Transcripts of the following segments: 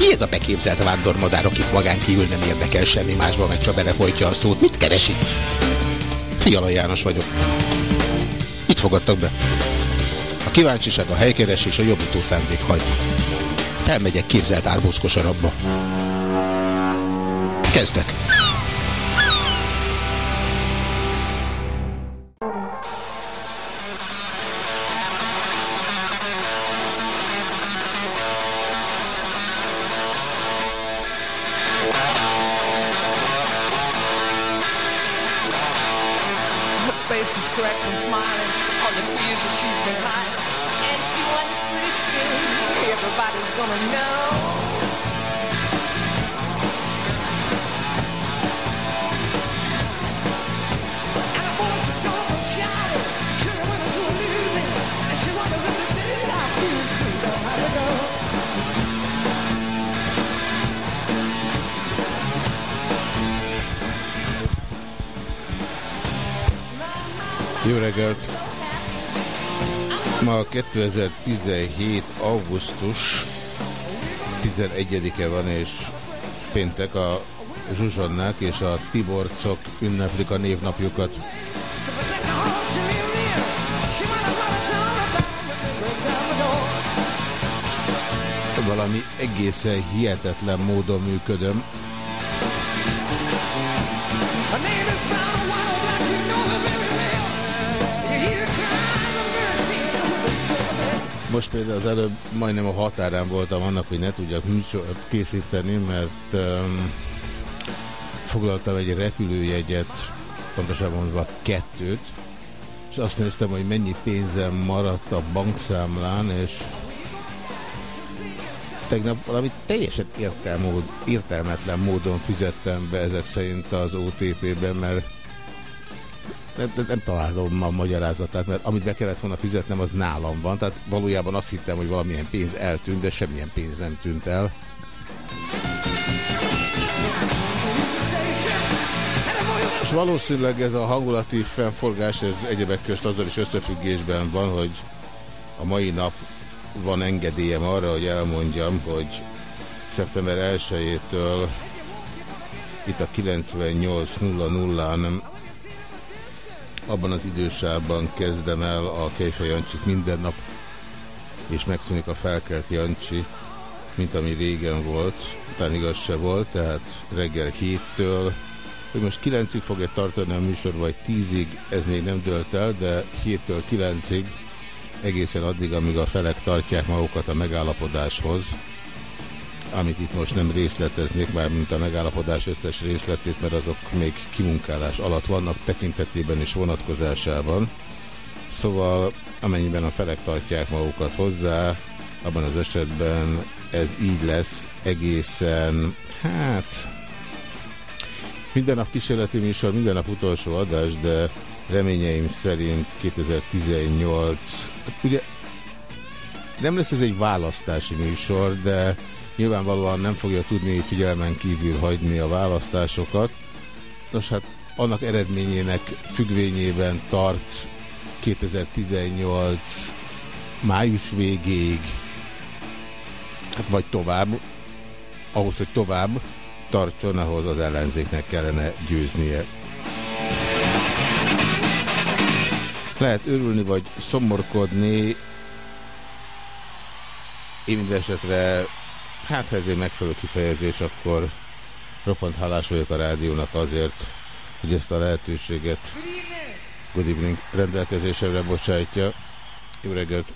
Ki ez a beképzelt vándormadár, akit magán kívül nem érdekel semmi másban, meg csak belefolytja a szót? Mit keresi? Fiala János vagyok. Itt fogadtak be. A kíváncsiság, a helykeresés, a jobbító szándék hagy. Felmegyek képzelt árbózkosarabba. Kezdek. 2017. augusztus 11-e van, és péntek a Zsuzsannák és a Tiborcok ünneplik a névnapjukat. Valami egészen hihetetlen módon működöm. Most például az előbb majdnem a határán voltam annak, hogy ne tudjak műsort készíteni, mert um, foglaltam egy repülőjegyet, pontosabban mondva kettőt, és azt néztem, hogy mennyi pénzem maradt a bankszámlán, és tegnap valami teljesen értelmetlen módon fizettem be ezek szerint az OTP-ben, mert nem, nem, találom a magyarázatát, mert amit be kellett volna fizetnem, az nálam van. Tehát valójában azt hittem, hogy valamilyen pénz eltűnt, de semmilyen pénz nem tűnt el. És valószínűleg ez a hangulati fennforgás, ez egyebek közt azzal is összefüggésben van, hogy a mai nap van engedélyem arra, hogy elmondjam, hogy szeptember 1-től itt a 98.00-án abban az idősában kezdem el a Kejfej Jancsik minden nap, és megszűnik a felkelt Jancsi, mint ami régen volt, utána igaz se volt, tehát reggel héttől, hogy most 9-ig fogja tartani a műsor, vagy 10-ig, ez még nem dölt el, de 7-től 9-ig, egészen addig, amíg a felek tartják magukat a megállapodáshoz, amit itt most nem részleteznék, már mint a megállapodás összes részletét, mert azok még kimunkálás alatt vannak tekintetében és vonatkozásában. Szóval amennyiben a felek tartják magukat hozzá, abban az esetben ez így lesz egészen, hát minden nap kísérleti műsor, minden nap utolsó adás, de reményeim szerint 2018, ugye nem lesz ez egy választási műsor, de nyilvánvalóan nem fogja tudni figyelmen kívül hagyni a választásokat. Nos hát annak eredményének függvényében tart 2018 május végéig, hát vagy tovább, ahhoz, hogy tovább tartson, ahhoz az ellenzéknek kellene győznie. Lehet örülni, vagy szomorkodni, én minden esetre Hát, ha ez egy megfelelő kifejezés, akkor roppant hálás vagyok a rádiónak azért, hogy ezt a lehetőséget Good evening rendelkezésre bocsájtja. Jó reggelt!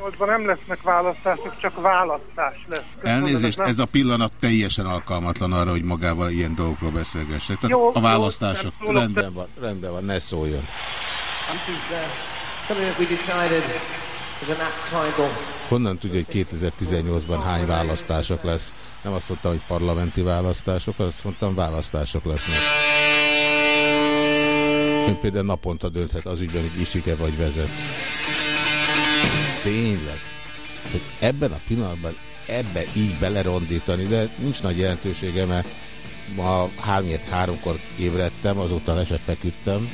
8-ban nem lesznek választások, csak választás lesz. Köszönöm, Elnézést, ez a pillanat teljesen alkalmatlan arra, hogy magával ilyen dolgokról beszélgessek. Tehát jó, a választások, jó, rendben van, rendben van, ne szóljon. This is uh, something that we decided Honnan tudja, hogy 2018-ban hány választások lesz? Nem azt mondtam, hogy parlamenti választások, azt mondtam, választások lesznek. Ön például naponta dönthet az ügyben, hogy iszik-e vagy vezet. Tényleg. Szóval ebben a pillanatban ebbe így belerondítani, de nincs nagy jelentősége, mert ma 3-3-kor ébredtem, azóta le feküdtem.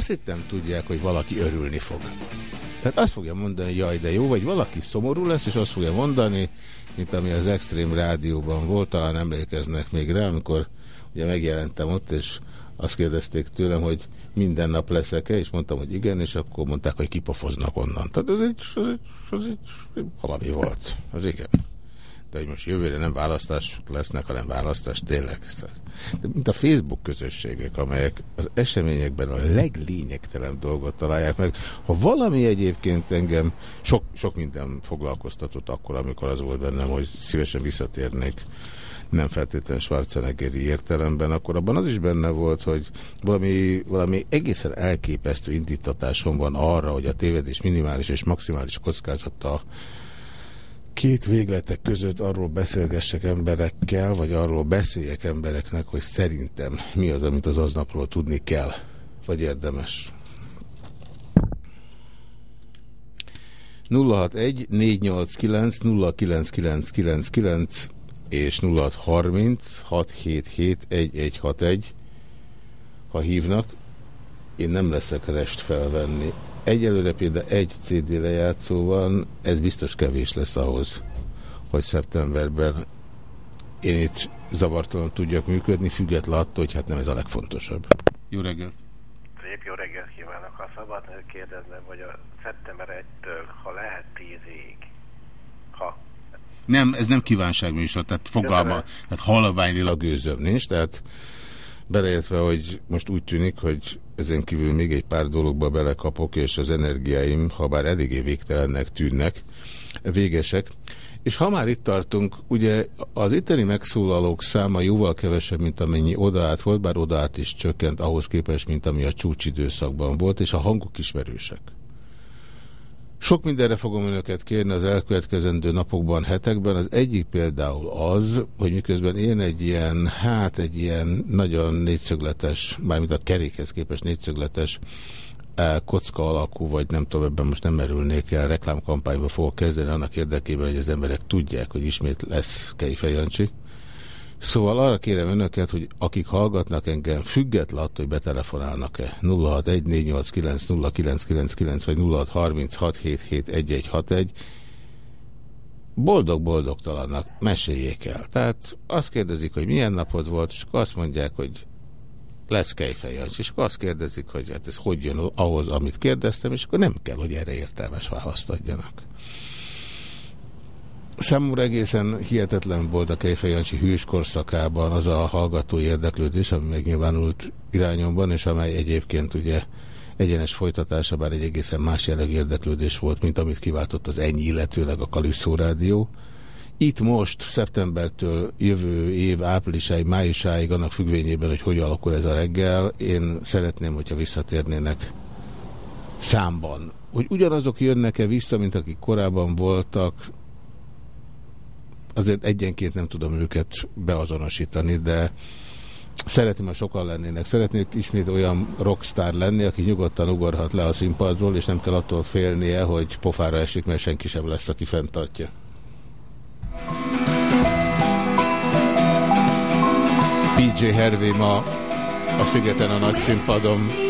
Azt hittem tudják, hogy valaki örülni fog. Tehát azt fogja mondani, jaj, de jó, vagy valaki szomorú lesz, és azt fogja mondani, mint ami az Extrém Rádióban volt, talán emlékeznek még rá, amikor ugye megjelentem ott, és azt kérdezték tőlem, hogy minden nap leszek-e, és mondtam, hogy igen, és akkor mondták, hogy kipofoznak onnan. Tehát ez egy, ez egy, ez egy valami volt. Az igen de hogy most jövőre nem választás lesznek, hanem választás tényleg. De mint a Facebook közösségek, amelyek az eseményekben a leglényegtelen dolgot találják meg. Ha valami egyébként engem sok, sok minden foglalkoztatott akkor, amikor az volt bennem, hogy szívesen visszatérnék nem feltétlenül Schwarzeneggeri értelemben, akkor abban az is benne volt, hogy valami, valami egészen elképesztő indítatásom van arra, hogy a tévedés minimális és maximális kockázata két végletek között arról beszélgessek emberekkel, vagy arról beszéljek embereknek, hogy szerintem mi az, amit az aznapról tudni kell, vagy érdemes. 061 489 0999 és 0630 677 1161 ha hívnak, én nem leszek rest felvenni. Egyelőre például egy CD lejátszó van, ez biztos kevés lesz ahhoz, hogy szeptemberben én itt zavartalan tudjak működni, független attól, hogy hát nem ez a legfontosabb. Jó reggelt! Szép jó reggelt kívánok! Ha szabad kérdeznem, hogy a szeptember 1-től, ha lehet 10-ig, ha... Nem, ez nem kívánságműsor, tehát fogalma, tehát halványilag gőzöm nincs, tehát Beleértve, hogy most úgy tűnik, hogy ezen kívül még egy pár dologba belekapok, és az energiáim, ha bár eléggé végtelennek tűnnek, végesek. És ha már itt tartunk, ugye az itteni megszólalók száma jóval kevesebb, mint amennyi odaát volt, bár odaát is csökkent ahhoz képest, mint ami a csúcsidőszakban volt, és a hangok ismerősek. Sok mindenre fogom önöket kérni az elkövetkezendő napokban, hetekben. Az egyik például az, hogy miközben én egy ilyen, hát egy ilyen nagyon négyszögletes, mármint a kerékhez képest négyszögletes eh, kocka alakú, vagy nem tudom, ebben most nem merülnék el, reklámkampányba fogok kezdeni annak érdekében, hogy az emberek tudják, hogy ismét lesz Kejfej Jancsi. Szóval arra kérem önöket, hogy akik hallgatnak engem, független attól, hogy betelefonálnak-e 0614890999 vagy 0636771161, boldog-boldogtalannak meséljék el. Tehát azt kérdezik, hogy milyen napod volt, és akkor azt mondják, hogy lesz kejfejancs, és akkor azt kérdezik, hogy hát ez hogy jön ahhoz, amit kérdeztem, és akkor nem kell, hogy erre értelmes választ adjanak. Számomra egészen hihetetlen volt a Kejfej Jancsi hűs korszakában az a hallgató érdeklődés, ami megnyilvánult irányomban, és amely egyébként ugye egyenes folytatása, bár egy egészen más jellegű érdeklődés volt, mint amit kiváltott az ennyi, illetőleg a Kalisszó Rádió. Itt most, szeptembertől jövő év áprilisáig, májusáig, annak függvényében, hogy hogy alakul ez a reggel, én szeretném, hogyha visszatérnének számban. Hogy ugyanazok jönnek-e vissza, mint akik korábban voltak, azért egyenként nem tudom őket beazonosítani, de szeretném, ha sokan lennének. Szeretnék ismét olyan rockstar lenni, aki nyugodtan ugorhat le a színpadról, és nem kell attól félnie, hogy pofára esik, mert senki sem lesz, aki fenntartja. PJ Hervé ma a Szigeten a nagy színpadon.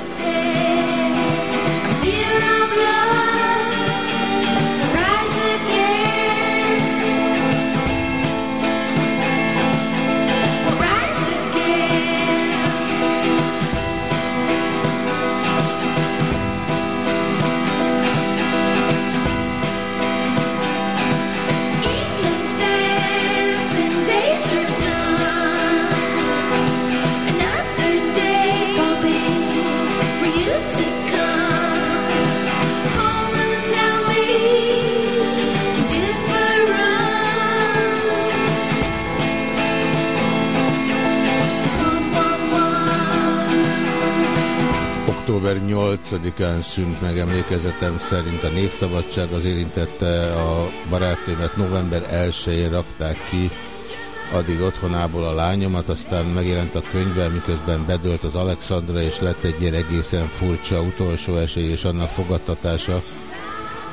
8-án szűnt meg emlékezetem szerint a Népszabadság az érintette a barátnőmet november 1-én rakták ki addig otthonából a lányomat, aztán megjelent a könyvvel, miközben bedölt az Alexandra, és lett egy ilyen egészen furcsa utolsó esély és annak fogadtatása.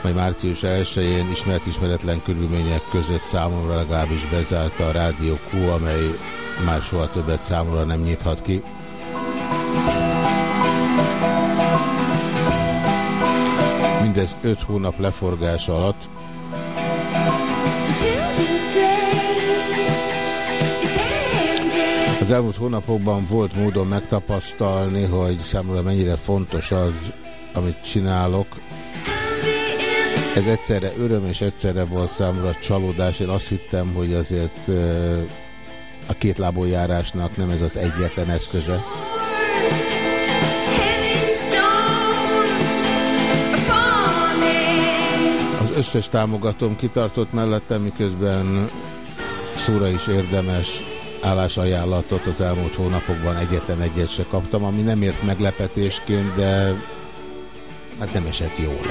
majd március 1-én ismert-ismeretlen körülmények között számomra legalábbis bezárta a Rádió Q, amely már soha többet számomra nem nyithat ki. Mindez 5 hónap leforgása alatt. Az elmúlt hónapokban volt módon megtapasztalni, hogy számomra mennyire fontos az, amit csinálok. Ez egyszerre öröm és egyszerre volt számomra csalódás. Én azt hittem, hogy azért a két lábon járásnak nem ez az egyetlen eszköze. Összes támogatom kitartott mellettem, miközben szóra is érdemes állásajánlatot az elmúlt hónapokban egyetlen egyet se kaptam, ami nem ért meglepetésként, de hát nem esett jól.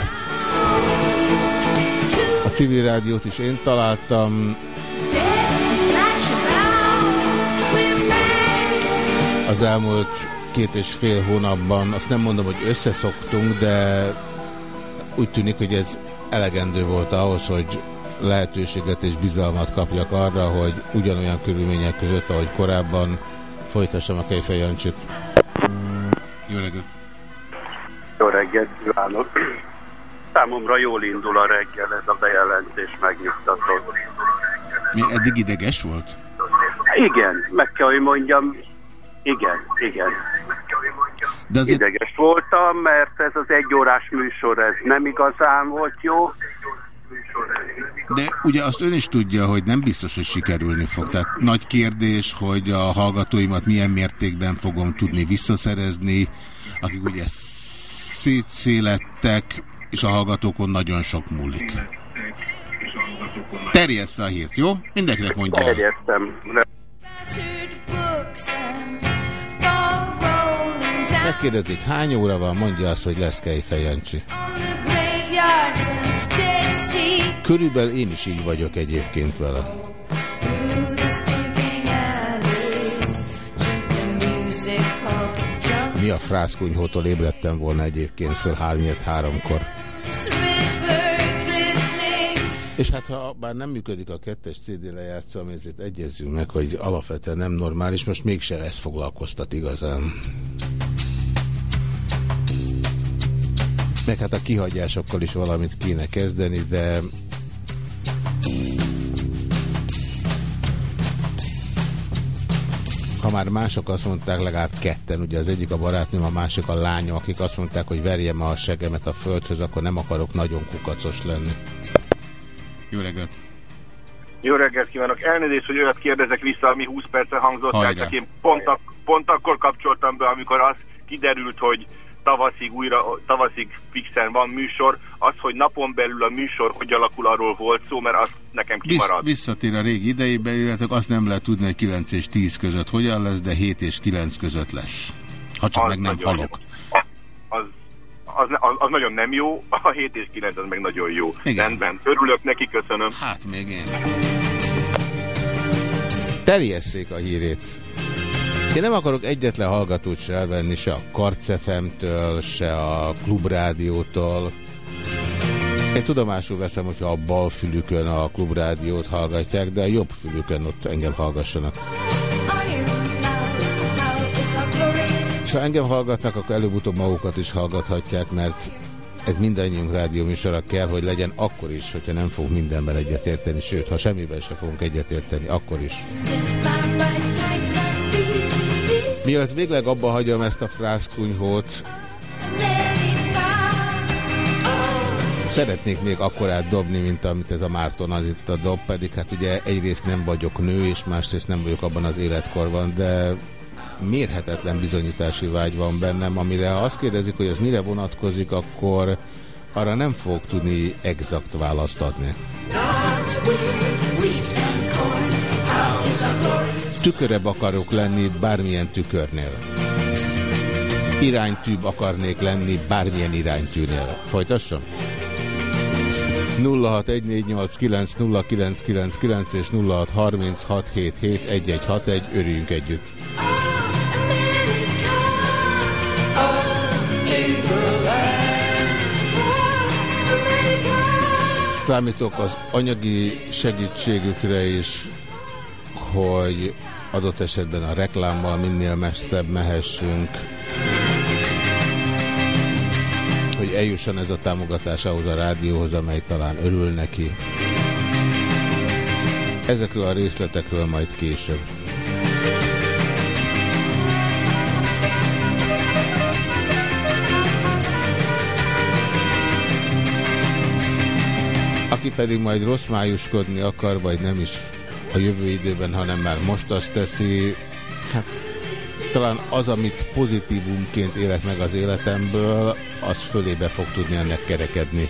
A civil rádiót is én találtam. Az elmúlt két és fél hónapban, azt nem mondom, hogy összeszoktunk, de úgy tűnik, hogy ez elegendő volt ahhoz, hogy lehetőséget és bizalmat kapjak arra, hogy ugyanolyan körülmények között, ahogy korábban folytassam a Kejfej Jancsit. Jó reggelt! Jó reggelt kívánok! Számomra jól indul a reggel ez a bejelentés, megnyugtató. Mi eddig ideges volt? Igen, meg kell, hogy mondjam, igen, igen. De azért... Ideges voltam, mert ez az egyórás műsor, ez nem igazán volt jó, de ugye azt ön is tudja, hogy nem biztos, hogy sikerülni fog. Tehát nagy kérdés, hogy a hallgatóimat milyen mértékben fogom tudni visszaszerezni, akik ugye szétszélettek, és a hallgatókon nagyon sok múlik. Terjessze a hírt, jó? Mindenkinek mondja. Terjesztem. Megkérdezik, hány óra van, mondja azt, hogy lesz Kejfej Jancsi. Körülbelül én is így vagyok egyébként vele. Mi a frászkunyhótól ébredtem volna egyébként föl 3-3-kor. És hát ha bár nem működik a kettes CD lejátszó, ami ezért egyezzünk meg, hogy alapvetően nem normális, most mégsem ezt foglalkoztat igazán. Meg hát a kihagyásokkal is valamit kéne kezdeni, de ha már mások azt mondták, legalább ketten, ugye az egyik a barátnőm, a másik a lányom, akik azt mondták, hogy verjem a segemet a földhöz, akkor nem akarok nagyon kukacos lenni. Jó reggelt! Jó reggelt kívánok! Elnézést, hogy olyat kérdezek vissza, ami 20 perce hangzott el, csak én pont, ak pont akkor kapcsoltam be, amikor az kiderült, hogy tavaszig újra, tavaszig fixen van műsor, az, hogy napon belül a műsor hogy alakul, arról volt szó, mert az nekem kimarad. Vissz, visszatér a régi idejébe, illetve azt nem lehet tudni, hogy 9 és 10 között hogyan lesz, de 7 és 9 között lesz. Ha csak az meg nem halok. Az, az, az, az nagyon nem jó, a 7 és 9 az meg nagyon jó. Igen. Rendben, örülök neki, köszönöm. Hát még én. Terjesszék a hírét. Én nem akarok egyetlen hallgatót se elvenni, se a Karcefemtől, se a Klubrádiótól. Én tudomásul veszem, hogyha a bal fülükön a Klubrádiót hallgatják, de a jobb fülükön ott engem hallgassanak. Ha engem hallgatnak, akkor előbb-utóbb magukat is hallgathatják, mert ez mindannyiunk rádióműsora kell, hogy legyen akkor is, hogyha nem fog mindenben egyetérteni, sőt, ha semmiben se fogunk egyetérteni, akkor is. Mielőtt végleg abba hagyom ezt a frászkunyhót, szeretnék még akkorát dobni, mint amit ez a Márton az itt a dob, pedig hát ugye egyrészt nem vagyok nő, és másrészt nem vagyok abban az életkorban, de mérhetetlen bizonyítási vágy van bennem, amire azt kérdezik, hogy ez mire vonatkozik, akkor arra nem fog tudni exakt választ adni. Tükörebb akarok lenni bármilyen tükörnél. Iránytűbb akarnék lenni bármilyen iránytűnél. Folytassam? 0614890999 és 0636771161 örüljünk együtt. Számítok az anyagi segítségükre is, hogy adott esetben a reklámmal minél messzebb mehessünk, hogy eljusson ez a támogatás ahhoz a rádióhoz, amely talán örül neki. Ezekről a részletekről majd később. Pedig majd rossz májuskodni akar, vagy nem is a jövő időben, hanem már most azt teszi, hát talán az, amit pozitívumként élek meg az életemből, az fölébe fog tudni ennek kerekedni.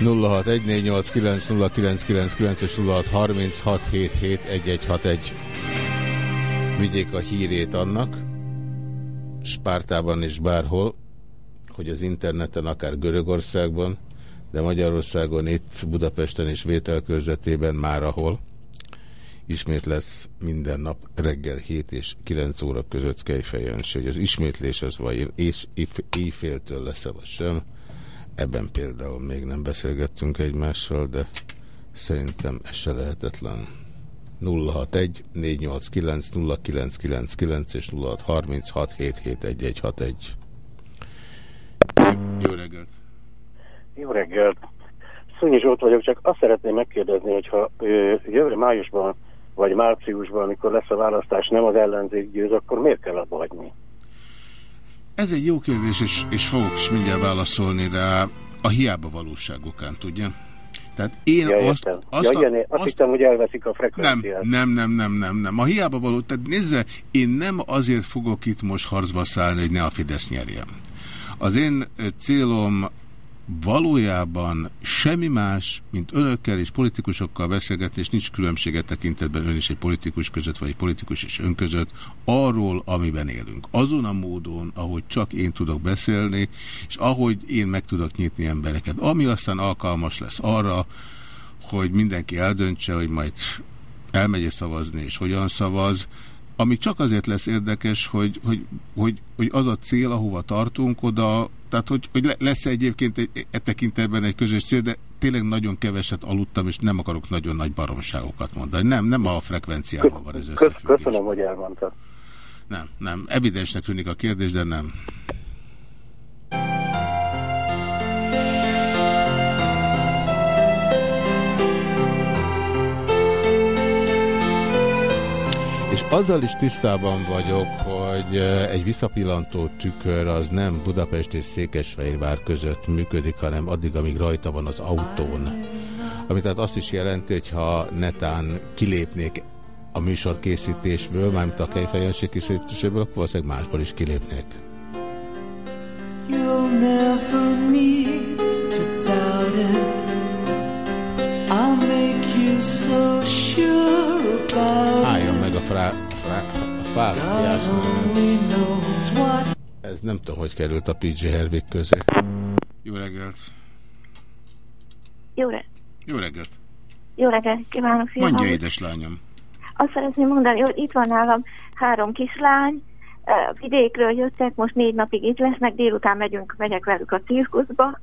0614890999 és 0636771161. Vigyék a hírét annak, Spártában és bárhol, hogy az interneten, akár Görögországban, de Magyarországon, itt Budapesten és vételkörzetében már ahol ismét lesz minden nap reggel 7 és 9 óra között Kejfejönsi, hogy az ismétlés az vagy éjféltől lesz-e vagy sem. Ebben például még nem beszélgettünk egymással, de szerintem ez se lehetetlen. 061 489 0999 és 0636771161. Jó reggelt! Jó reggelt! Szonyi Zsolt vagyok, csak azt szeretném megkérdezni, hogyha jövő májusban vagy márciusban, amikor lesz a választás, nem az ellenzék győz, akkor miért kell abba hagyni? Ez egy jó kérdés, és, és fogok is mindjárt válaszolni rá a hiába valóságokán, tudja? Tehát én ja, azt, azt, ja, igen, azt, azt hittem, hogy elveszik a frekvenciát. Nem, nem, nem, nem, nem, A hiába való, tehát nézze, én nem azért fogok itt most harcba szállni, hogy ne a Fidesz nyerjem. Az én célom valójában semmi más, mint önökkel és politikusokkal beszélgetni, és nincs különbséget tekintetben ön is egy politikus között, vagy egy politikus és ön között, arról, amiben élünk. Azon a módon, ahogy csak én tudok beszélni, és ahogy én meg tudok nyitni embereket. Ami aztán alkalmas lesz arra, hogy mindenki eldöntse, hogy majd elmegy szavazni, és hogyan szavaz, ami csak azért lesz érdekes, hogy, hogy, hogy, hogy az a cél, ahova tartunk, oda, tehát hogy, hogy lesz -e egyébként egy, e tekintetben egy közös cél, de tényleg nagyon keveset aludtam, és nem akarok nagyon nagy baromságokat mondani. Nem, nem a frekvenciával van ez összefüggés. Köszönöm, hogy elmondta. Nem, nem. Evidensnek tűnik a kérdés, de nem. És azzal is tisztában vagyok, hogy egy visszapillantó tükör az nem Budapest és Székesfehérvár között működik, hanem addig, amíg rajta van az autón. Ami tehát azt is jelenti, hogy ha netán kilépnék a műsor készítésből, mármint a kejfejjenség készítéséből, akkor valószínűleg másból is kilépnék. You'll never need to doubt it. I'll make you so sure about Álljon meg a frá... frá fáradjás. Ez nem tudom, hogy került a PJ Hervik közé. Jó reggelt! Jó reggelt! Jó reggelt! Jó reggelt, kívánok szépen! Mondja, édeslányom! Azt szeretném mondani, hogy itt van nálam három kislány, vidékről jöttek, most négy napig itt lesznek, délután megyünk, megyek velük a cirkuszba,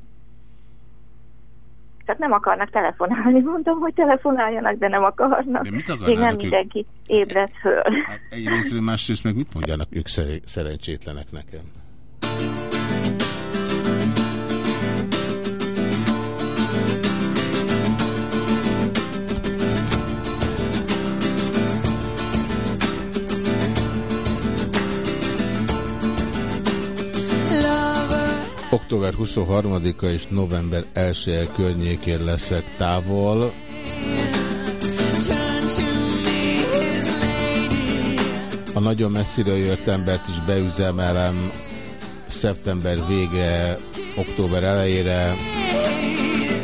tehát nem akarnak telefonálni. Mondtam, hogy telefonáljanak, de nem akarnak. De mit Még nem mindenki ébredt föl. Hát egyrészt, másrészt meg mit mondjanak ők szerencsétlenek nekem? Október 23-a és november 1 -e környékén leszek távol. A nagyon messzire jött embert is beüzemelem szeptember vége, október elejére,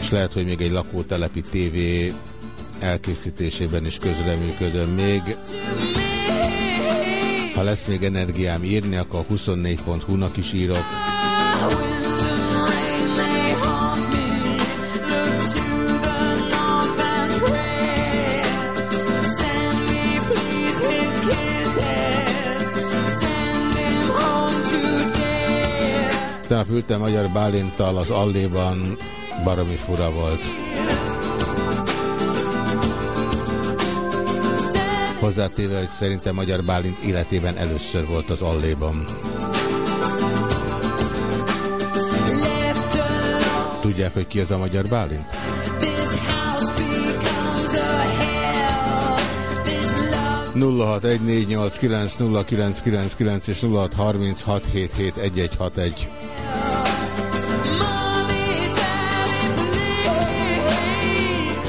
és lehet, hogy még egy lakótelepi tévé elkészítésében is közreműködöm még. Ha lesz még energiám írni, akkor 24.hu-nak is írok. Tegnap ültem Magyar Bálintal az Alléban, baromi fura volt. Hozzátéve, hogy szerintem Magyar Bálint életében először volt az Alléban. Tudják, hogy ki az a Magyar Bálint? nulla hat egy és nulla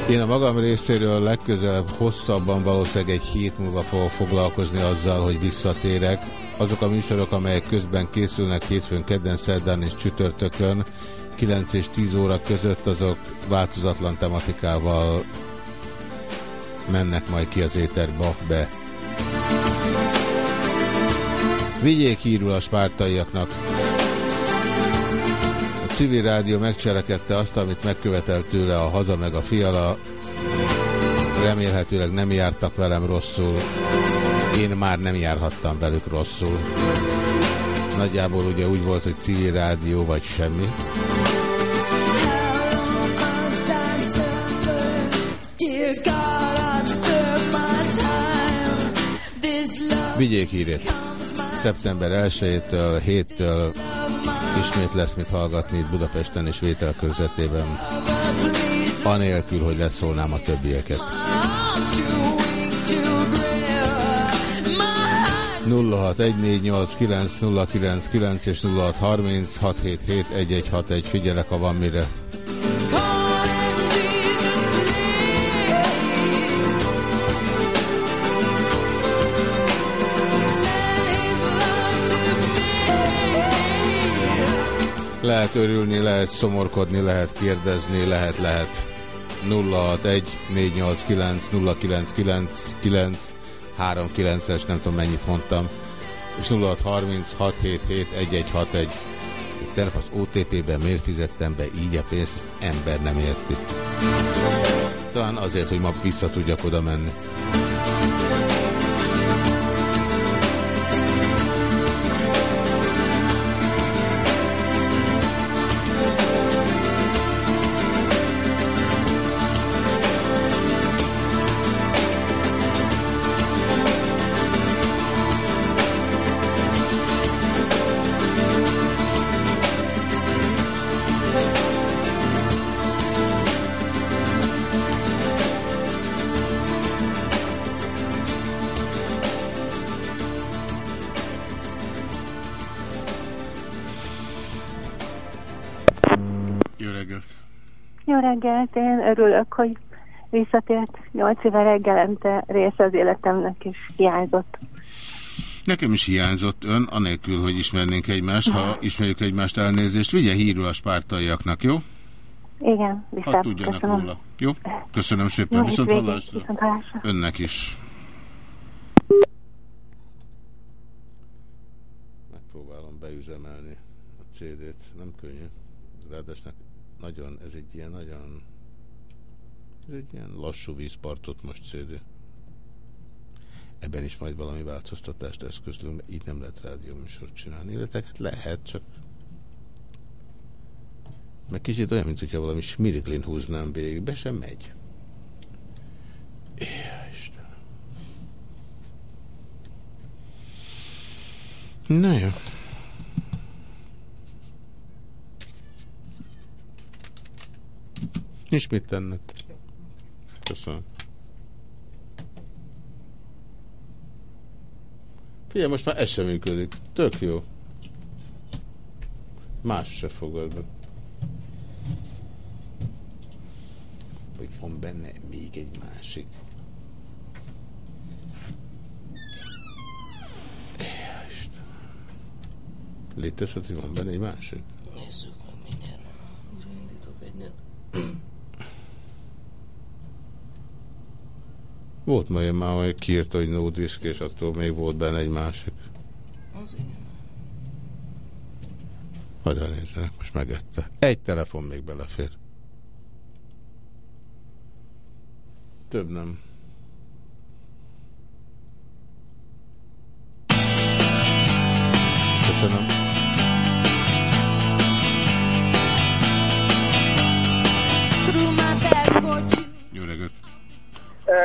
Én a magam részéről legközelebb hosszabban valószínűleg egy hét múlva fogok foglalkozni azzal, hogy visszatérek. Azok a műsorok, amelyek közben készülnek hétfőn, kedden, szerdán és csütörtökön, 9 és 10 óra között, azok változatlan tematikával mennek majd ki az éterba be. Vigyék hírul a spártaiaknak civil rádió megcselekedte azt, amit megkövetelt tőle a haza meg a fiala. Remélhetőleg nem jártak velem rosszul. Én már nem járhattam velük rosszul. Nagyjából ugye úgy volt, hogy civil rádió vagy semmi. Vigyék hírét. Szeptember 1-től, 7-től Ismét lesz mit hallgatni itt Budapesten és vételkörzetében. Anélkül, hogy leszólnám a többieket. 0614890999 és 0636771161 figyelek, ha van mire. Lehet örülni, lehet szomorkodni, lehet kérdezni, lehet, lehet. 061 489 0999 39-es, nem tudom mennyit mondtam, és 0636771161. Tegnap az OTP-ben miért fizettem be így a pénzt, ezt ember nem érti. Talán azért, hogy ma vissza tudjak oda menni. Reggelt, én örülök, hogy visszatért 8 éve reggelente része az életemnek, és hiányzott. Nekem is hiányzott ön, anélkül, hogy ismernénk egymást. Ha ismerjük egymást elnézést, vigye hírul a spártaiaknak, jó? Igen, viszont tudjanak köszönöm. róla. Jó? Köszönöm szépen. Jó, viszont hallásra. Viszont hallásra. Önnek is. Megpróbálom beüzemelni a CD-t. Nem könnyű. Ráadásul nagyon, ez egy ilyen nagyon ez egy ilyen lassú vízpartot most CD. Ebben is majd valami változtatást eszközlünk, így nem lehet rádióműsort csinálni. Illetve hát lehet, csak meg kicsit olyan, mint hogyha valami smiriklin húznám végig. Be sem megy. Éjjel, Istenem. Na jó. Nincs mit tenned. Köszönöm. Figyelj, most már ez sem működik. Tök jó. Más se fogad be. Hogy van benne még egy másik. Létezhet, hogy van benne egy másik? Nézzük meg mindjárt. Újraindítok egyet. Volt ma már, hogy kiírta, hogy no disk, és attól még volt benne egy másik. Az igen. Majd elnézzenek, most megette. Egy telefon még belefér. Több nem. Köszönöm. Through my bad fortune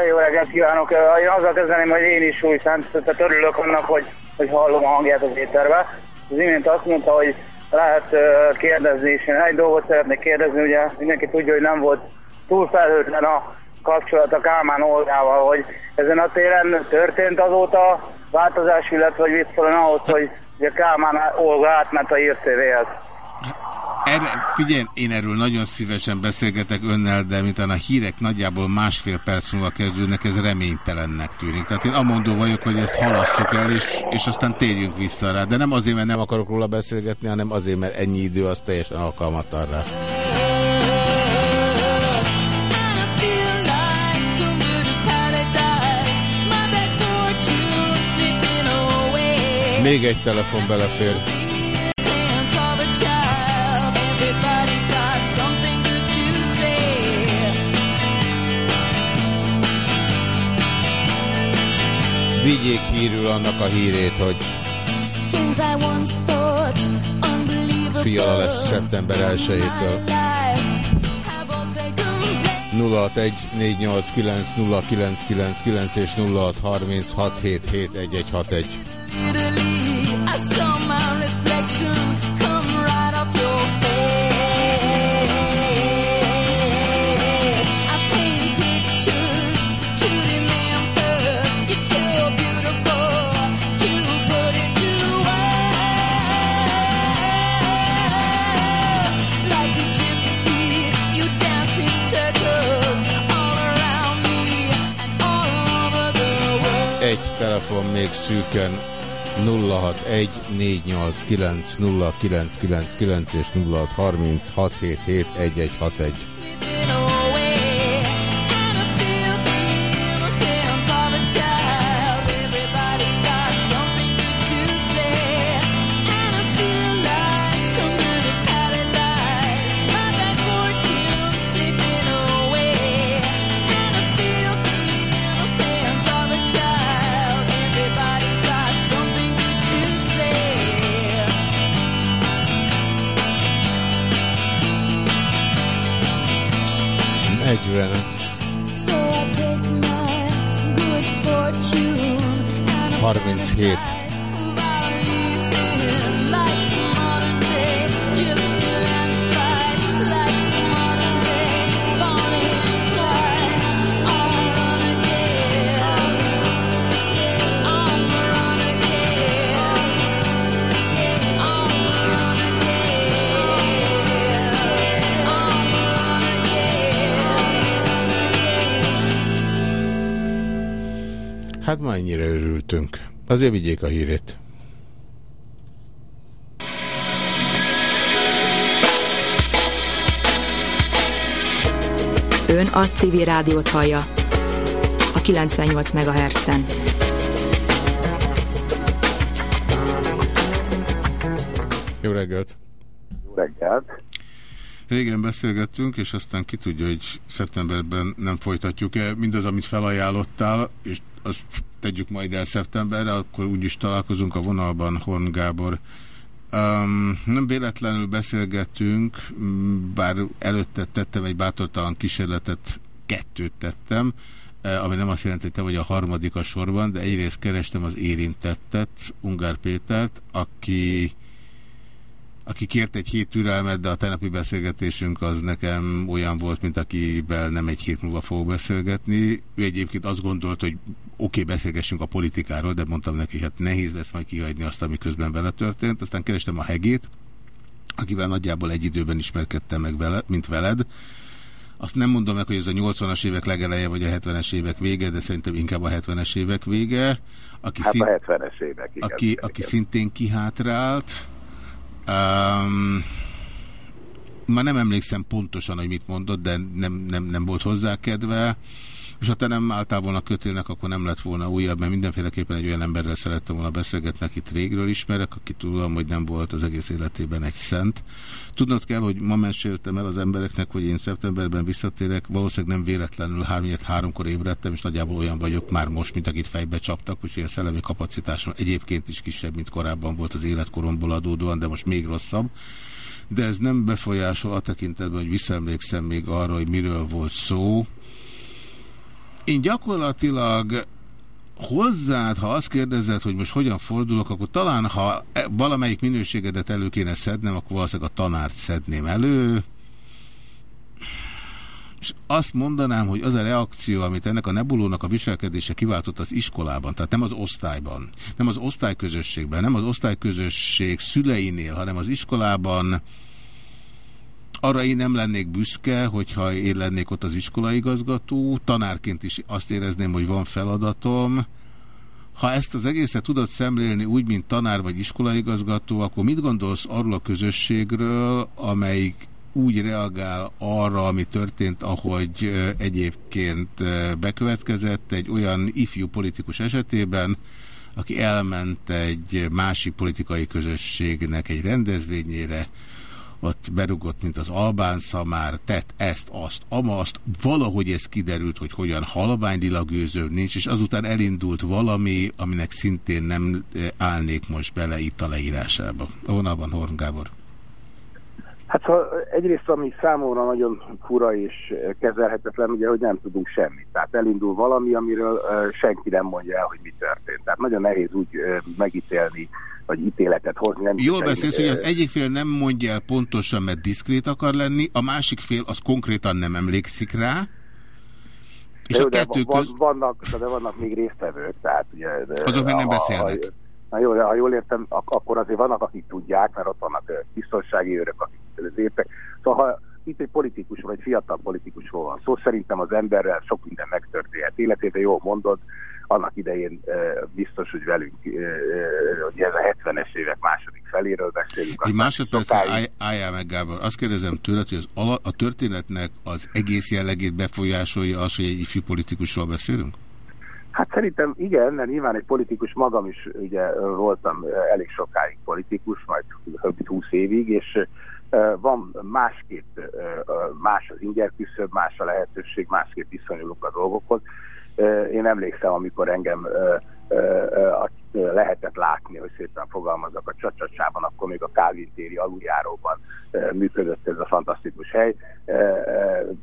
jó reggelt kívánok! Én azzal kezdeném, hogy én is új szent, tehát örülök annak, hogy, hogy hallom a hangját az éterbe. Az imént azt mondta, hogy lehet kérdezni, és én egy dolgot szeretnék kérdezni, ugye mindenki tudja, hogy nem volt túl felhőtlen a kapcsolat a Kálmán Olgával, hogy ezen a téren történt azóta változás, illetve hogy visszalen ahhoz, hogy a Kálmán Olga átment a hírtévéhez. Erre, figyelj, én erről nagyon szívesen beszélgetek önnel, de mint a hírek nagyjából másfél perc múlva kezdődnek, ez reménytelennek tűnik. Tehát én amondó vagyok, hogy ezt halasszuk el, és, és aztán térjünk vissza rá. De nem azért, mert nem akarok róla beszélgetni, hanem azért, mert ennyi idő az teljesen alkalmatlan rá. Még egy telefon belefér. Vigyék hírül annak a hírét, hogy Fiala lesz szeptember 1-től. 061 489 0999 és 0636771161. I saw my reflection még szűken 061 489 0999 és 0630 Azért vigyék a hírét. Ön a civil rádiót hallja a 98 MHz-en. Jó reggelt! Jó reggelt! Régen beszélgettünk, és aztán ki tudja, hogy szeptemberben nem folytatjuk-e mindaz, amit felajánlottál, és azt tegyük majd el szeptemberre, akkor úgyis találkozunk a vonalban Horn Gábor. Um, nem véletlenül beszélgettünk, bár előtte tettem egy bátortalan kísérletet, kettőt tettem, ami nem azt jelenti, hogy te vagy a harmadik a sorban, de egyrészt kerestem az érintettet, Ungár Pétert, aki aki kért egy hét türelmet, de a tegnapi beszélgetésünk az nekem olyan volt, mint akivel nem egy hét múlva fogok beszélgetni. Ő egyébként azt gondolt, hogy oké, okay, beszélgessünk a politikáról, de mondtam neki, hogy hát nehéz lesz majd kihagyni azt, ami közben vele történt. Aztán kerestem a Hegét, akivel nagyjából egy időben ismerkedtem meg vele, mint veled. Azt nem mondom meg, hogy ez a 80-as évek legeleje, vagy a 70-es évek vége, de szerintem inkább a 70-es évek vége. Aki hát szint... a 70-es évek, igen. Aki, aki szintén kihátrált, Um, már nem emlékszem pontosan, hogy mit mondott, de nem, nem, nem volt hozzá kedve. És ha te nem álltál volna kötélnek, akkor nem lett volna újabb, mert mindenféleképpen egy olyan emberrel szerettem volna beszélgetni, akit régről ismerek, aki tudom, hogy nem volt az egész életében egy szent. Tudnod kell, hogy ma meséltem el az embereknek, hogy én szeptemberben visszatérek, valószínűleg nem véletlenül háromnyed háromkor ébredtem, és nagyjából olyan vagyok már most, mint akit fejbe csaptak, úgyhogy a szellemi kapacitásom egyébként is kisebb, mint korábban volt az életkoromból adódóan, de most még rosszabb de ez nem befolyásol a tekintetben, hogy visszaemlékszem még arra, hogy miről volt szó, Én gyakorlatilag hozzád, ha azt kérdezed, hogy most hogyan fordulok, akkor talán, ha e- valamelyik minőségedet elő kéne szednem, akkor valószínűleg a tanárt szedném elő. És azt mondanám, hogy az a reakció, amit ennek a nebulónak a viselkedése kiváltott az iskolában, tehát nem az osztályban, nem az osztályközösségben, nem az osztályközösség szüleinél, hanem az iskolában, arra én nem lennék büszke, hogyha én lennék ott az iskolaigazgató, tanárként is azt érezném, hogy van feladatom. Ha ezt az egészet tudod szemlélni úgy, mint tanár vagy iskolaigazgató, akkor mit gondolsz arról a közösségről, amelyik úgy reagál arra, ami történt, ahogy egyébként bekövetkezett egy olyan ifjú politikus esetében, aki elment egy másik politikai közösségnek egy rendezvényére, ott berugott, mint az albán szamár, tett ezt, azt, amazt, valahogy ez kiderült, hogy hogyan halványlilagőző nincs, és azután elindult valami, aminek szintén nem állnék most bele itt a leírásába. A vonalban Horn Gábor. Hát ha egyrészt, ami számomra nagyon fura és kezelhetetlen, ugye, hogy nem tudunk semmit. Tehát elindul valami, amiről senki nem mondja el, hogy mi történt. Tehát nagyon nehéz úgy megítélni, vagy ítéletet hozni. Nem Jól beszélsz, hogy az egyik fél nem mondja el pontosan, mert diszkrét akar lenni, a másik fél az konkrétan nem emlékszik rá, és de a kettő van, köz... vannak, de vannak még résztvevők, tehát ugye... Azok még nem beszélnek. A, Na jó, de ha jól értem, akkor azért vannak, akik tudják, mert ott vannak biztonsági őrök, akik értek. Szóval ha itt egy politikus vagy fiatal politikusról van szó, szerintem az emberrel sok minden megtörténhet életében, jól mondod, annak idején biztos, hogy velünk, hogy ez a 70-es évek második feléről beszélünk. Egy másodpercre állj, álljál meg, Gábor. Azt kérdezem tőled, hogy az ala, a történetnek az egész jellegét befolyásolja az, hogy egy ifjú politikusról beszélünk? Hát szerintem igen, mert nyilván egy politikus magam is ugye voltam elég sokáig politikus, majd több 20 évig, és van másképp, más az ingerküszöb, más a lehetőség, másképp viszonyulunk a dolgokhoz. Én emlékszem, amikor engem lehetett látni, hogy szépen fogalmazok a csacsacsában, akkor még a Kálvin téri aluljáróban működött ez a fantasztikus hely.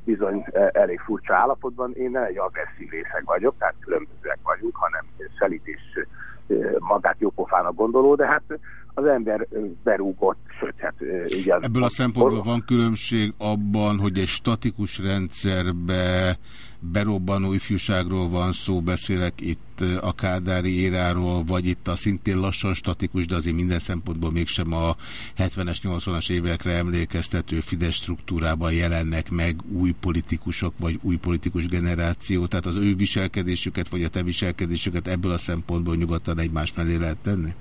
Bizony elég furcsa állapotban. Én nem egy agresszív részeg vagyok, tehát különbözőek vagyunk, hanem szelít és magát jópofának gondoló, de hát az ember berúgott, sőt, hát igen. Ebből a szempontból van különbség abban, hogy egy statikus rendszerbe berobbanó ifjúságról van szó, beszélek itt a Kádári éráról, vagy itt a szintén lassan statikus, de azért minden szempontból mégsem a 70-es, 80-as évekre emlékeztető Fidesz struktúrában jelennek meg új politikusok, vagy új politikus generáció, tehát az ő viselkedésüket, vagy a te viselkedésüket ebből a szempontból nyugodtan egymás mellé lehet tenni?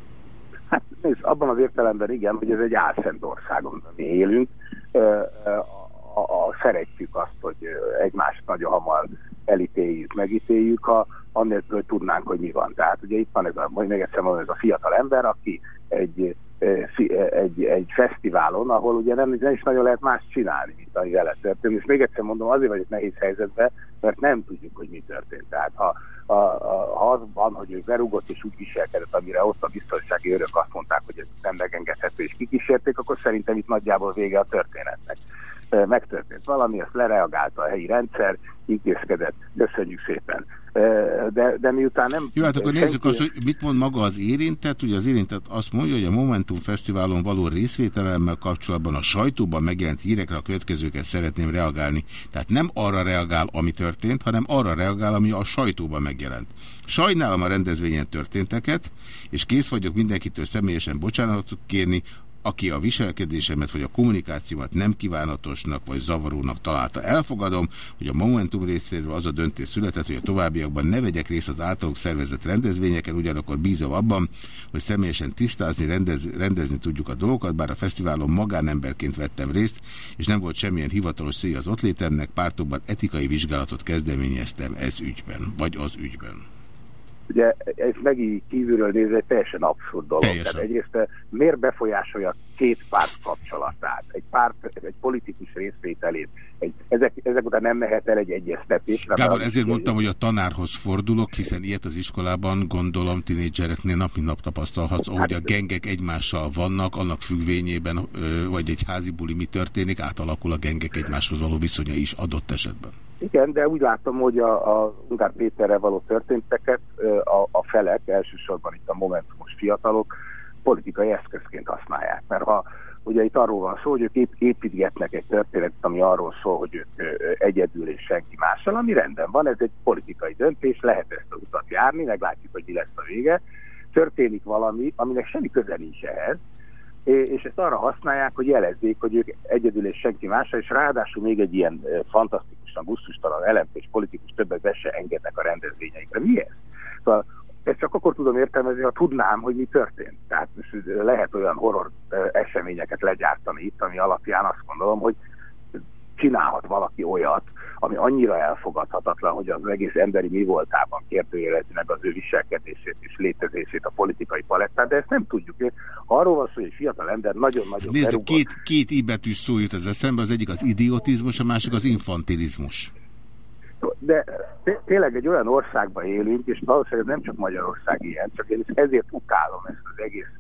Hát nézd, abban az értelemben igen, hogy ez egy álszent országon mi élünk. A, a, a, szeretjük azt, hogy egymást nagyon hamar elítéljük, megítéljük, ha annélkül tudnánk, hogy mi van. Tehát ugye itt van ez a, még egyszer mondom, ez a fiatal ember, aki egy, egy, egy fesztiválon, ahol ugye nem, nem is nagyon lehet más csinálni, mint ami vele történt. És még egyszer mondom, azért vagyok nehéz helyzetben, mert nem tudjuk, hogy mi történt. Tehát ha a, a, ha az van, hogy ő berúgott és úgy viselkedett, amire ott a biztonsági őrök azt mondták, hogy ez nem megengedhető és kikísérték, akkor szerintem itt nagyjából vége a történetnek. Megtörtént valami, azt lereagálta a helyi rendszer, intézkedett, köszönjük szépen de, de miután nem... Jó, hát akkor senki... nézzük azt, hogy mit mond maga az érintett. Ugye az érintett azt mondja, hogy a Momentum Fesztiválon való részvételemmel kapcsolatban a sajtóban megjelent hírekre a következőket szeretném reagálni. Tehát nem arra reagál, ami történt, hanem arra reagál, ami a sajtóban megjelent. Sajnálom a rendezvényen történteket, és kész vagyok mindenkitől személyesen bocsánatot kérni, aki a viselkedésemet vagy a kommunikációmat nem kívánatosnak vagy zavarónak találta. Elfogadom, hogy a Momentum részéről az a döntés született, hogy a továbbiakban ne vegyek részt az általuk szervezett rendezvényeken, ugyanakkor bízom abban, hogy személyesen tisztázni, rendez, rendezni tudjuk a dolgokat, bár a fesztiválon magánemberként vettem részt, és nem volt semmilyen hivatalos célja az ott létemnek, pártokban etikai vizsgálatot kezdeményeztem ez ügyben, vagy az ügyben. Ugye ez megint kívülről nézve egy teljesen abszurd dolog. Teljesen. Tehát egyrészt eh, miért befolyásolja két párt kapcsolatát, egy párt, egy politikus részvételét, egy, ezek, ezek után nem mehet el egy egyeztetés. Gábor, ezért mondtam, hogy a tanárhoz fordulok, hiszen ilyet az iskolában gondolom tinédzsereknél nap mint nap tapasztalhatsz, ahogy a gengek egymással vannak, annak függvényében, vagy egy házi buli mi történik, átalakul a gengek egymáshoz való viszonya is adott esetben. Igen, de úgy látom, hogy a, a Ungár Péterrel való történteket a, a felek, elsősorban itt a momentumos fiatalok politikai eszközként használják. Mert ha ugye itt arról van szó, hogy ők ép, építgetnek egy történetet, ami arról szól, hogy ők egyedül és senki mással, ami rendben van, ez egy politikai döntés, lehet ezt az utat járni, meglátjuk, hogy mi lesz a vége. Történik valami, aminek semmi köze nincs ehhez, és ezt arra használják, hogy jelezzék, hogy ők egyedül és senki másra, és ráadásul még egy ilyen fantasztikusan gusztustalan LMP és politikus többet be se engednek a rendezvényeikre. Mi ez? Szóval ezt csak akkor tudom értelmezni, ha tudnám, hogy mi történt. Tehát lehet olyan horror eseményeket legyártani itt, ami alapján azt gondolom, hogy csinálhat valaki olyat, ami annyira elfogadhatatlan, hogy az egész emberi mi voltában kérdőjelezi meg az ő viselkedését és létezését a politikai palettát, de ezt nem tudjuk. Arról van szó, hogy egy fiatal ember nagyon-nagyon Nézd, két, két íbetűs szó jut ez eszembe, az egyik az idiotizmus, a másik az infantilizmus. De tényleg egy olyan országban élünk, és valószínűleg nem csak Magyarország ilyen, csak én ezért utálom ezt az egész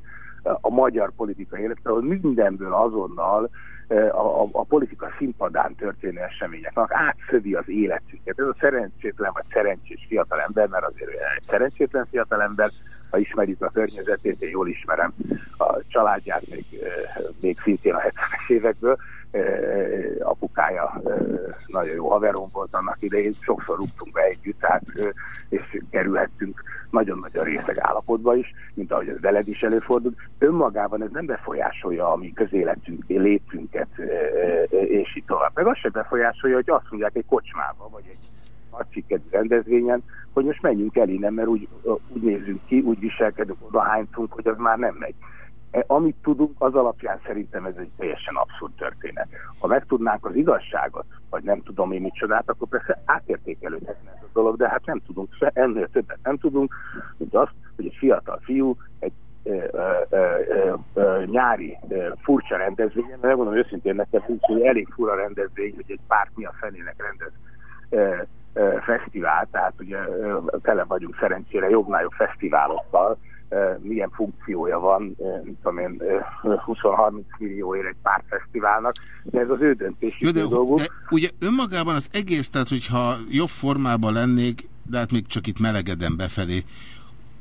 a magyar politikai életet, ahol mindenből azonnal a, a, a politika színpadán történő eseményeknek átszövi az életünket. Ez a szerencsétlen vagy szerencsés fiatalember, mert azért egy szerencsétlen fiatalember, ha ismerjük a környezetét, én jól ismerem a családját még, még szintén a 70-es évekből, apukája nagyon jó haverom volt annak idején, sokszor rúgtunk be együtt, tehát, és kerülhettünk nagyon-nagyon részeg állapotba is, mint ahogy ez veled is előfordult. Önmagában ez nem befolyásolja a mi közéletünk, létünket, és így tovább. Meg azt sem befolyásolja, hogy azt mondják egy kocsmába, vagy egy nagy rendezvényen, hogy most menjünk el innen, mert úgy, úgy nézzünk ki, úgy viselkedünk, oda hánytunk, hogy az már nem megy. E, amit tudunk, az alapján szerintem ez egy teljesen abszurd történet. Ha megtudnánk az igazságot, vagy nem tudom én micsodát, akkor persze átértékelődhetne ez a dolog, de hát nem tudunk, se ennél többet nem tudunk, mint azt, hogy egy fiatal fiú egy ö, ö, ö, nyári ö, furcsa rendezvény, mert megmondom őszintén nekem, hogy elég fura rendezvény, hogy egy párt mi a fenének rendez ö, fesztivál, tehát ugye tele vagyunk szerencsére jobbnál jobb fesztiválokkal, milyen funkciója van, tudom én, 20-30 millióért egy pár fesztiválnak, de ez az ő döntésük de, dolguk. De ugye önmagában az egész, tehát hogyha jobb formában lennék, de hát még csak itt melegedem befelé,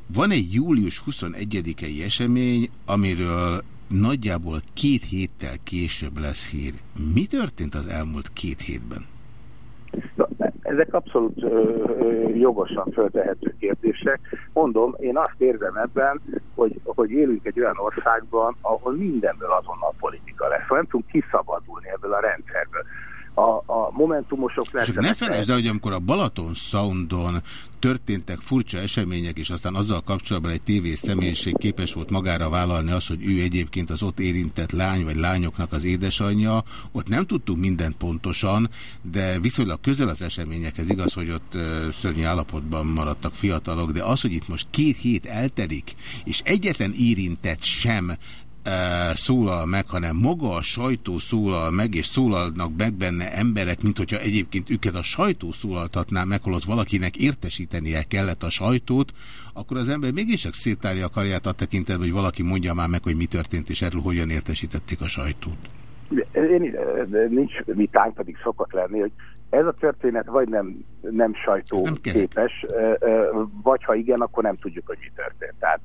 van egy július 21-i esemény, amiről nagyjából két héttel később lesz hír. Mi történt az elmúlt két hétben? Ezek abszolút ö, ö, jogosan föltehető kérdések. Mondom, én azt érzem ebben, hogy, hogy élünk egy olyan országban, ahol mindenből azonnal politika lesz. Nem tudunk kiszabadulni ebből a rendszerből a, a momentumosok lesznek. ne felejtsd el, hogy amikor a Balaton Soundon történtek furcsa események, és aztán azzal kapcsolatban egy tévés személyiség képes volt magára vállalni azt, hogy ő egyébként az ott érintett lány vagy lányoknak az édesanyja, ott nem tudtuk mindent pontosan, de viszonylag közel az eseményekhez igaz, hogy ott szörnyű állapotban maradtak fiatalok, de az, hogy itt most két hét eltelik, és egyetlen érintett sem szólal meg, hanem maga a sajtó szólal meg, és szólalnak meg benne emberek, mint hogyha egyébként őket a sajtó szólaltatná meg, holott valakinek értesítenie kellett a sajtót, akkor az ember mégiscsak szétárja a karját a tekintetben, hogy valaki mondja már meg, hogy mi történt, és erről hogyan értesítették a sajtót. Én, nincs vitánk, pedig szokott lenni, hogy ez a történet vagy nem, nem sajtó nem képes, vagy ha igen, akkor nem tudjuk, hogy mi történt. Tehát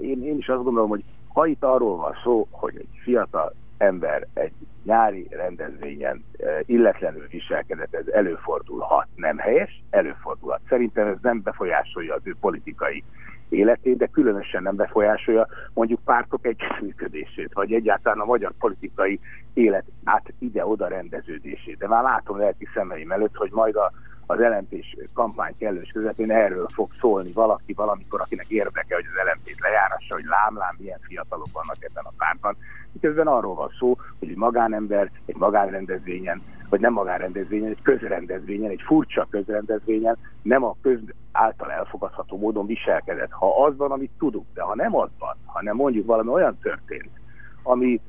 én, én is azt gondolom, hogy ha itt arról van szó, hogy egy fiatal ember egy nyári rendezvényen eh, illetlenül viselkedett, ez előfordulhat. Nem helyes, előfordulhat. Szerintem ez nem befolyásolja az ő politikai életét, de különösen nem befolyásolja mondjuk pártok együttműködését, vagy egyáltalán a magyar politikai élet át ide-oda rendeződését. De már látom lelki szemeim előtt, hogy majd a az lmp kampány kellős közepén erről fog szólni valaki valamikor, akinek érdeke, hogy az LMP-t lejárassa, hogy lámlám milyen fiatalok vannak ebben a pártban. Miközben arról van szó, hogy egy magánember egy magánrendezvényen, vagy nem magánrendezvényen, egy közrendezvényen, egy furcsa közrendezvényen nem a köz által elfogadható módon viselkedett. Ha az van, amit tudunk, de ha nem az van, hanem mondjuk valami olyan történt, ami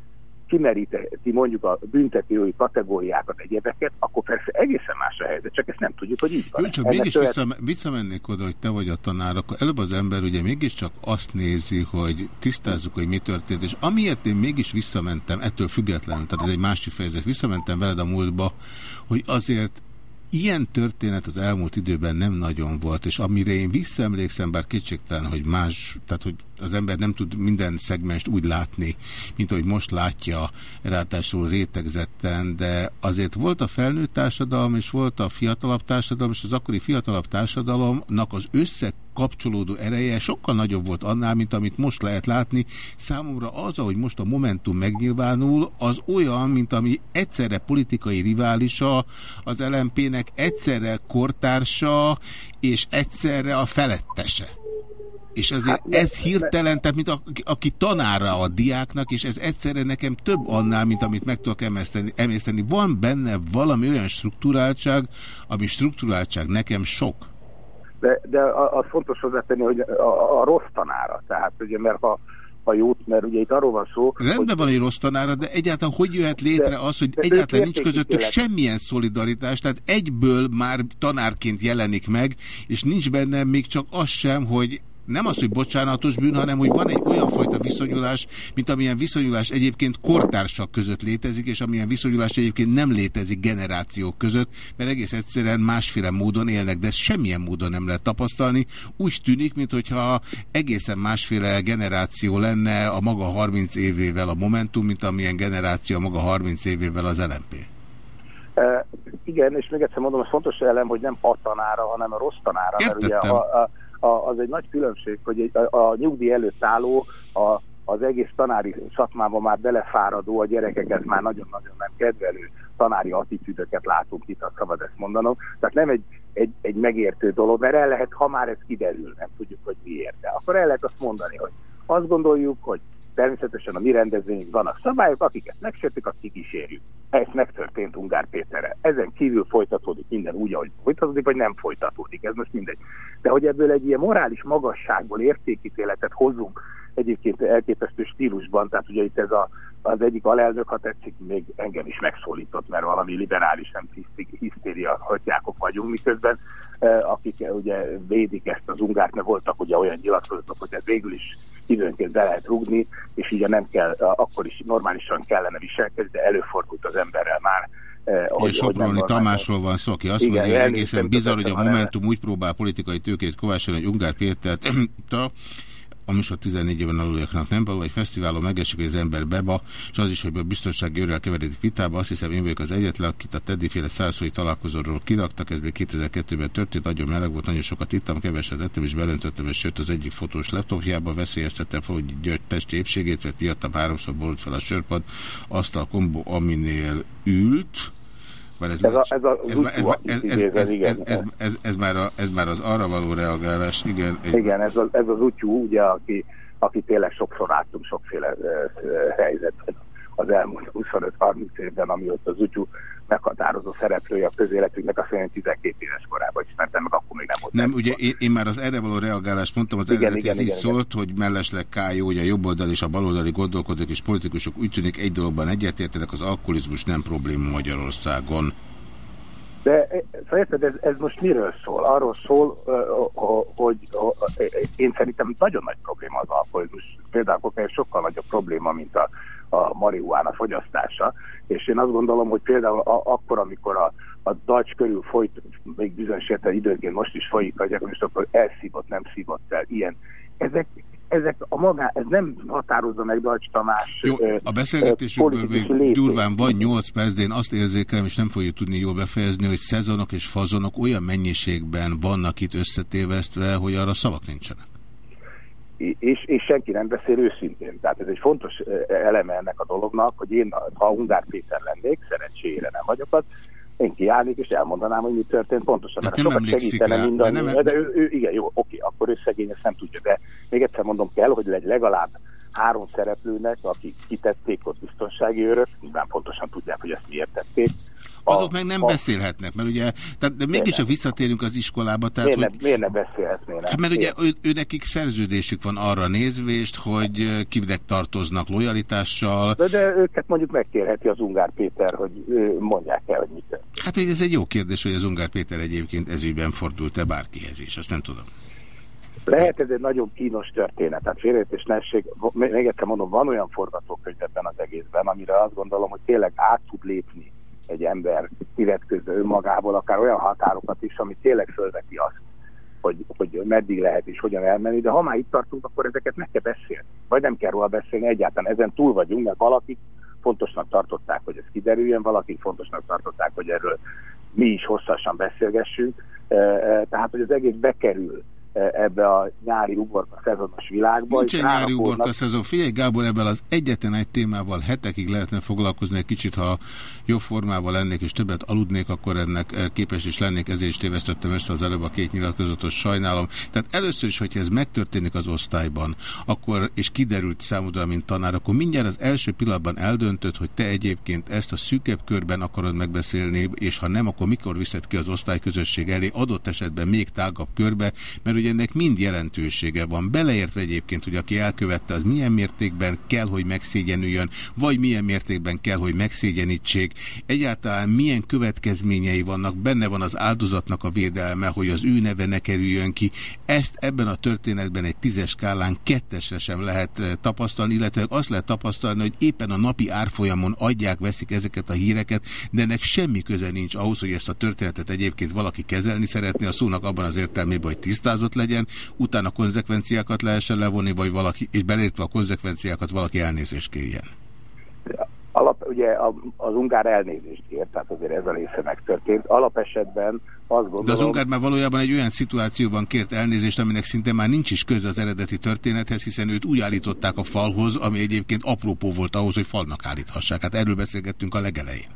kimeríti mondjuk a büntetői kategóriákat, egyebeket, akkor persze egészen más a helyzet, csak ezt nem tudjuk, hogy így van. Jó, csak mégis vissza, visszamennék oda, hogy te vagy a tanár, akkor előbb az ember ugye mégiscsak azt nézi, hogy tisztázzuk, hogy mi történt, és amiért én mégis visszamentem, ettől függetlenül, tehát ez egy másik fejezet, visszamentem veled a múltba, hogy azért ilyen történet az elmúlt időben nem nagyon volt, és amire én visszaemlékszem, bár kétségtelen, hogy más, tehát hogy az ember nem tud minden szegmest úgy látni, mint ahogy most látja, ráadásul rétegzetten, de azért volt a felnőtt társadalom, és volt a fiatalabb társadalom, és az akkori fiatalabb társadalomnak az összekapcsolódó ereje sokkal nagyobb volt annál, mint amit most lehet látni. Számomra az, ahogy most a Momentum megnyilvánul, az olyan, mint ami egyszerre politikai riválisa az LMP-nek, egyszerre kortársa, és egyszerre a felettese. És azért hát, ez hirtelen, tehát mint a, aki tanára a diáknak, és ez egyszerre nekem több annál, mint amit meg tudok emészteni. emészteni. Van benne valami olyan struktúráltság, ami struktúráltság nekem sok. De, de az fontos hozzátenni, hogy a, a rossz tanára. Tehát ugye, mert ha a jót, mert ugye itt arról van szó... Rendben hogy... van egy rossz tanára, de egyáltalán hogy jöhet létre de, az, hogy de egyáltalán nincs közöttük semmilyen szolidaritás, tehát egyből már tanárként jelenik meg, és nincs benne még csak az sem, hogy nem az, hogy bocsánatos bűn, hanem hogy van egy olyan fajta viszonyulás, mint amilyen viszonyulás egyébként kortársak között létezik, és amilyen viszonyulás egyébként nem létezik generációk között, mert egész egyszerűen másféle módon élnek, de semmilyen módon nem lehet tapasztalni. Úgy tűnik, mintha egészen másféle generáció lenne a maga 30 évével a Momentum, mint amilyen generáció a maga 30 évével az LMP. Uh, igen, és még egyszer mondom, a fontos elem, hogy nem a tanára, hanem a rossz tanára. Értettem. Mert ugye a, a, a, az egy nagy különbség, hogy a, a nyugdíj előtt álló, a, az egész tanári szakmában már belefáradó, a gyerekeket már nagyon-nagyon nem kedvelő tanári attitűdöket látunk itt, a szabad ezt mondanom. Tehát nem egy, egy, egy megértő dolog, mert el lehet, ha már ez kiderül, nem tudjuk, hogy miért. De akkor el lehet azt mondani, hogy azt gondoljuk, hogy Természetesen a mi rendezvényünk vannak szabályok, akiket megsértik, azt kikísérjük. Ez megtörtént Ungár Péterre. Ezen kívül folytatódik minden úgy, ahogy folytatódik, vagy nem folytatódik. Ez most mindegy. De hogy ebből egy ilyen morális magasságból értékítéletet hozunk, egyébként elképesztő stílusban, tehát ugye itt ez a, az egyik alelnök, ha tetszik, még engem is megszólított, mert valami liberális, nem hisztéria hagyjákok vagyunk, miközben akik ugye védik ezt az ungárt, mert voltak ugye olyan nyilatkozatok, hogy ez végül is időnként be lehet rúgni, és ugye nem kell, akkor is normálisan kellene viselkedni, de előfordult az emberrel már hogy, Sopronni Tamásról van szó, aki azt Igen, mondja, hogy egészen bizarr, hogy a Momentum úgy próbál politikai tőkét kovácsolni, hogy Ungár Pétert a műsor 14 éven aluljaknak nem való, egy fesztiválon megesik, hogy az ember beba, és az is, hogy a biztonsági őrrel keveredik vitába. Azt hiszem, én vagyok az egyetlen, akit a Teddyféle százszói találkozóról kiraktak, ez még 2002-ben történt, nagyon meleg volt, nagyon sokat ittam, keveset ettem, és belöntöttem, és sőt az egyik fotós laptopjába veszélyeztettem fel, hogy György testi épségét, mert miattam háromszor bolt fel a sörpad, azt a kombó, aminél ült, ez, ez, a, ez, a ez, ez, ez, ez, ez, ez, ez, már a, ez már az arra való reagálás, igen. Egy... Igen, ez, a, ez az útjú, ugye, aki, aki tényleg sokszor láttunk sokféle uh, helyzetben az elmúlt 25-30 évben, amióta az útjú meghatározó szereplője a közéletünknek, a szerint 12 éves korában ismertem, meg akkor még nem volt. Nem, ugye én, én már az erre való reagálást mondtam, az igen, igen, így igen, szólt, igen. hogy mellesleg Kájó, hogy a jobboldali és a baloldali gondolkodók és politikusok úgy tűnik egy dologban egyetértenek, az alkoholizmus nem probléma Magyarországon. De szóval érted, ez, ez most miről szól? Arról szól, hogy én szerintem nagyon nagy probléma az alkoholizmus. Például sokkal nagyobb probléma, mint a a marihuána fogyasztása, és én azt gondolom, hogy például a, akkor, amikor a, a Dajcs körül folyt, még bizonyos időnként most is folyik a és akkor elszívott, nem szívott el, ilyen. Ezek, ezek a magá, ez nem határozza meg Dajcs Tamás Jó, a beszélgetésünkből még lépés. durván van 8 perc, de én azt érzékelem, és nem fogjuk tudni jól befejezni, hogy szezonok és fazonok olyan mennyiségben vannak itt összetévesztve, hogy arra szavak nincsenek és, és senki nem beszél őszintén. Tehát ez egy fontos eleme ennek a dolognak, hogy én, ha Ungár Péter lennék, szerencsére nem vagyok az, én kiállnék és elmondanám, hogy mi történt pontosan. Hát mert sokat segítene minden. De, nem, de ő, ő, igen, jó, oké, akkor ő szegény, ezt nem tudja. De még egyszer mondom, kell, hogy legy legalább három szereplőnek, akik kitették ott biztonsági őrök, nyilván pontosan tudják, hogy ezt miért tették, azok meg nem a... beszélhetnek, mert ugye, tehát, de mégis a visszatérünk az iskolába. Tehát, miért, hogy, ne, miért ne beszélhetnének? Hát, mert ugye ő, ő nekik szerződésük van arra nézvést, hogy kinek tartoznak lojalitással. De, de őket mondjuk megkérheti az Ungár Péter, hogy mondják el, hogy mit. Hát hogy ez egy jó kérdés, hogy az Ungár Péter egyébként ezügyben fordult-e bárkihez is, azt nem tudom. Lehet ez egy nagyon kínos történet, tehát félrejtésnesség, még egyszer mondom, van olyan forgatókönyv ebben az egészben, amire azt gondolom, hogy tényleg át tud lépni egy ember kivetköző önmagából, akár olyan határokat is, ami tényleg fölveti azt, hogy, hogy meddig lehet és hogyan elmenni, de ha már itt tartunk, akkor ezeket meg kell beszélni. Vagy nem kell róla beszélni egyáltalán. Ezen túl vagyunk, mert valakik fontosnak tartották, hogy ez kiderüljön, valakik fontosnak tartották, hogy erről mi is hosszasan beszélgessünk. Tehát, hogy az egész bekerül ebbe a nyári uborka szezonos világba. Nincs egy nyári uborka szezon. Figyelj Gábor, ebben az egyetlen egy témával hetekig lehetne foglalkozni, egy kicsit, ha jobb formában lennék és többet aludnék, akkor ennek eh, képes is lennék, ezért is tévesztettem össze az előbb a két nyilatkozatot, sajnálom. Tehát először is, hogyha ez megtörténik az osztályban, akkor, és kiderült számodra, mint tanár, akkor mindjárt az első pillanatban eldöntött, hogy te egyébként ezt a szűkebb körben akarod megbeszélni, és ha nem, akkor mikor viszed ki az osztályközösség elé, adott esetben még tágabb körbe, mert ugye ennek mind jelentősége van. Beleértve egyébként, hogy aki elkövette, az milyen mértékben kell, hogy megszégyenüljön, vagy milyen mértékben kell, hogy megszégyenítsék. Egyáltalán milyen következményei vannak, benne van az áldozatnak a védelme, hogy az ő neve ne kerüljön ki. Ezt ebben a történetben egy tízes skálán kettesre sem lehet eh, tapasztalni, illetve azt lehet tapasztalni, hogy éppen a napi árfolyamon adják, veszik ezeket a híreket, de ennek semmi köze nincs ahhoz, hogy ezt a történetet egyébként valaki kezelni szeretné, a szónak abban az értelmében, hogy tisztázott legyen, utána konzekvenciákat lehessen levonni, vagy valaki, és belértve a konzekvenciákat valaki elnézést kérjen. Alap, ugye az ungár elnézést kért, tehát azért ez a része megtörtént. Alapesetben azt gondolom... De az ungár már valójában egy olyan szituációban kért elnézést, aminek szinte már nincs is köze az eredeti történethez, hiszen őt úgy állították a falhoz, ami egyébként aprópó volt ahhoz, hogy falnak állíthassák. Hát erről beszélgettünk a legelején.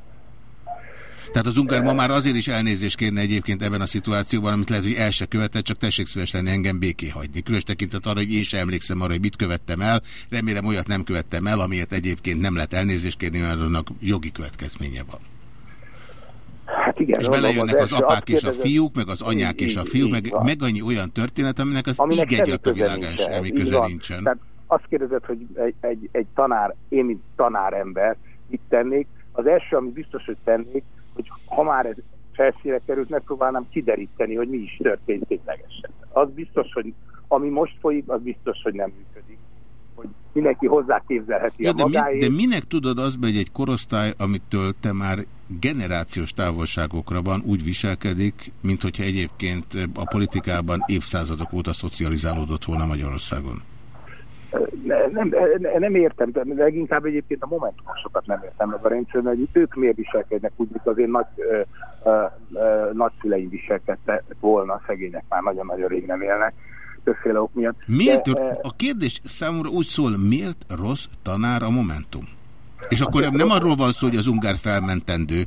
Tehát az Ungár ma már azért is elnézést kérne egyébként ebben a szituációban, amit lehet, hogy el se követett, csak tessék szíves lenni engem béké hagyni. Különös tekintet arra, hogy én sem emlékszem arra, hogy mit követtem el. Remélem olyat nem követtem el, amiért egyébként nem lehet elnézést kérni, mert annak jogi következménye van. Hát igen, és belejönnek az, az apák és a fiúk, meg az anyák és a fiúk, meg, meg annyi olyan történet, aminek az aminek így egyet a világán semmi köze nincsen. Tehát azt kérdezett, hogy egy, egy, egy tanár, én mint tanárember mit tennék, az első, amit biztos, hogy tennék, hogy ha már ez felszíre került, megpróbálnám kideríteni, hogy mi is történt ténylegesen. Az biztos, hogy ami most folyik, az biztos, hogy nem működik. Hogy mindenki hozzáképzelheti ja, a magáét. De, mi, de minek tudod az, hogy egy korosztály, amitől te már generációs távolságokra van, úgy viselkedik, mint hogyha egyébként a politikában évszázadok óta szocializálódott volna Magyarországon? Nem, nem értem, de leginkább egyébként a momentumosokat nem értem meg a rendszerben, hogy ők miért viselkednek úgy, mint az én nagy, ö, ö, ö, nagyszüleim viselkedtek volna, szegények már nagyon-nagyon rég nem élnek, többféle ok miatt. Miért, de, a kérdés számomra úgy szól, miért rossz tanár a Momentum? És akkor nem arról van szó, hogy az ungár felmentendő,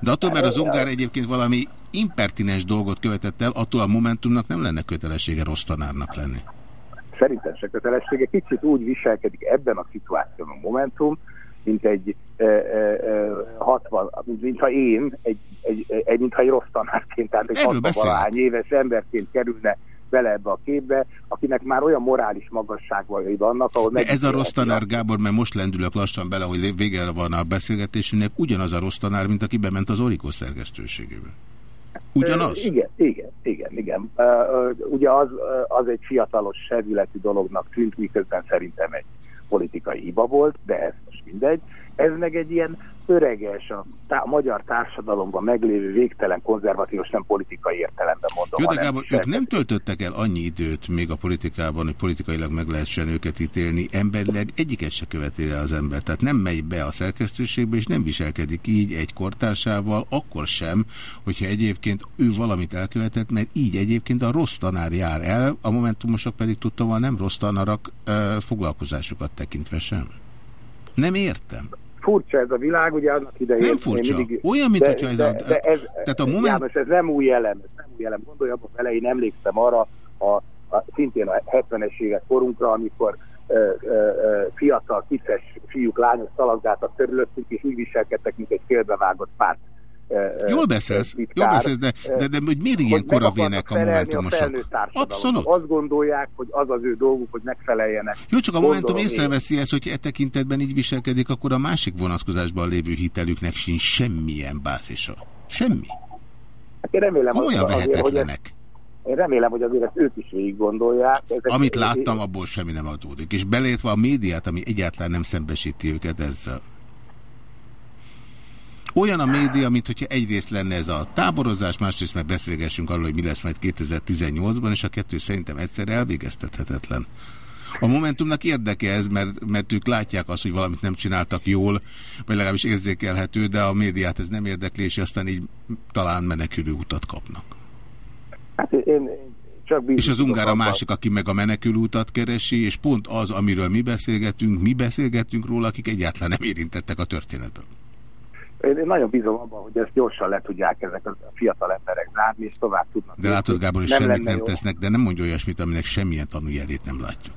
de attól, mert az ungár egyébként valami impertinens dolgot követett el, attól a Momentumnak nem lenne kötelessége rossz tanárnak lenni szerintem se kötelessége, kicsit úgy viselkedik ebben a szituációban a Momentum, mint egy e, e, 60, mint, mintha én, egy, egy, egy, mintha egy rossz tanárként, tehát egy 60 éves emberként kerülne bele ebbe a képbe, akinek már olyan morális magasságvai vannak, ahol... De ez a rossz tanár, Gábor, mert most lendülök lassan bele, hogy vége van a beszélgetésünknek, ugyanaz a rossz tanár, mint aki bement az Orikó szerkesztőségébe. Ugyanaz? Igen, igen, igen, igen. Ugye az, az egy fiatalos serületű dolognak tűnt, miközben szerintem egy politikai hiba volt, de ez most mindegy. Ez meg egy ilyen öreges, a, tá a magyar társadalomban meglévő végtelen konzervatívos, nem politikai értelemben mondom. Jó, de Gábor, ők nem töltöttek el annyi időt még a politikában, hogy politikailag meg lehessen őket ítélni. Emberileg egyiket se követi az ember. Tehát nem megy be a szerkesztőségbe, és nem viselkedik így egy kortársával, akkor sem, hogyha egyébként ő valamit elkövetett, mert így egyébként a rossz tanár jár el, a momentumosok pedig tudtam, nem rossz tanárak foglalkozásukat tekintve sem. Nem értem furcsa ez a világ, ugye annak idején... Nem furcsa. Mindig, Olyan, mint de, hogyha ez de, a... De ez, tehát a moment... János, ez nem új elem, ez nem új elem. Gondolj abban vele, én emlékszem arra, a, a, szintén a 70-es évek korunkra, amikor ö, ö, ö, fiatal, kicses fiúk, lányok szalagáltak körülöttünk, és úgy viselkedtek, mint egy félbevágott párt Jól beszélsz, jól beszélsz, de, de, de hogy miért ilyen koravének a momentumosok? Abszolút. Azt gondolják, hogy az az ő dolguk, hogy megfeleljenek. Jó, csak a Momentum észreveszi ezt, hogy e tekintetben így viselkedik, akkor a másik vonatkozásban lévő hitelüknek sincs semmilyen bázisa. Semmi. Hát én remélem, Olyan azért, hogy ezt, én remélem, hogy azért ezt ők is végig gondolják. Ezek Amit láttam, abból semmi nem adódik. És beleértve a médiát, ami egyáltalán nem szembesíti őket ezzel. Olyan a média, mint hogyha egyrészt lenne ez a táborozás, másrészt meg beszélgessünk arról, hogy mi lesz majd 2018-ban, és a kettő szerintem egyszer elvégeztethetetlen. A Momentumnak érdeke ez, mert, mert ők látják azt, hogy valamit nem csináltak jól, vagy legalábbis érzékelhető, de a médiát ez nem érdekli, és aztán így talán menekülő utat kapnak. Hát én, csak és az ungár a másik, aki meg a menekülőutat keresi, és pont az, amiről mi beszélgetünk, mi beszélgetünk róla, akik egyáltalán nem érintettek a történetből. Én, nagyon bízom abban, hogy ezt gyorsan le tudják ezek a fiatal emberek zárni, és tovább tudnak. De látod, Gábor, hogy semmit nem jó. tesznek, de nem mondja olyasmit, aminek semmilyen tanújelét nem látjuk.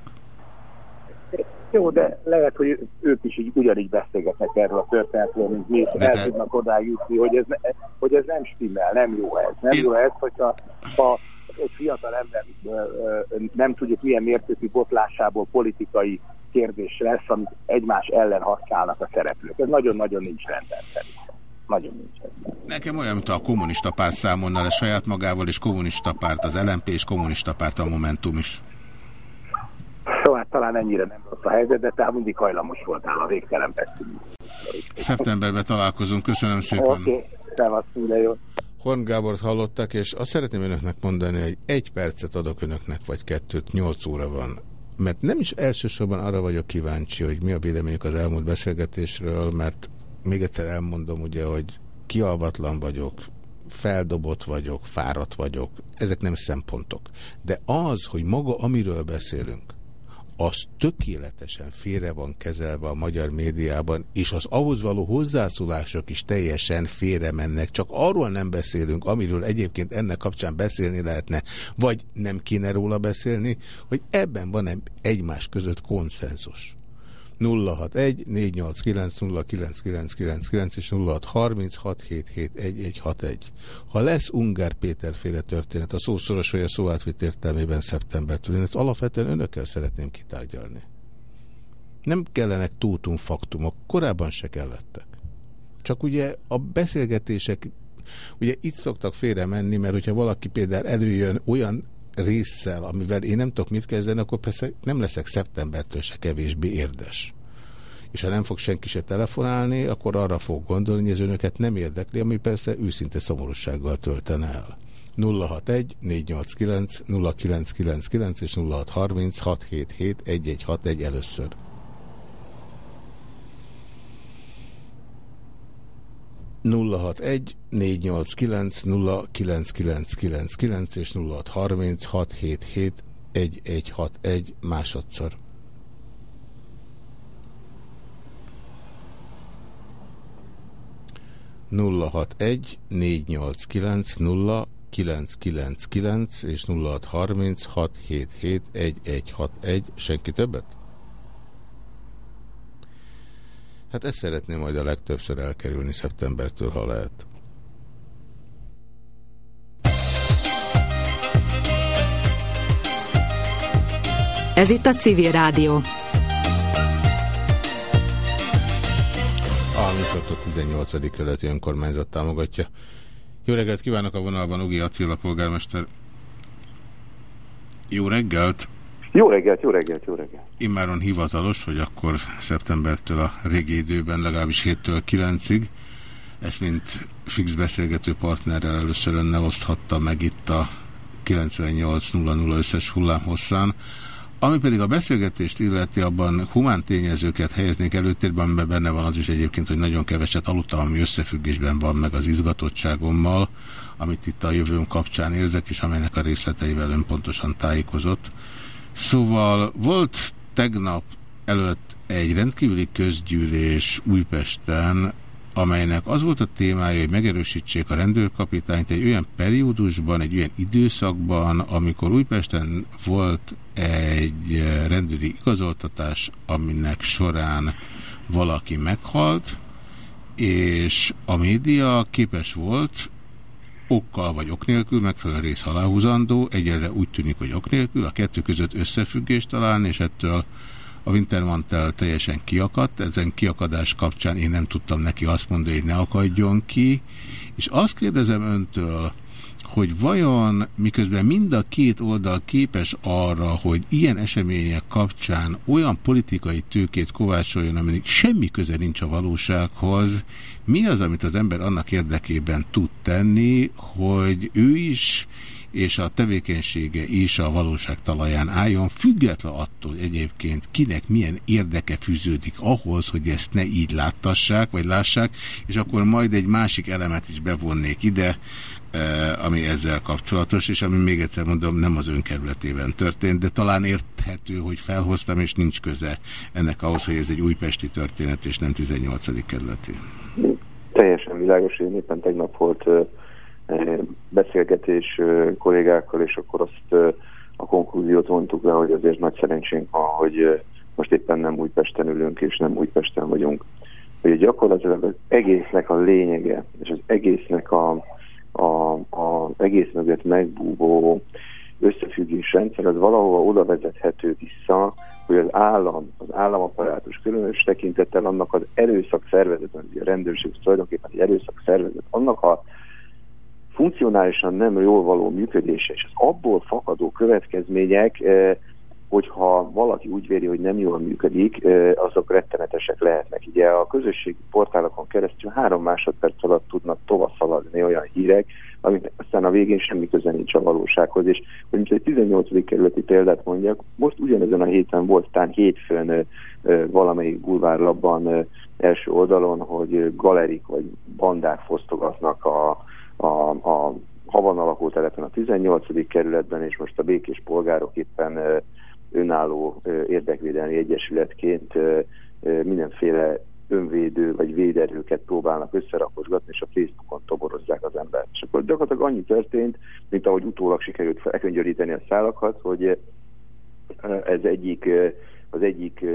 Jó, de lehet, hogy ők is így ugyanígy beszélgetnek erről a történetről, mint mi, és el te... tudnak odáig jutni, hogy ez, ne, hogy ez nem stimmel, nem jó ez. Nem Én... jó ez, hogyha ha egy fiatal ember nem tudjuk milyen mértékű botlásából politikai kérdés lesz, amit egymás ellen használnak a szereplők. Ez nagyon-nagyon nincs rendben szerintem. Nagyon nincs rendben. Nekem olyan, mint a kommunista párt számolna le saját magával, és kommunista párt az LMP, és kommunista párt a Momentum is. Szóval hát talán ennyire nem rossz a helyzet, de te mindig hajlamos voltál a végtelen pessimizmus. Szeptemberben találkozunk, köszönöm szépen. Oké, okay. minden jó. Horn Gábort hallottak, és azt szeretném önöknek mondani, hogy egy percet adok önöknek, vagy kettőt, nyolc óra van. Mert nem is elsősorban arra vagyok kíváncsi, hogy mi a véleményük az elmúlt beszélgetésről, mert még egyszer elmondom ugye, hogy kialvatlan vagyok, feldobott vagyok, fáradt vagyok, ezek nem szempontok. De az, hogy maga amiről beszélünk, az tökéletesen félre van kezelve a magyar médiában, és az ahhoz való hozzászólások is teljesen félre mennek. Csak arról nem beszélünk, amiről egyébként ennek kapcsán beszélni lehetne, vagy nem kéne róla beszélni, hogy ebben van -e egymás között konszenzus. 061 489 0999 és 0636771161. Ha lesz Ungár Péter féle történet a szószoros vagy a szó átvitt értelmében szeptembertől, én ezt alapvetően önökkel szeretném kitárgyalni. Nem kellenek tútum faktumok, korábban se kellettek. Csak ugye a beszélgetések, ugye itt szoktak félre menni, mert hogyha valaki például előjön olyan résszel, amivel én nem tudok mit kezdeni, akkor persze nem leszek szeptembertől se kevésbé érdes. És ha nem fog senki se telefonálni, akkor arra fog gondolni, hogy ez önöket nem érdekli, ami persze őszinte szomorúsággal töltene el. 061 489 0999 és 0630 677 1161 először. Nulla hat egy négy nyolc kilenc nulla kilenc kilenc kilenc és nulla hat harminc hat hét hét egy egy hat egy másodszor. 061 489 0999 és 0630 677 1161. Senki többet? Hát ezt szeretném majd a legtöbbször elkerülni szeptembertől, ha lehet. Ez itt a Civil Rádió. A Miskolcot 18. keleti önkormányzat támogatja. Jó reggelt kívánok a vonalban, Ugi Attila polgármester. Jó reggelt! Jó reggelt, jó reggelt, jó reggelt. Immáron hivatalos, hogy akkor szeptembertől a régi időben legalábbis 7-től 9-ig. Ezt mint fix beszélgető partnerrel először önnel oszthatta meg itt a 98.00 összes hullámhosszán. Ami pedig a beszélgetést illeti, abban humán tényezőket helyeznék előtérben, amiben benne van az is egyébként, hogy nagyon keveset aludtam, ami összefüggésben van meg az izgatottságommal, amit itt a jövőm kapcsán érzek, és amelynek a részleteivel ön pontosan tájékozott. Szóval volt tegnap előtt egy rendkívüli közgyűlés Újpesten, amelynek az volt a témája, hogy megerősítsék a rendőrkapitányt egy olyan periódusban, egy olyan időszakban, amikor Újpesten volt egy rendőri igazoltatás, aminek során valaki meghalt, és a média képes volt okkal vagy ok nélkül, megfelelő rész aláhúzandó, egyelőre úgy tűnik, hogy ok nélkül, a kettő között összefüggést találni, és ettől a Wintermantel teljesen kiakadt, ezen kiakadás kapcsán én nem tudtam neki azt mondani, hogy ne akadjon ki, és azt kérdezem öntől, hogy vajon miközben mind a két oldal képes arra, hogy ilyen események kapcsán olyan politikai tőkét kovácsoljon, aminek semmi köze nincs a valósághoz, mi az, amit az ember annak érdekében tud tenni, hogy ő is és a tevékenysége is a valóság talaján álljon, független attól egyébként kinek milyen érdeke fűződik ahhoz, hogy ezt ne így láttassák, vagy lássák, és akkor majd egy másik elemet is bevonnék ide, ami ezzel kapcsolatos, és ami még egyszer mondom, nem az önkerületében történt, de talán érthető, hogy felhoztam, és nincs köze ennek ahhoz, hogy ez egy újpesti történet, és nem 18. kerületi. Teljesen világos, én éppen tegnap volt uh, beszélgetés kollégákkal, és akkor azt a konklúziót vontuk le, hogy azért nagy szerencsénk van, hogy most éppen nem Újpesten ülünk, és nem Újpesten vagyunk. Hogy gyakorlatilag az egésznek a lényege, és az egésznek a, a, a egész mögött megbúvó összefüggés rendszer, az valahova oda vezethető vissza, hogy az állam, az államaparátus különös tekintettel annak az erőszak szervezet, a rendőrség tulajdonképpen egy erőszak szervezet, annak a funkcionálisan nem jól való működése, és az abból fakadó következmények, eh, hogyha valaki úgy véli, hogy nem jól működik, azok rettenetesek lehetnek. Ugye a közösségi portálokon keresztül három másodperc alatt tudnak tovább szaladni olyan hírek, amik aztán a végén semmi köze nincs a valósághoz. És hogy mint egy 18. kerületi példát mondjak, most ugyanezen a héten volt tán hétfőn valamelyik bulvárlapban első oldalon, hogy galerik vagy bandák fosztogatnak a a, a Havan telepen a 18. kerületben, és most a békés polgárok éppen önálló érdekvédelmi egyesületként mindenféle önvédő vagy véderőket próbálnak összerakosgatni, és a Facebookon toborozzák az embert. És akkor gyakorlatilag annyi történt, mint ahogy utólag sikerült felkönyöríteni a szálakat, hogy ez egyik, az egyik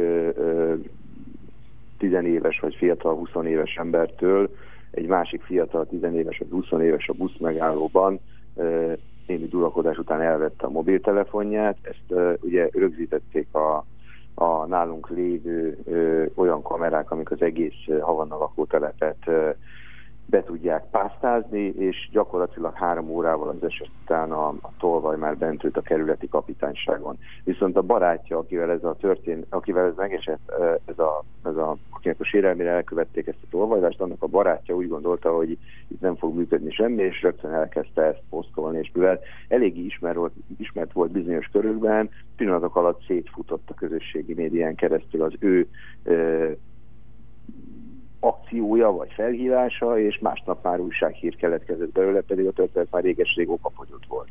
tizenéves vagy fiatal 20 éves embertől egy másik fiatal, 10 éves vagy 20 éves a busz megállóban némi durakodás után elvette a mobiltelefonját, ezt ugye rögzítették a, a nálunk lévő ö, olyan kamerák, amik az egész Havanna lakótelepet ö, be tudják pásztázni, és gyakorlatilag három órával az eset után a, a tolvaj már bent ült a kerületi kapitányságon. Viszont a barátja, akivel ez a történ, akivel ez megesett, ez a, ez a, akinek a sérelmére elkövették ezt a tolvajlást, annak a barátja úgy gondolta, hogy itt nem fog működni semmi, és rögtön elkezdte ezt posztolni, és mivel eléggé ismert volt, ismert volt bizonyos körökben, pillanatok alatt szétfutott a közösségi médián keresztül az ő akciója vagy felhívása, és másnap már újsághír keletkezett belőle, pedig a történet már réges-rég okafogyott volt.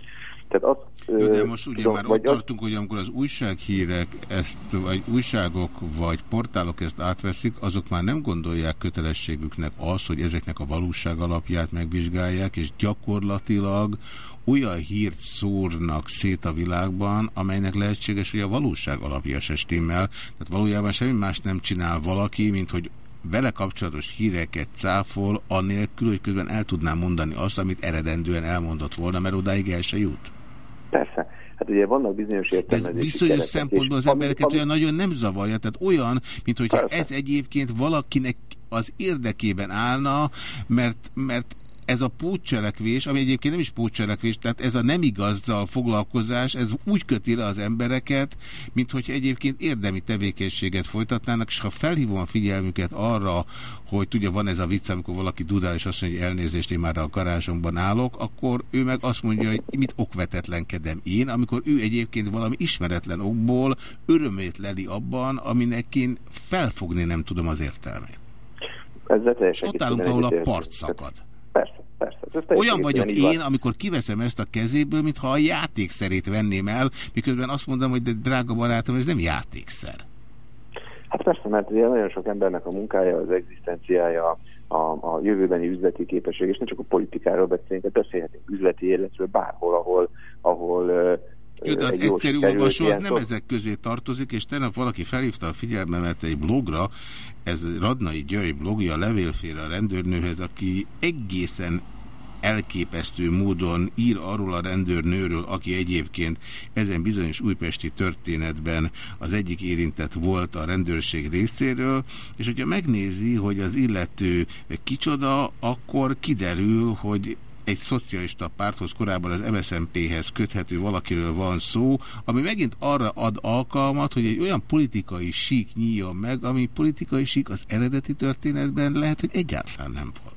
Tehát azt, Jó, de most ugye tudom, már ott tartunk, hogy amikor az újsághírek ezt, vagy újságok, vagy portálok ezt átveszik, azok már nem gondolják kötelességüknek az, hogy ezeknek a valóság alapját megvizsgálják, és gyakorlatilag olyan hírt szórnak szét a világban, amelynek lehetséges, hogy a valóság alapja se stimmel. Tehát valójában semmi más nem csinál valaki, mint hogy vele kapcsolatos híreket cáfol, anélkül, hogy közben el tudnám mondani azt, amit eredendően elmondott volna, mert odáig el se jut. Persze. Hát ugye vannak bizonyos értelmezési viszonyos szempontból az embereket ami, olyan nagyon nem zavarja, tehát olyan, mint hogyha Persze. ez egyébként valakinek az érdekében állna, mert, mert ez a pótcselekvés, ami egyébként nem is pótcselekvés, tehát ez a nem igazzal foglalkozás, ez úgy köti le az embereket, mint hogy egyébként érdemi tevékenységet folytatnának, és ha felhívom a figyelmüket arra, hogy tudja, van ez a vicc, amikor valaki dudál, és azt mondja, hogy elnézést, én már a garázsomban állok, akkor ő meg azt mondja, hogy mit okvetetlenkedem én, amikor ő egyébként valami ismeretlen okból örömét leli abban, aminek én felfogni nem tudom az értelmét. Ezzel teljesen Ott állunk, ahol a part szakad. Persze, persze. Ez Olyan vagyok én, amikor kiveszem ezt a kezéből, mintha a játékszerét venném el, miközben azt mondom, hogy de drága barátom, ez nem játékszer. Hát persze, mert ugye nagyon sok embernek a munkája, az egzisztenciája, a, a jövőbeni üzleti képesség, és nem csak a politikáról beszélünk, de beszélhetünk üzleti életről bárhol, ahol, ahol jó, de az egyszerű olvasó az nem ezek közé tartozik, és tegnap valaki felhívta a figyelmemet egy blogra, ez Radnai György blogja, levélfér a rendőrnőhez, aki egészen elképesztő módon ír arról a rendőrnőről, aki egyébként ezen bizonyos újpesti történetben az egyik érintett volt a rendőrség részéről, és hogyha megnézi, hogy az illető kicsoda, akkor kiderül, hogy egy szocialista párthoz, korábban az MSZNP-hez köthető valakiről van szó, ami megint arra ad alkalmat, hogy egy olyan politikai sík nyíljon meg, ami politikai sík az eredeti történetben lehet, hogy egyáltalán nem volt.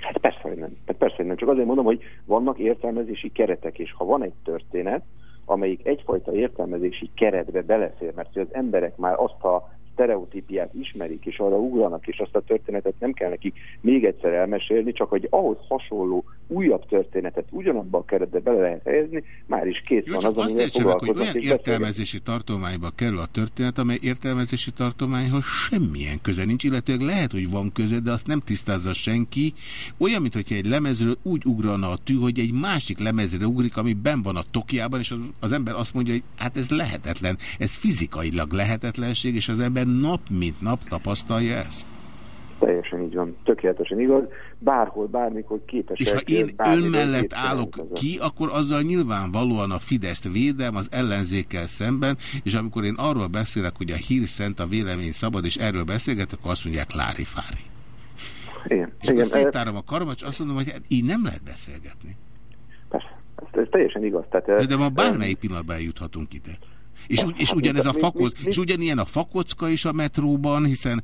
Hát persze, hogy nem. Hát persze, hogy nem. Csak azért mondom, hogy vannak értelmezési keretek, és ha van egy történet, amelyik egyfajta értelmezési keretbe belefér, mert az emberek már azt a sztereotípiát ismerik, és arra ugranak, és azt a történetet nem kell nekik még egyszer elmesélni, csak hogy ahhoz hasonló újabb történetet ugyanabban a keretbe bele lehet helyezni, már is kész Jó, van az, azt értse meg, hogy olyan értelmezési tartományba kerül a történet, amely értelmezési tartományhoz semmilyen köze nincs, illetve lehet, hogy van köze, de azt nem tisztázza senki. Olyan, mintha egy lemezről úgy ugrana a tű, hogy egy másik lemezre ugrik, ami ben van a Tokiában, és az, az ember azt mondja, hogy hát ez lehetetlen, ez fizikailag lehetetlenség, és az ember nap mint nap tapasztalja ezt? Teljesen így van, tökéletesen igaz. Bárhol, bármikor képes. És ha én ön mellett állok ki, akkor azzal nyilvánvalóan a Fideszt védem az ellenzékkel szemben, és amikor én arról beszélek, hogy a hír szent, a vélemény szabad, és erről beszélgetek, akkor azt mondják lári-fári. Igen. És Igen, akkor széttárom a karomat, azt mondom, hogy hát így nem lehet beszélgetni. Persze, ez, ez teljesen igaz. Tehát, de, de ma bármelyik pillanatban eljuthatunk ide. És, ugy, és ugyanez a fakoc, és ugyanilyen a fakocka is a metróban, hiszen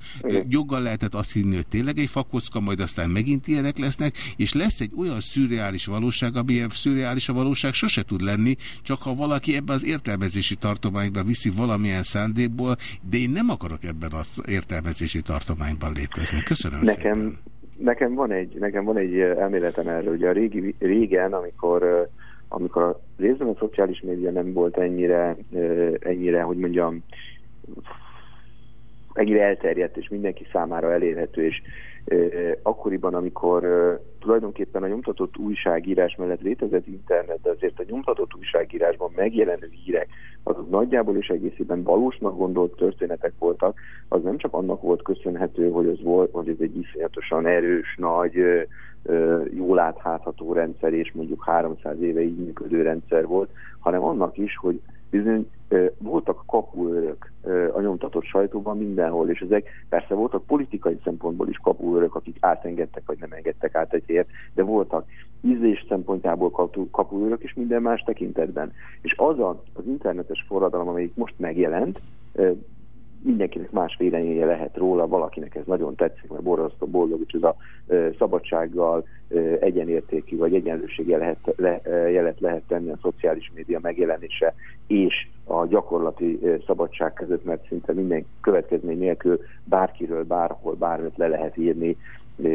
joggal lehetett azt hinni, hogy tényleg egy fakocka, majd aztán megint ilyenek lesznek, és lesz egy olyan szürreális valóság, amilyen szürreális a valóság sose tud lenni, csak ha valaki ebben az értelmezési tartományban viszi valamilyen szándékból, de én nem akarok ebben az értelmezési tartományban létezni. Köszönöm nekem, szépen. Nekem van egy, nekem van egy elméletem erről, ugye a régi, régen, amikor amikor a részben a szociális média nem volt ennyire, ennyire, hogy mondjam, ennyire elterjedt és mindenki számára elérhető, és akkoriban, amikor tulajdonképpen a nyomtatott újságírás mellett létezett internet, de azért a nyomtatott újságírásban megjelenő hírek, azok nagyjából és egészében valósnak gondolt történetek voltak, az nem csak annak volt köszönhető, hogy ez, volt, hogy ez egy iszonyatosan erős, nagy, jól áthátható rendszer, és mondjuk 300 éve így működő rendszer volt, hanem annak is, hogy bizony voltak kapuőrök a nyomtatott sajtóban mindenhol, és ezek persze voltak politikai szempontból is kapuőrök, akik átengedtek, vagy nem engedtek át egy hért, de voltak ízlés szempontjából kapuőrök is minden más tekintetben. És az a, az internetes forradalom, amelyik most megjelent, mindenkinek más véleménye lehet róla, valakinek ez nagyon tetszik, mert borzasztó boldog, hogy ez a szabadsággal egyenértékű vagy egyenlősége lehet, le, jelet lehet tenni a szociális média megjelenése és a gyakorlati szabadság között, mert szinte minden következmény nélkül bárkiről, bárhol, bármit le lehet írni,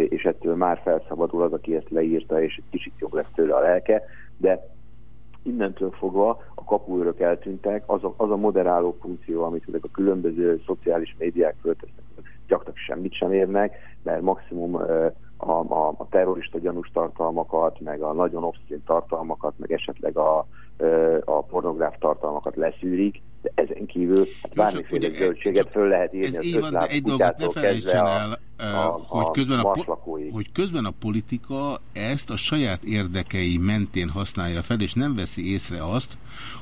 és ettől már felszabadul az, aki ezt leírta, és egy kicsit jobb lesz tőle a lelke, de innentől fogva a kapuőrök eltűntek, az a, az a moderáló funkció, amit ezek a különböző szociális médiák föltesznek, gyakorlatilag semmit sem érnek, mert maximum a, a, a terrorista gyanús tartalmakat, meg a nagyon obszín tartalmakat, meg esetleg a, a pornográf tartalmakat leszűrik, de ezen kívül hát bármiféle zöldséget föl lehet írni az ötlát egy dolgot ne felejtsen el, a, a, hogy, közben a, a hogy közben a politika ezt a saját érdekei mentén használja fel, és nem veszi észre azt,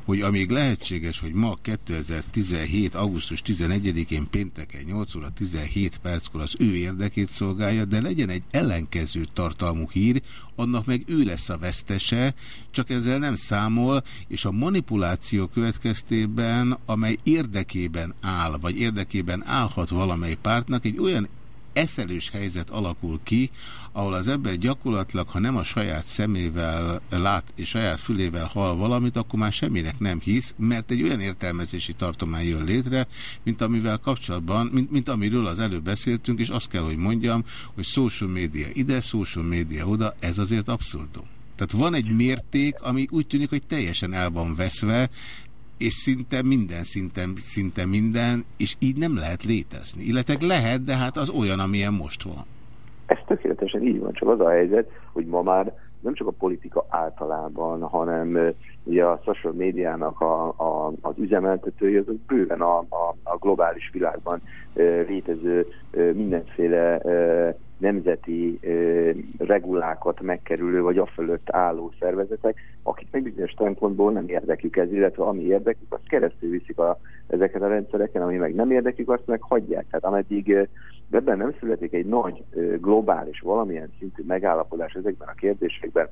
hogy amíg lehetséges, hogy ma 2017. augusztus 11-én pénteken 8 óra 17 perckor az ő érdekét szolgálja, de legyen egy ellenkező tartalmú hír, annak meg ő lesz a vesztese, csak ezzel nem számol, és a manipuláció következtében, amely érdekében áll, vagy érdekében állhat valamely pártnak, egy olyan eszelős helyzet alakul ki, ahol az ember gyakorlatilag, ha nem a saját szemével lát és saját fülével hall valamit, akkor már semminek nem hisz, mert egy olyan értelmezési tartomány jön létre, mint amivel kapcsolatban, mint, mint amiről az előbb beszéltünk, és azt kell, hogy mondjam, hogy social media ide, social media oda, ez azért abszurdum. Tehát van egy mérték, ami úgy tűnik, hogy teljesen el van veszve, és szinte minden szinten, szinte minden, és így nem lehet létezni. Illetve lehet, de hát az olyan, amilyen most van. Ez tökéletesen így van, csak az a helyzet, hogy ma már nem csak a politika általában, hanem ugye a social médiának a, a, az üzemeltetői, azok bőven a, a, a globális világban létező mindenféle nemzeti regulákat megkerülő vagy afölött álló szervezetek, akik meg bizonyos szempontból nem érdekük ez, illetve ami érdekük, azt keresztül viszik a, ezeket a rendszereken, ami meg nem érdekük, azt meg hagyják. Tehát ameddig de ebben nem születik egy nagy globális valamilyen szintű megállapodás ezekben a kérdésekben,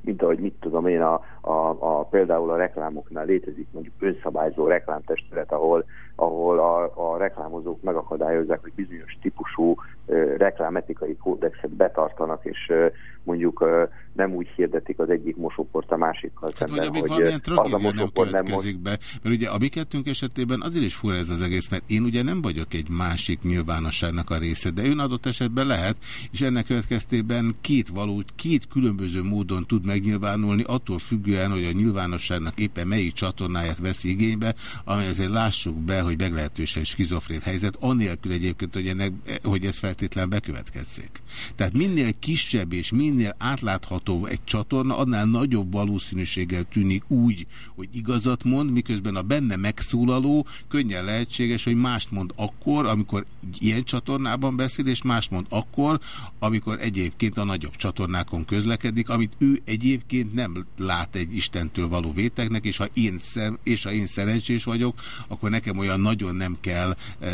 mint ahogy mit tudom én, a, a, a, például a reklámoknál létezik mondjuk önszabályzó reklámtestület, ahol, ahol a, a reklámozók megakadályozzák, hogy bizonyos típusú ö, reklámetikai kódexet betartanak, és ö, mondjuk ö, nem úgy hirdetik az egyik mosóport a másikkal hát, szemben, hogy valamilyen az a mosóport nem mond... be, mert ugye a mi kettőnk esetében azért is fura ez az egész, mert én ugye nem vagyok egy másik nyilvánosságnak a része, de ön adott esetben lehet, és ennek következtében két való, két különböző módon tud megnyilvánulni, attól függően, hogy a nyilvánosságnak éppen melyik csatornáját veszi igénybe, amely azért lássuk be, hogy meglehetősen skizofrén helyzet, anélkül egyébként, hogy, ennek, hogy ez feltétlen bekövetkezzék. Tehát minél kisebb és minél átlátható egy csatorna, annál nagyobb valószínűséggel tűnik úgy, hogy igazat mond, miközben a benne megszólaló könnyen lehetséges, hogy mást mond akkor, amikor ilyen csatornában beszél, és mást mond akkor, amikor egyébként a nagyobb csatornákon közlekedik, amit ő egyébként nem lát egy Istentől való véteknek, és ha én, szem, és ha én szerencsés vagyok, akkor nekem olyan nagyon nem kell e,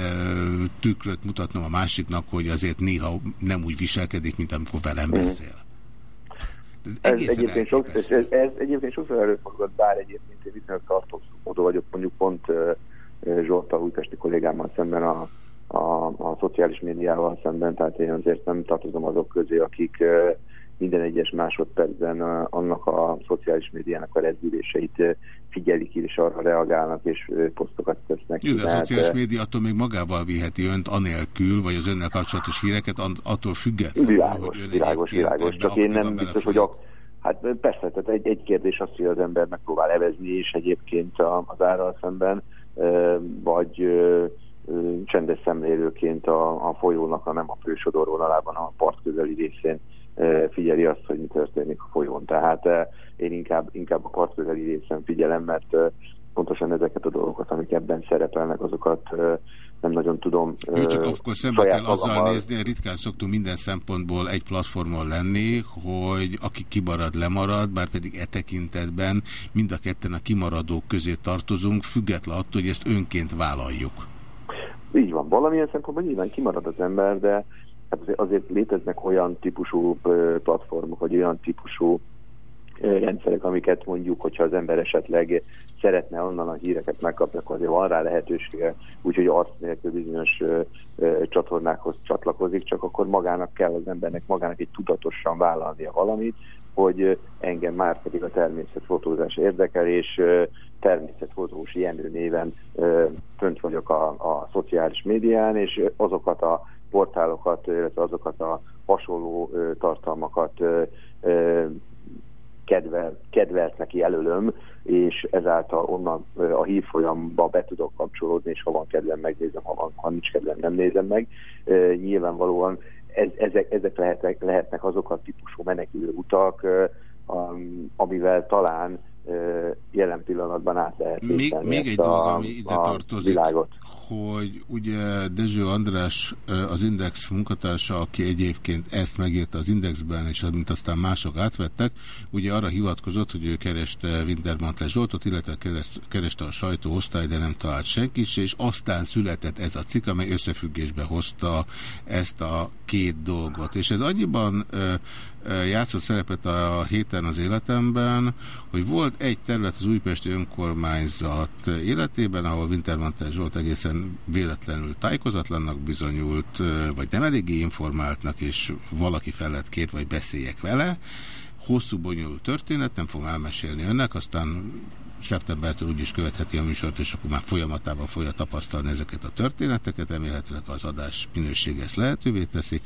tükröt mutatnom a másiknak, hogy azért néha nem úgy viselkedik, mint amikor velem mm. beszél. Ez, ez egyébként, sokszor, ez, ez egyébként sokszor előfordult, bár egyébként én viszonylag tartózkodó vagyok, mondjuk pont Zsolta újpesti kollégámmal szemben a, a, a szociális médiával szemben, tehát én azért nem tartozom azok közé, akik uh, minden egyes másodpercben annak a szociális médiának a rezdüléseit figyelik és arra reagálnak, és posztokat tesznek. Jó, de a szociális média attól még magával viheti önt anélkül, vagy az önnel kapcsolatos híreket, attól függetlenül, világos, hogy ön világos, világos. Csak én nem biztos, hogy a, Hát persze, tehát egy, egy kérdés az, hogy az ember megpróbál evezni, és egyébként az árral szemben, vagy csendes szemlélőként a, a folyónak a nem a fősodor vonalában, a part közeli részén figyeli azt, hogy mi történik a folyón. Tehát én inkább, inkább a partközeli részen figyelem, mert pontosan ezeket a dolgokat, amik ebben szerepelnek, azokat nem nagyon tudom. Ő csak akkor szembe kell azzal magammal... nézni, ritkán szoktunk minden szempontból egy platformon lenni, hogy aki kimarad, lemarad, bár pedig e tekintetben mind a ketten a kimaradók közé tartozunk, független attól, hogy ezt önként vállaljuk. Így van, valamilyen szempontból nyilván kimarad az ember, de hát azért léteznek olyan típusú platformok, vagy olyan típusú rendszerek, amiket mondjuk, hogyha az ember esetleg szeretne onnan a híreket megkapni, akkor azért van rá lehetősége, úgyhogy arc nélkül bizonyos ö, ö, csatornákhoz csatlakozik, csak akkor magának kell az embernek magának egy tudatosan vállalnia valamit, hogy engem már pedig a természetfotózás érdekel, és természetfotós Jenő néven fönt vagyok a, a szociális médián, és azokat a portálokat, illetve azokat a hasonló tartalmakat kedvel, kedveltnek jelölöm, és ezáltal onnan a hírfolyamba be tudok kapcsolódni, és ha van kedvem, megnézem, ha, van, ha nincs kedvem, nem nézem meg. Nyilvánvalóan ez, ezek, ezek lehetnek, lehetnek azok a típusú menekülő utak, amivel talán jelen pillanatban át lehet még, még egy dolog, ami ide tartozik, világot hogy ugye Dezső András az Index munkatársa, aki egyébként ezt megírta az Indexben, és mint aztán mások átvettek, ugye arra hivatkozott, hogy ő kereste Wintermantel Zsoltot, illetve kereste a sajtóosztály, de nem talált senki és aztán született ez a cikk, amely összefüggésbe hozta ezt a két dolgot. És ez annyiban játszott szerepet a héten az életemben, hogy volt egy terület az újpesti önkormányzat életében, ahol Wintermantel Zsolt egészen véletlenül tájékozatlannak bizonyult, vagy nem eléggé informáltnak, és valaki fel lett kért, vagy beszéljek vele. Hosszú, bonyolult történet, nem fogom elmesélni önnek, aztán szeptembertől úgyis követheti a műsort, és akkor már folyamatában fogja tapasztalni ezeket a történeteket, remélhetőleg az adás minősége ezt lehetővé teszi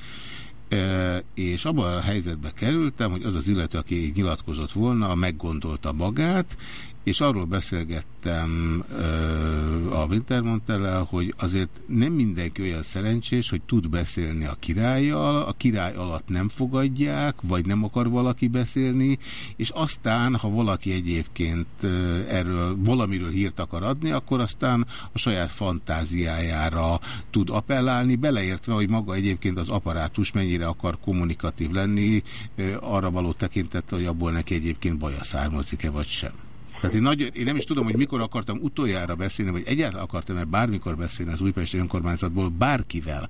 és abban a helyzetbe kerültem, hogy az az illető, aki nyilatkozott volna, meggondolta magát, és arról beszélgettem a Wintermontellel, hogy azért nem mindenki olyan szerencsés, hogy tud beszélni a királlyal, a király alatt nem fogadják, vagy nem akar valaki beszélni, és aztán, ha valaki egyébként erről valamiről hírt akar adni, akkor aztán a saját fantáziájára tud appellálni, beleértve, hogy maga egyébként az apparátus mennyire akar kommunikatív lenni, arra való tekintettel, hogy abból neki egyébként baja származik-e vagy sem. Tehát én, nagy, én nem is tudom, hogy mikor akartam utoljára beszélni, vagy egyáltalán akartam-e bármikor beszélni az újpesti önkormányzatból bárkivel,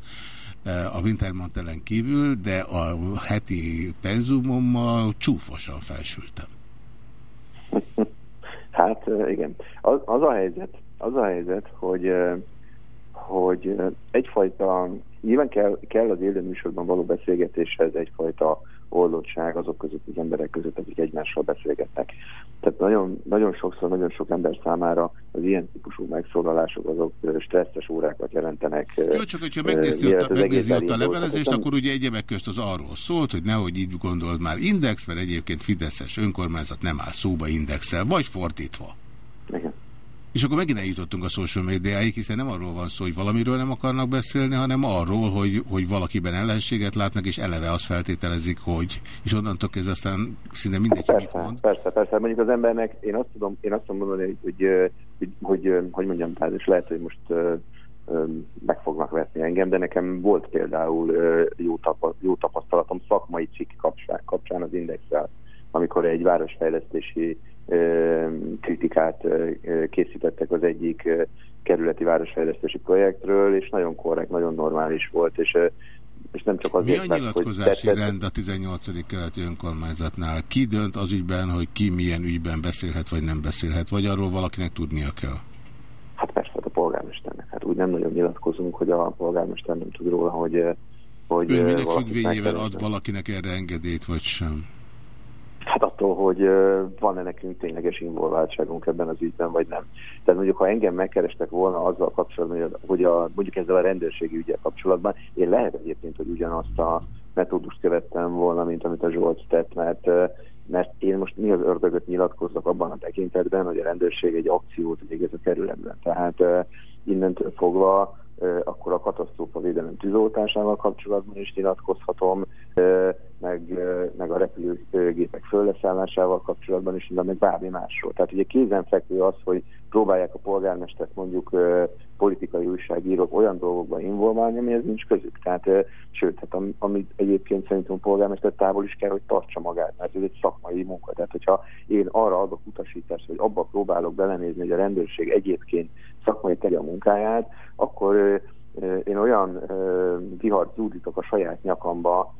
a Wintermantelen kívül, de a heti penzumommal csúfosan felsültem. Hát igen. Az, az a helyzet, az a helyzet, hogy hogy egyfajta, nyilván kell, kell az élő műsorban való beszélgetéshez egyfajta oldottság azok között az emberek között, akik egymással beszélgetnek. Tehát nagyon, nagyon sokszor, nagyon sok ember számára az ilyen típusú megszólalások azok stresszes órákat jelentenek. Jó, csak hogyha megnézi ott, a, megnézi ott a levelezést, akkor ugye egyebek közt az arról szólt, hogy nehogy így gondolt már index, mert egyébként Fideszes önkormányzat nem áll szóba indexel, vagy fordítva. Igen. És akkor megint eljutottunk a social médiáig, hiszen nem arról van szó, hogy valamiről nem akarnak beszélni, hanem arról, hogy, hogy valakiben ellenséget látnak, és eleve azt feltételezik, hogy, és onnantól kezdve aztán szinte mindegy, persze, mit mond. Persze, persze, mondjuk az embernek, én azt tudom, én azt tudom mondani, hogy, hogy, hogy, hogy, hogy mondjam, tehát, és lehet, hogy most meg fognak vetni engem, de nekem volt például jó, jó tapasztalatom szakmai cikk kapcsán, kapcsán az indexel, amikor egy városfejlesztési kritikát készítettek az egyik kerületi városfejlesztési projektről, és nagyon korrekt, nagyon normális volt, és és nem csak azért, Mi a nyilatkozási mert, rend a 18. keleti önkormányzatnál? Ki dönt az ügyben, hogy ki milyen ügyben beszélhet, vagy nem beszélhet? Vagy arról valakinek tudnia kell? Hát persze, hát a polgármesternek. Hát úgy nem nagyon nyilatkozunk, hogy a polgármester nem tud róla, hogy... hogy Ön minek függvényében ad valakinek erre engedélyt, vagy sem? Hát attól, hogy van-e nekünk tényleges involváltságunk ebben az ügyben, vagy nem. Tehát mondjuk, ha engem megkerestek volna azzal kapcsolatban, hogy a, mondjuk ezzel a rendőrségi ügyel kapcsolatban, én lehet egyébként, hogy ugyanazt a metódust követtem volna, mint amit a Zsolt tett, mert, mert én most mi az ördögöt nyilatkozok abban a tekintetben, hogy a rendőrség egy akciót végez a kerületben. Tehát innentől fogva akkor a katasztrófa védelem tűzoltásával kapcsolatban is nyilatkozhatom, meg, meg a repülőgépek fölleszállásával kapcsolatban is, de meg bármi másról. Tehát ugye kézenfekvő az, hogy próbálják a polgármestert mondjuk politikai újságírók olyan dolgokban involválni, amihez nincs közük. Tehát, sőt, hát amit egyébként szerintem a polgármester távol is kell, hogy tartsa magát, mert ez egy szakmai munka. Tehát, hogyha én arra adok utasítást, hogy abba próbálok belenézni, hogy a rendőrség egyébként szakmai tegye a munkáját, akkor én olyan vihart zúdítok a saját nyakamba,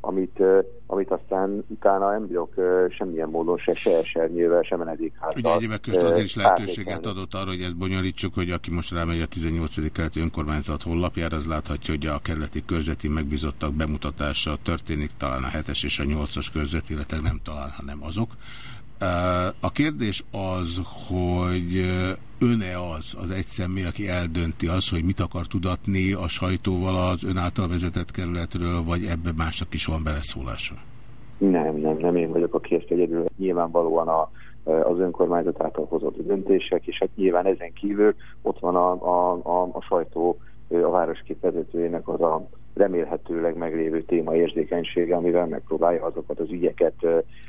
amit, amit aztán utána nem bírok semmilyen módon se, se esernyővel, se menedékházzal. Ugye egyébek közt azért is lehetőséget adott arra, hogy ezt bonyolítsuk, hogy aki most rámegy a 18. keleti önkormányzat honlapjára, az láthatja, hogy a kerületi körzeti megbízottak bemutatása történik talán a 7-es és a 8-as körzet, illetve nem talán, hanem azok. A kérdés az, hogy öne az, az egy személy, aki eldönti az, hogy mit akar tudatni a sajtóval az ön által vezetett kerületről, vagy ebbe másnak is van beleszólása? Nem, nem, nem én vagyok, aki ezt egyedül nyilvánvalóan a, az önkormányzat által hozott döntések, és hát nyilván ezen kívül ott van a, a, a, a sajtó a városkép vezetőjének az a remélhetőleg meglévő téma érzékenysége, amivel megpróbálja azokat az ügyeket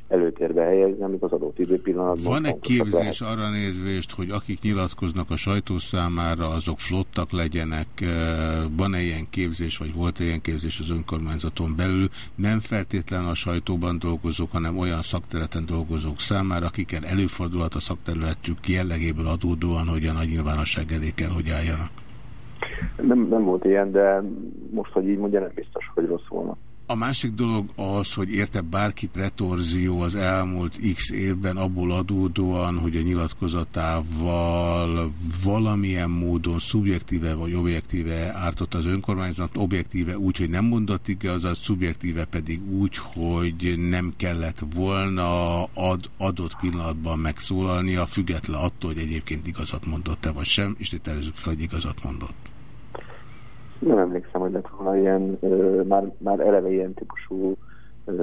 előtérbe helyezni, amik az adott időpillanatban. Van-e képzés lehet. arra nézvést, hogy akik nyilatkoznak a sajtó számára, azok flottak legyenek? Van-e ilyen képzés, vagy volt -e ilyen képzés az önkormányzaton belül? Nem feltétlen a sajtóban dolgozók, hanem olyan szakterületen dolgozók számára, akikkel előfordulhat a szakterületük jellegéből adódóan, hogy a nagy nyilvánosság elé kell, hogy álljanak. Nem, nem volt ilyen, de most, hogy így mondja, nem biztos, hogy rossz volna. A másik dolog az, hogy érte bárkit retorzió az elmúlt x évben abból adódóan, hogy a nyilatkozatával valamilyen módon szubjektíve vagy objektíve ártott az önkormányzat, objektíve úgy, hogy nem mondott igazat, szubjektíve pedig úgy, hogy nem kellett volna ad, adott pillanatban megszólalnia, független attól, hogy egyébként igazat mondott-e vagy sem, és tételezzük fel, hogy igazat mondott. Nem emlékszem, hogy lett volna ilyen, ö, már, már eleve ilyen típusú ö,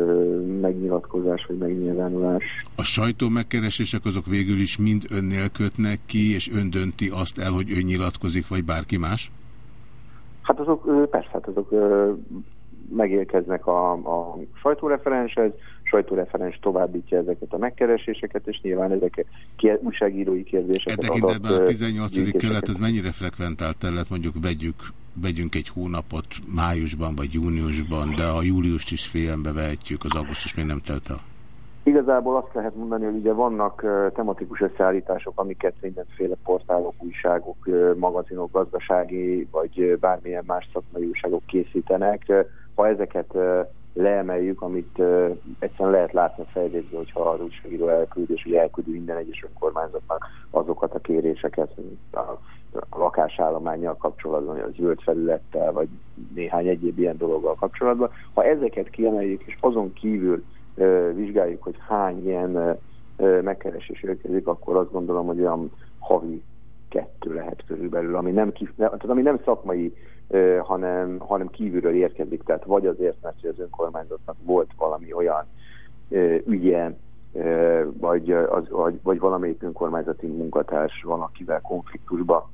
megnyilatkozás vagy megnyilvánulás. A sajtó megkeresések azok végül is mind önnél kötnek ki, és ön dönti azt el, hogy ön nyilatkozik, vagy bárki más? Hát azok, persze, hát azok megérkeznek a, a sajtóreferenshez, sajtóreferens továbbítja ezeket a megkereséseket, és nyilván ezek kér, újságírói kérdéseket. E tekintetben a 18. kelet, ez mennyire frekventált terület, mondjuk vegyük, vegyünk egy hónapot májusban vagy júniusban, de a júliust is figyelembe vehetjük, az augusztus még nem telt el. Igazából azt lehet mondani, hogy ugye vannak tematikus összeállítások, amiket mindenféle portálok, újságok, magazinok, gazdasági vagy bármilyen más szakmai újságok készítenek. Ha ezeket leemeljük, amit egyszerűen lehet látni a fejlődésben, hogyha az újságíró elküld, és elküldi minden egyes önkormányzatnak azokat a kéréseket, a, a lakásállományjal kapcsolatban, vagy a zöld felülettel, vagy néhány egyéb ilyen dologgal kapcsolatban. Ha ezeket kiemeljük, és azon kívül vizsgáljuk, hogy hány ilyen megkeresés érkezik, akkor azt gondolom, hogy olyan havi kettő lehet körülbelül, ami nem, kif, tehát ami nem szakmai, hanem, hanem kívülről érkezik. Tehát vagy azért, mert az önkormányzatnak volt valami olyan ügye, vagy, az, vagy, vagy valamelyik önkormányzati munkatárs van, akivel konfliktusba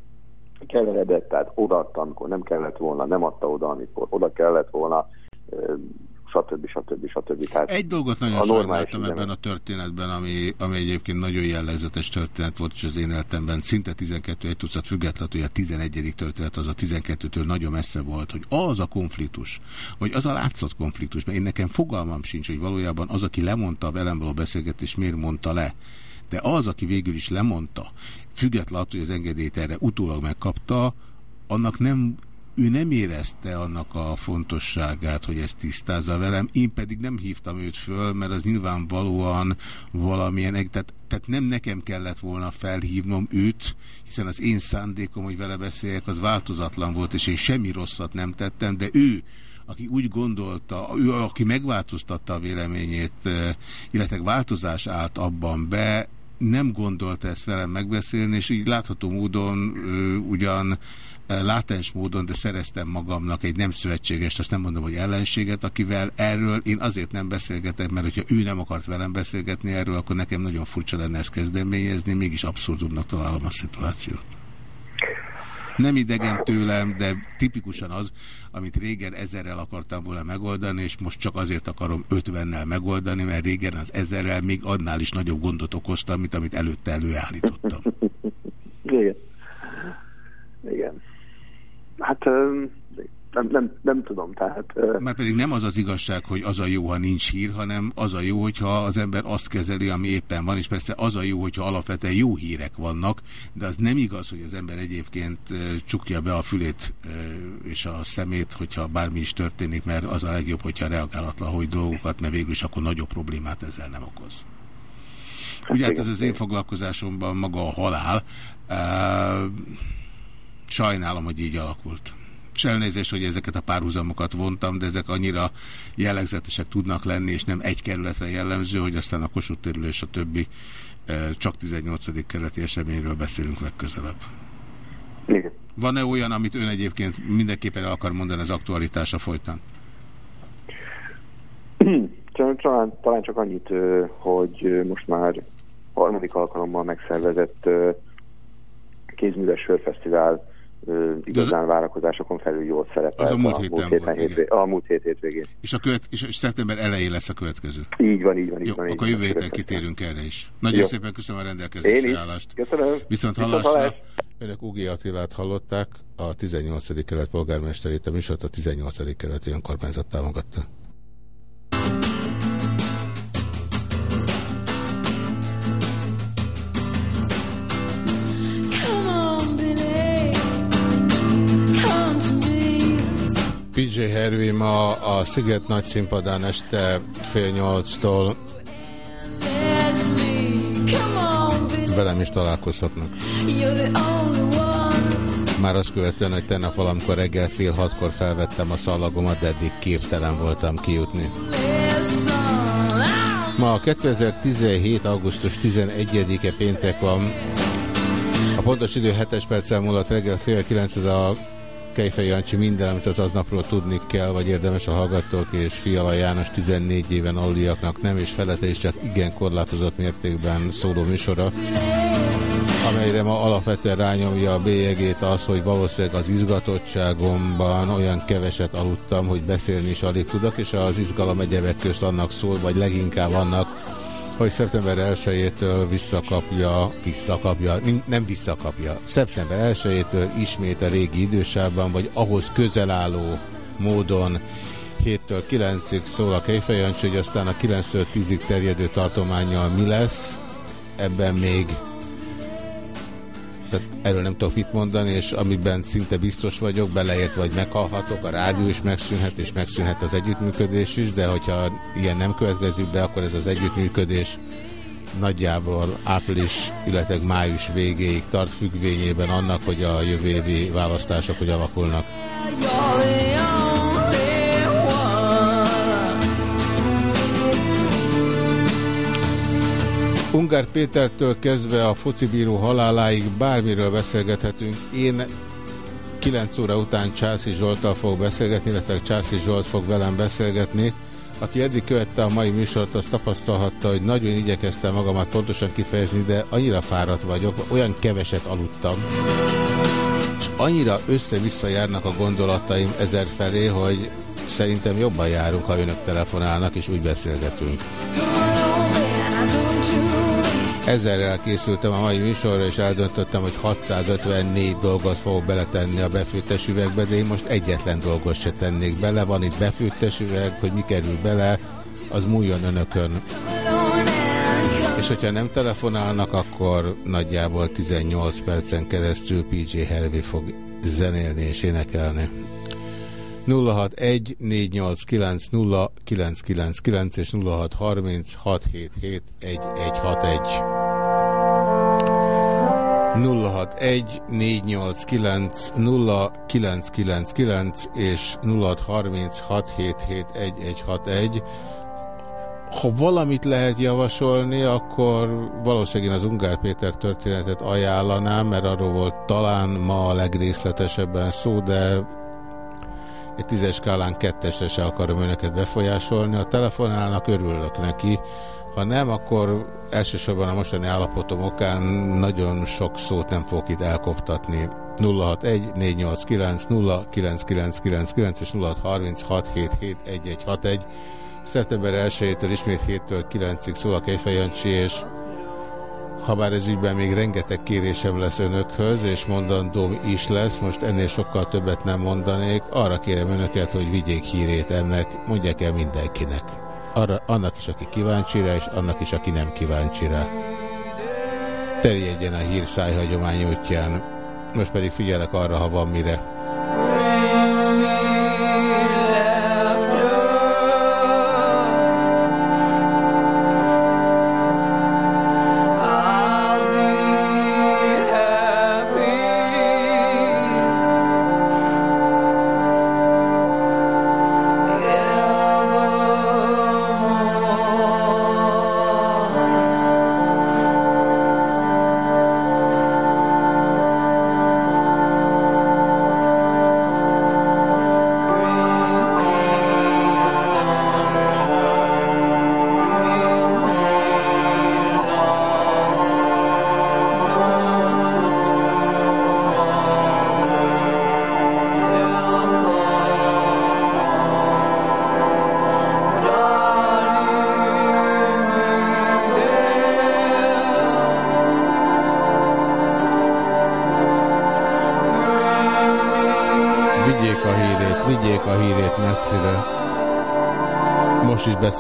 keveredett, tehát odaadta, amikor nem kellett volna, nem adta oda, amikor oda kellett volna, stb. stb. stb. Tehát Egy dolgot nagyon sajnáltam ebben a történetben, ami, ami egyébként nagyon jellegzetes történet volt, és az én életemben szinte 12 egy tucat függetlenül, hogy a 11. történet az a 12-től nagyon messze volt, hogy az a konfliktus, vagy az a látszat konfliktus, mert én nekem fogalmam sincs, hogy valójában az, aki lemondta a velem való beszélgetést, miért mondta le. De az, aki végül is lemondta, függetlenül, hogy az engedélyt erre utólag megkapta, annak nem ő nem érezte annak a fontosságát, hogy ezt tisztázza velem, én pedig nem hívtam őt föl, mert az nyilvánvalóan valamilyen, tehát, tehát nem nekem kellett volna felhívnom őt, hiszen az én szándékom, hogy vele beszéljek, az változatlan volt, és én semmi rosszat nem tettem, de ő, aki úgy gondolta, ő, aki megváltoztatta a véleményét, illetve változás állt abban be, nem gondolta ezt velem megbeszélni, és így látható módon ugyan látens módon, de szereztem magamnak egy nem szövetséges, azt nem mondom, hogy ellenséget, akivel erről én azért nem beszélgetek, mert hogyha ő nem akart velem beszélgetni erről, akkor nekem nagyon furcsa lenne ezt kezdeményezni, mégis abszurdumnak találom a szituációt. Nem idegen tőlem, de tipikusan az, amit régen ezerrel akartam volna megoldani, és most csak azért akarom ötvennel megoldani, mert régen az ezerrel még annál is nagyobb gondot okoztam, mint amit előtte előállítottam. Igen. Igen. Hát nem, nem, nem tudom, tehát... Mert pedig nem az az igazság, hogy az a jó, ha nincs hír, hanem az a jó, hogyha az ember azt kezeli, ami éppen van, és persze az a jó, hogyha alapvetően jó hírek vannak, de az nem igaz, hogy az ember egyébként csukja be a fülét és a szemét, hogyha bármi is történik, mert az a legjobb, hogyha reagálatlan, hogy dolgokat, mert végül is akkor nagyobb problémát ezzel nem okoz. Ugye hát ez az én foglalkozásomban maga a halál, Sajnálom, hogy így alakult. És elnézést, hogy ezeket a párhuzamokat vontam, de ezek annyira jellegzetesek tudnak lenni, és nem egy kerületre jellemző, hogy aztán a Kossuth terül és a többi eh, csak 18. kerületi eseményről beszélünk legközelebb. Van-e olyan, amit ön egyébként mindenképpen el akar mondani az aktualitása folytán? Talán, talán csak annyit, hogy most már harmadik alkalommal megszervezett kézműves sörfesztivál igazán várakozásokon felül jól szerepel. Az a múlt héten, a múlt héten volt, A múlt hét hétvégén. És, a követ, és, és szeptember elején lesz a következő. Így van, így van. Így Jó, van, akkor jövő héten kitérünk erre is. Nagyon Jó. szépen köszönöm a rendelkezésre állást. Köszönöm. Viszont hallásra. Önök Ugi Attilát hallották, a 18. kelet polgármesterét, a műsort a 18. keleti önkormányzat támogatta. PJ Hervey ma a Sziget nagy színpadán este fél nyolctól velem is találkozhatnak. Már azt követően, hogy tegnap valamikor reggel fél hatkor felvettem a szalagomat, de eddig képtelen voltam kijutni. Ma a 2017. augusztus 11-e péntek van. A pontos idő 7 perccel múlott reggel fél 9 ez a Kejfej Jancsi minden, amit az aznapról tudni kell, vagy érdemes a hallgatók, és Fiala János 14 éven aluliaknak nem, és felete is csak igen korlátozott mértékben szóló műsora, amelyre ma alapvetően rányomja a bélyegét az, hogy valószínűleg az izgatottságomban olyan keveset aludtam, hogy beszélni is alig tudok, és az izgalom egyebek közt annak szól, vagy leginkább annak, hogy szeptember 1-től visszakapja, visszakapja, nem visszakapja, szeptember 1-től ismét a régi idősában, vagy ahhoz közel álló módon 7-től 9-ig szól a Kejfejancsi, hogy aztán a 9-től 10-ig terjedő tartományjal mi lesz, ebben még tehát erről nem tudok mit mondani, és amiben szinte biztos vagyok, beleért vagy meghalhatok, a rádió is megszűnhet, és megszűnhet az együttműködés is, de hogyha ilyen nem következik be, akkor ez az együttműködés nagyjából április, illetve május végéig tart függvényében annak, hogy a jövő évi választások hogy alakulnak. Ungár Pétertől kezdve a focibíró haláláig bármiről beszélgethetünk. Én 9 óra után Császi Zsoltal fog beszélgetni, illetve Császi Zsolt fog velem beszélgetni. Aki eddig követte a mai műsort, az tapasztalhatta, hogy nagyon igyekeztem magamat pontosan kifejezni, de annyira fáradt vagyok, olyan keveset aludtam. És annyira össze-vissza járnak a gondolataim ezer felé, hogy szerintem jobban járunk, ha önök telefonálnak, és úgy beszélgetünk. Ezerrel készültem a mai műsorra, és eldöntöttem, hogy 654 dolgot fogok beletenni a befőttes üvegbe, de én most egyetlen dolgot se tennék bele. Van itt befőttes üveg, hogy mi kerül bele, az múljon önökön. És hogyha nem telefonálnak, akkor nagyjából 18 percen keresztül PJ Hervey fog zenélni és énekelni. 061 489 0999 és 0630 677 1161. 061 489 0999 és 0630 677 1161. Ha valamit lehet javasolni, akkor valószínűleg az Ungár Péter történetet ajánlanám, mert arról volt talán ma a legrészletesebben szó, de egy tízes skálán kettesre se akarom önöket befolyásolni. A telefonálnak örülök neki. Ha nem, akkor elsősorban a mostani állapotom okán nagyon sok szót nem fogok itt elkoptatni. 061 489 09999 és 0636771161. Szeptember 1-től ismét 7-től 9-ig szól a Kejfejancsi, és ha bár ez ügyben még rengeteg kérésem lesz önökhöz, és mondandóm is lesz, most ennél sokkal többet nem mondanék, arra kérem önöket, hogy vigyék hírét ennek, mondják el mindenkinek. Arra, annak is, aki kíváncsi rá, és annak is, aki nem kíváncsi rá. Terjedjen a hír szájhagyomány útján. Most pedig figyelek arra, ha van mire.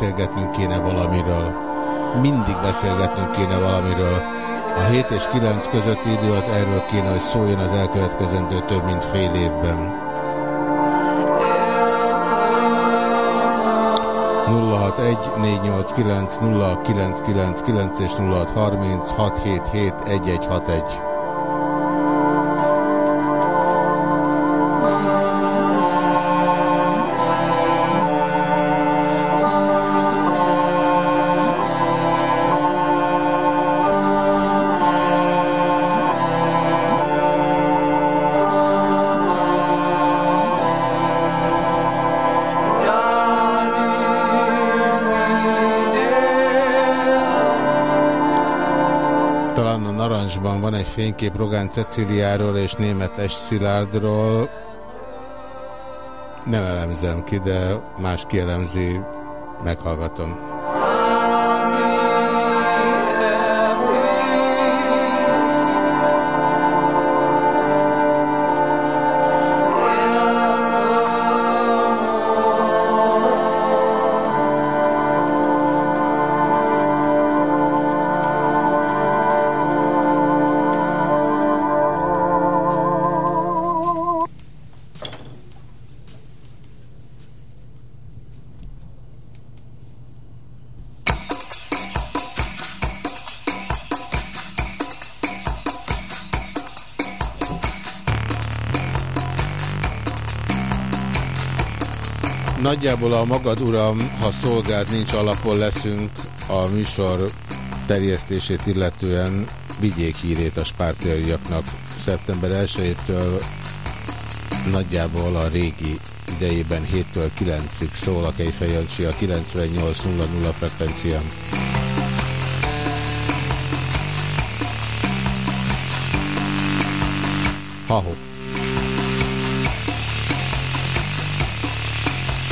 Beszélgetnünk kéne valamiről. Mindig beszélgetnünk kéne valamiről. A 7 és 9 közötti idő az erről kéne, hogy szóljon az elkövetkezendő több mint fél évben. 061 489 0999 és 0630 fénykép Rogán Ceciliáról és németes Szilárdról. Nem elemzem ki, de más kielemzi, meghallgatom. Nagyjából a magad uram, ha szolgált nincs alapon leszünk a műsor terjesztését illetően vigyék hírét a spártiaiaknak szeptember 1-től nagyjából a régi idejében 7-től 9-ig szól a Kejfejancsi a 98.00 frekvencián. Ha-ho.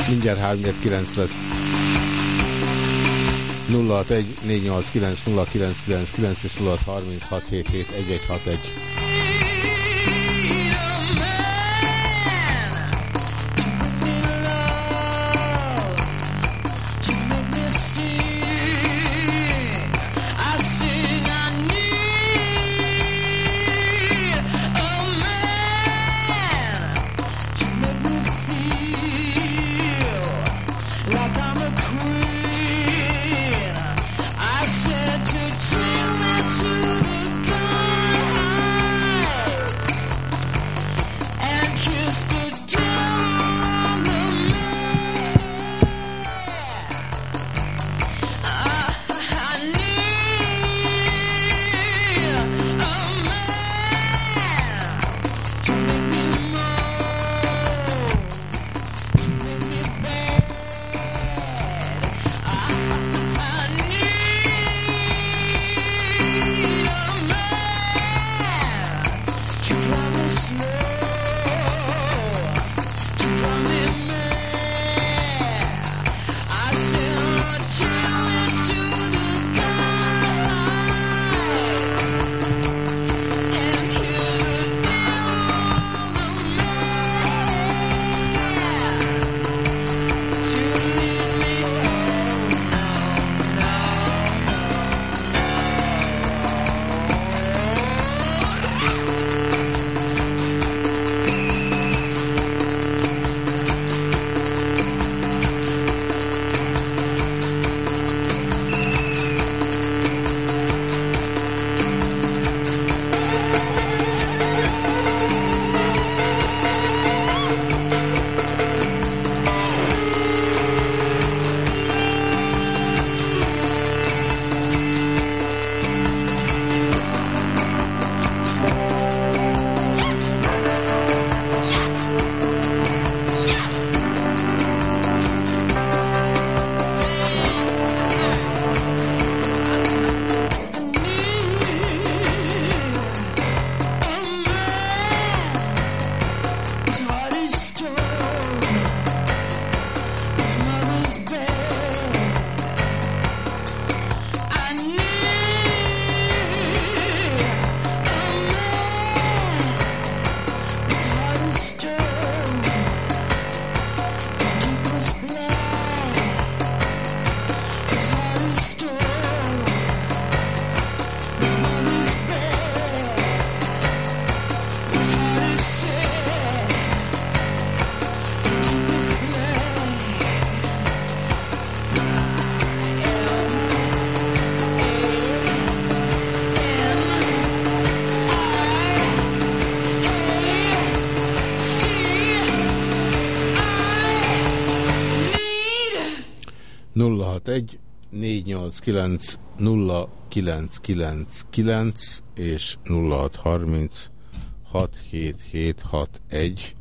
Mindjárt 3-9 lesz. 061 489 0999 és 0636771161. és 0999 és 0630 67761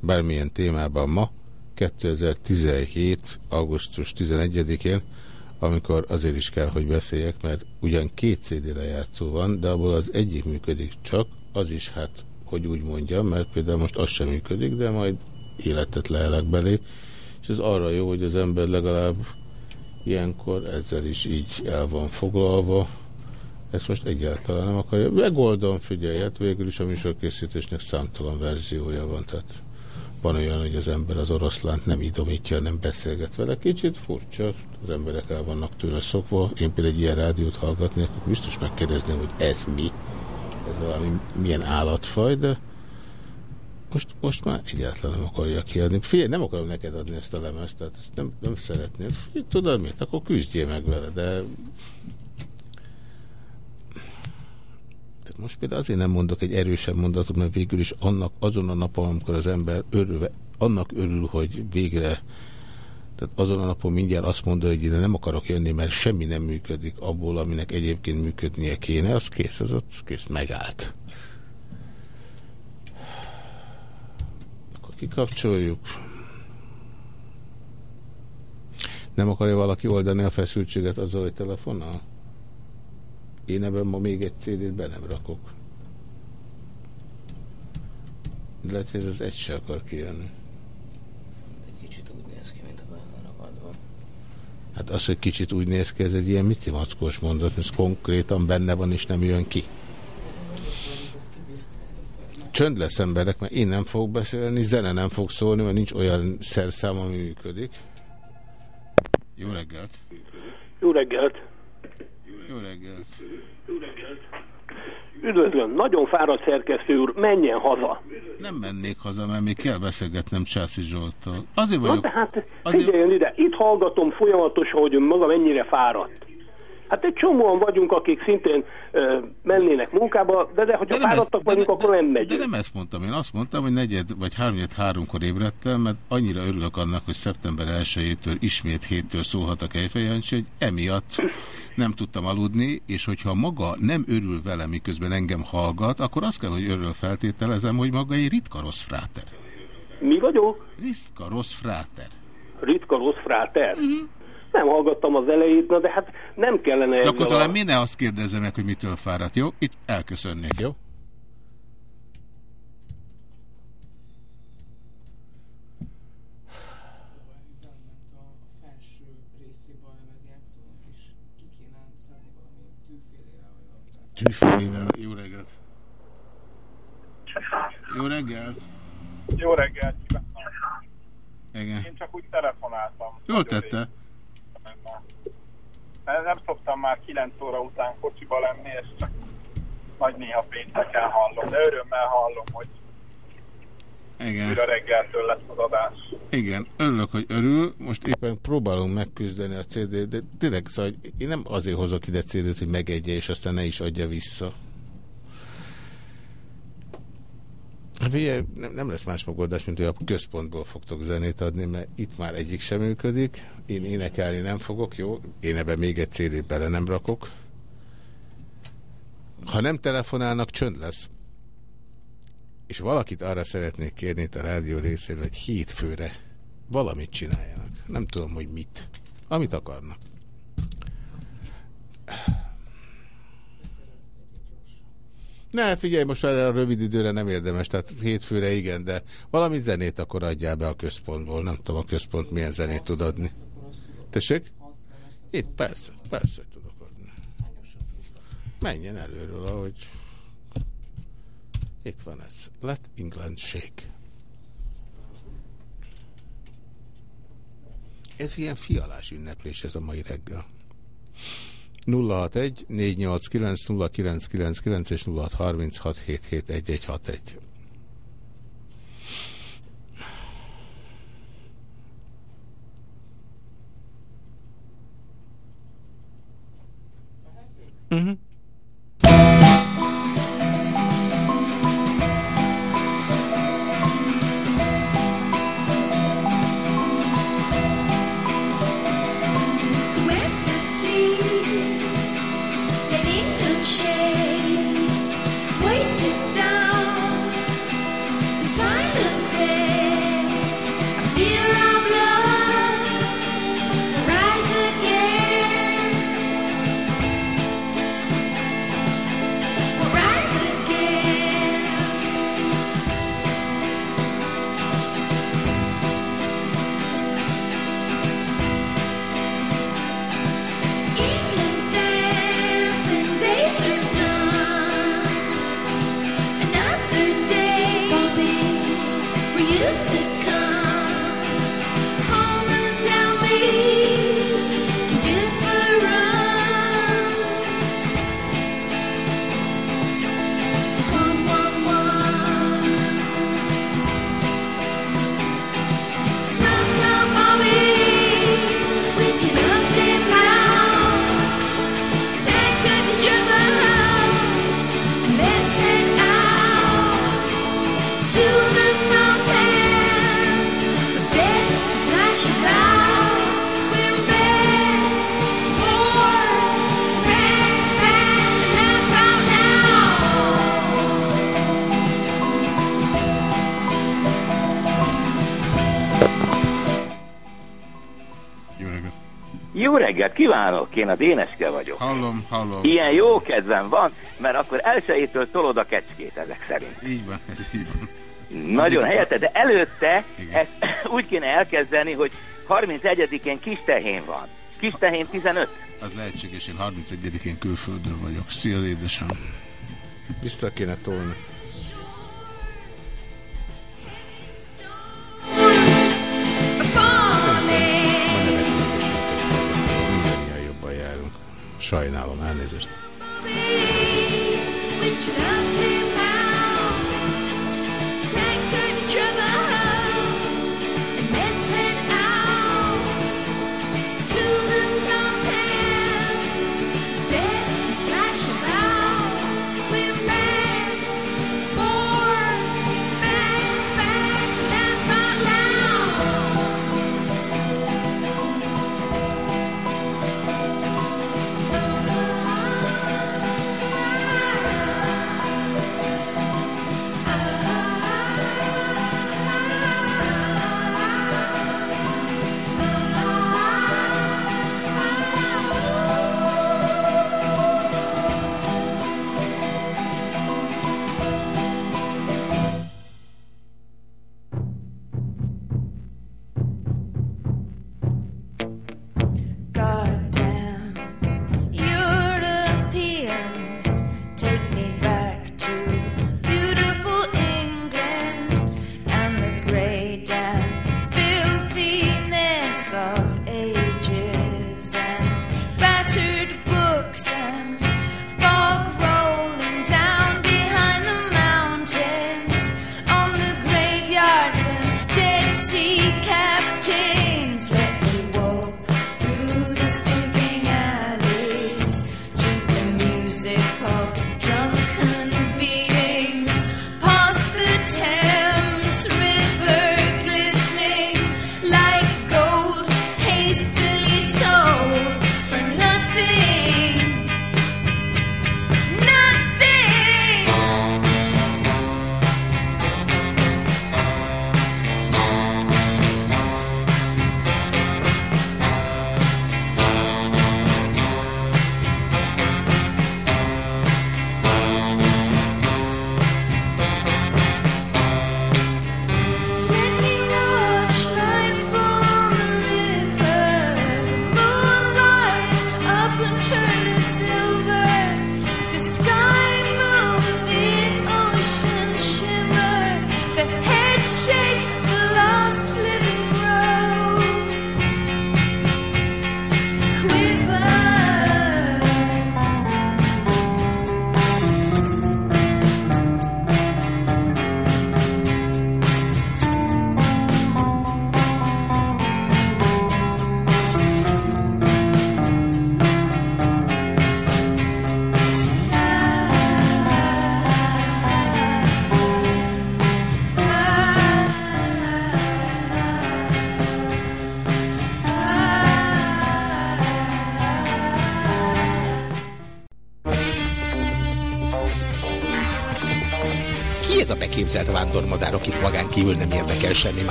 bármilyen témában ma 2017. augusztus 11-én amikor azért is kell, hogy beszéljek, mert ugyan két CD lejátszó van, de abból az egyik működik csak, az is hát, hogy úgy mondjam, mert például most az sem működik, de majd életet lehelek belé, és ez arra jó, hogy az ember legalább ilyenkor ezzel is így el van foglalva. Ezt most egyáltalán nem akarja. Megoldom, figyelj, hát végül is a műsorkészítésnek számtalan verziója van, tehát van olyan, hogy az ember az oroszlánt nem idomítja, nem beszélget vele. Kicsit furcsa, az emberek el vannak tőle szokva. Én például egy ilyen rádiót hallgatnék, akkor biztos megkérdezném, hogy ez mi? Ez valami milyen állatfaj, de most, most már egyáltalán nem akarja kiadni. Figyelj, nem akarom neked adni ezt a lemezt, tehát ezt nem, nem szeretném. Figyelj, tudod mit? Akkor küzdjél meg vele, de... Most például azért nem mondok egy erősebb mondatot, mert végül is annak azon a napon, amikor az ember örülve, annak örül, hogy végre Tehát azon a napon mindjárt azt mondja, hogy ide nem akarok jönni, mert semmi nem működik abból, aminek egyébként működnie kéne, az kész, az ott kész megállt. Kikapcsoljuk. Nem akarja valaki oldani a feszültséget azzal, hogy telefonál? Én ebben ma még egy CD-t be nem rakok. Lehet, hogy ez az egy se akar kijönni. Egy kicsit úgy néz ki, mint a benne ragadva. Hát az, hogy kicsit úgy néz ki, ez egy ilyen micimackós mondat, ez konkrétan benne van és nem jön ki. Csönd lesz emberek, mert én nem fogok beszélni, zene nem fog szólni, mert nincs olyan szerszám, ami működik. Jó reggelt! Jó reggelt! Jó reggelt! Jó reggelt! Üdvözlöm, nagyon fáradt szerkesztő úr, menjen haza. Nem mennék haza, mert még kell beszélgetnem Császi Zsolttal. Azért vagyok... Na, tehát azért... figyeljen ide, itt hallgatom folyamatosan, hogy maga mennyire fáradt. Hát egy csomóan vagyunk, akik szintén ö, mennének munkába, de, de hogyha fáradtak vagyunk, de, akkor nem megyünk. De nem ezt mondtam, én azt mondtam, hogy negyed vagy háromnyed háromkor ébredtem, mert annyira örülök annak, hogy szeptember 1-től ismét héttől szólhat a Kejfejancsi, hogy emiatt nem tudtam aludni, és hogyha maga nem örül vele, miközben engem hallgat, akkor azt kell, hogy örül feltételezem, hogy maga egy ritka rossz fráter. Mi vagyok? Ritka rossz fráter. Ritka rossz fráter? Uh mhm. -huh. Nem hallgattam az elejét, na de hát nem kellene... De akkor talán a... mi ne azt kérdezze meg, hogy mitől fáradt, jó? Itt elköszönnék, jó? Tűfélével. Jó reggelt! Jó reggelt! Jó reggelt! Igen. Én csak úgy telefonáltam. Jól tette. Nem, nem szoktam már 9 óra után kocsiba lenni, és csak nagy néha pénteken hallom, de örömmel hallom, hogy igen. Újra reggeltől lesz az adás. Igen, örülök, hogy örül. Most éppen próbálunk megküzdeni a CD, de tényleg, szóval én nem azért hozok ide CD-t, hogy megegye, és aztán ne is adja vissza. Hát nem lesz más megoldás, mint hogy a központból fogtok zenét adni, mert itt már egyik sem működik. Én énekelni nem fogok, jó? Én ebben még egy CD-t bele nem rakok. Ha nem telefonálnak, csönd lesz. És valakit arra szeretnék kérni a rádió részéről, hogy hétfőre valamit csináljanak. Nem tudom, hogy mit. Amit akarnak. Ne, figyelj, most erre a rövid időre nem érdemes, tehát hétfőre igen, de valami zenét akkor adjál be a központból. Nem tudom, a központ milyen zenét tud adni. Tessék? Itt, persze, persze, hogy tudok adni. Menjen előről, ahogy... Itt van ez. Let England shake. Ez ilyen fialás ünneplés ez a mai reggel. 061 489 0999 és 0636 771161. kívánok, én az éneske vagyok. Hallom, hallom. Ilyen jó kedvem van, mert akkor elsőjétől tolod a kecskét ezek szerint. Így van, így van. Nagyon helyette, de előtte ezt úgy kéne elkezdeni, hogy 31-én kis tehén van. Kis tehén 15. Az lehetséges, én 31-én külföldön vagyok. Szia, édesem. Vissza kéne tolni. Sajnálom, elnézést. Which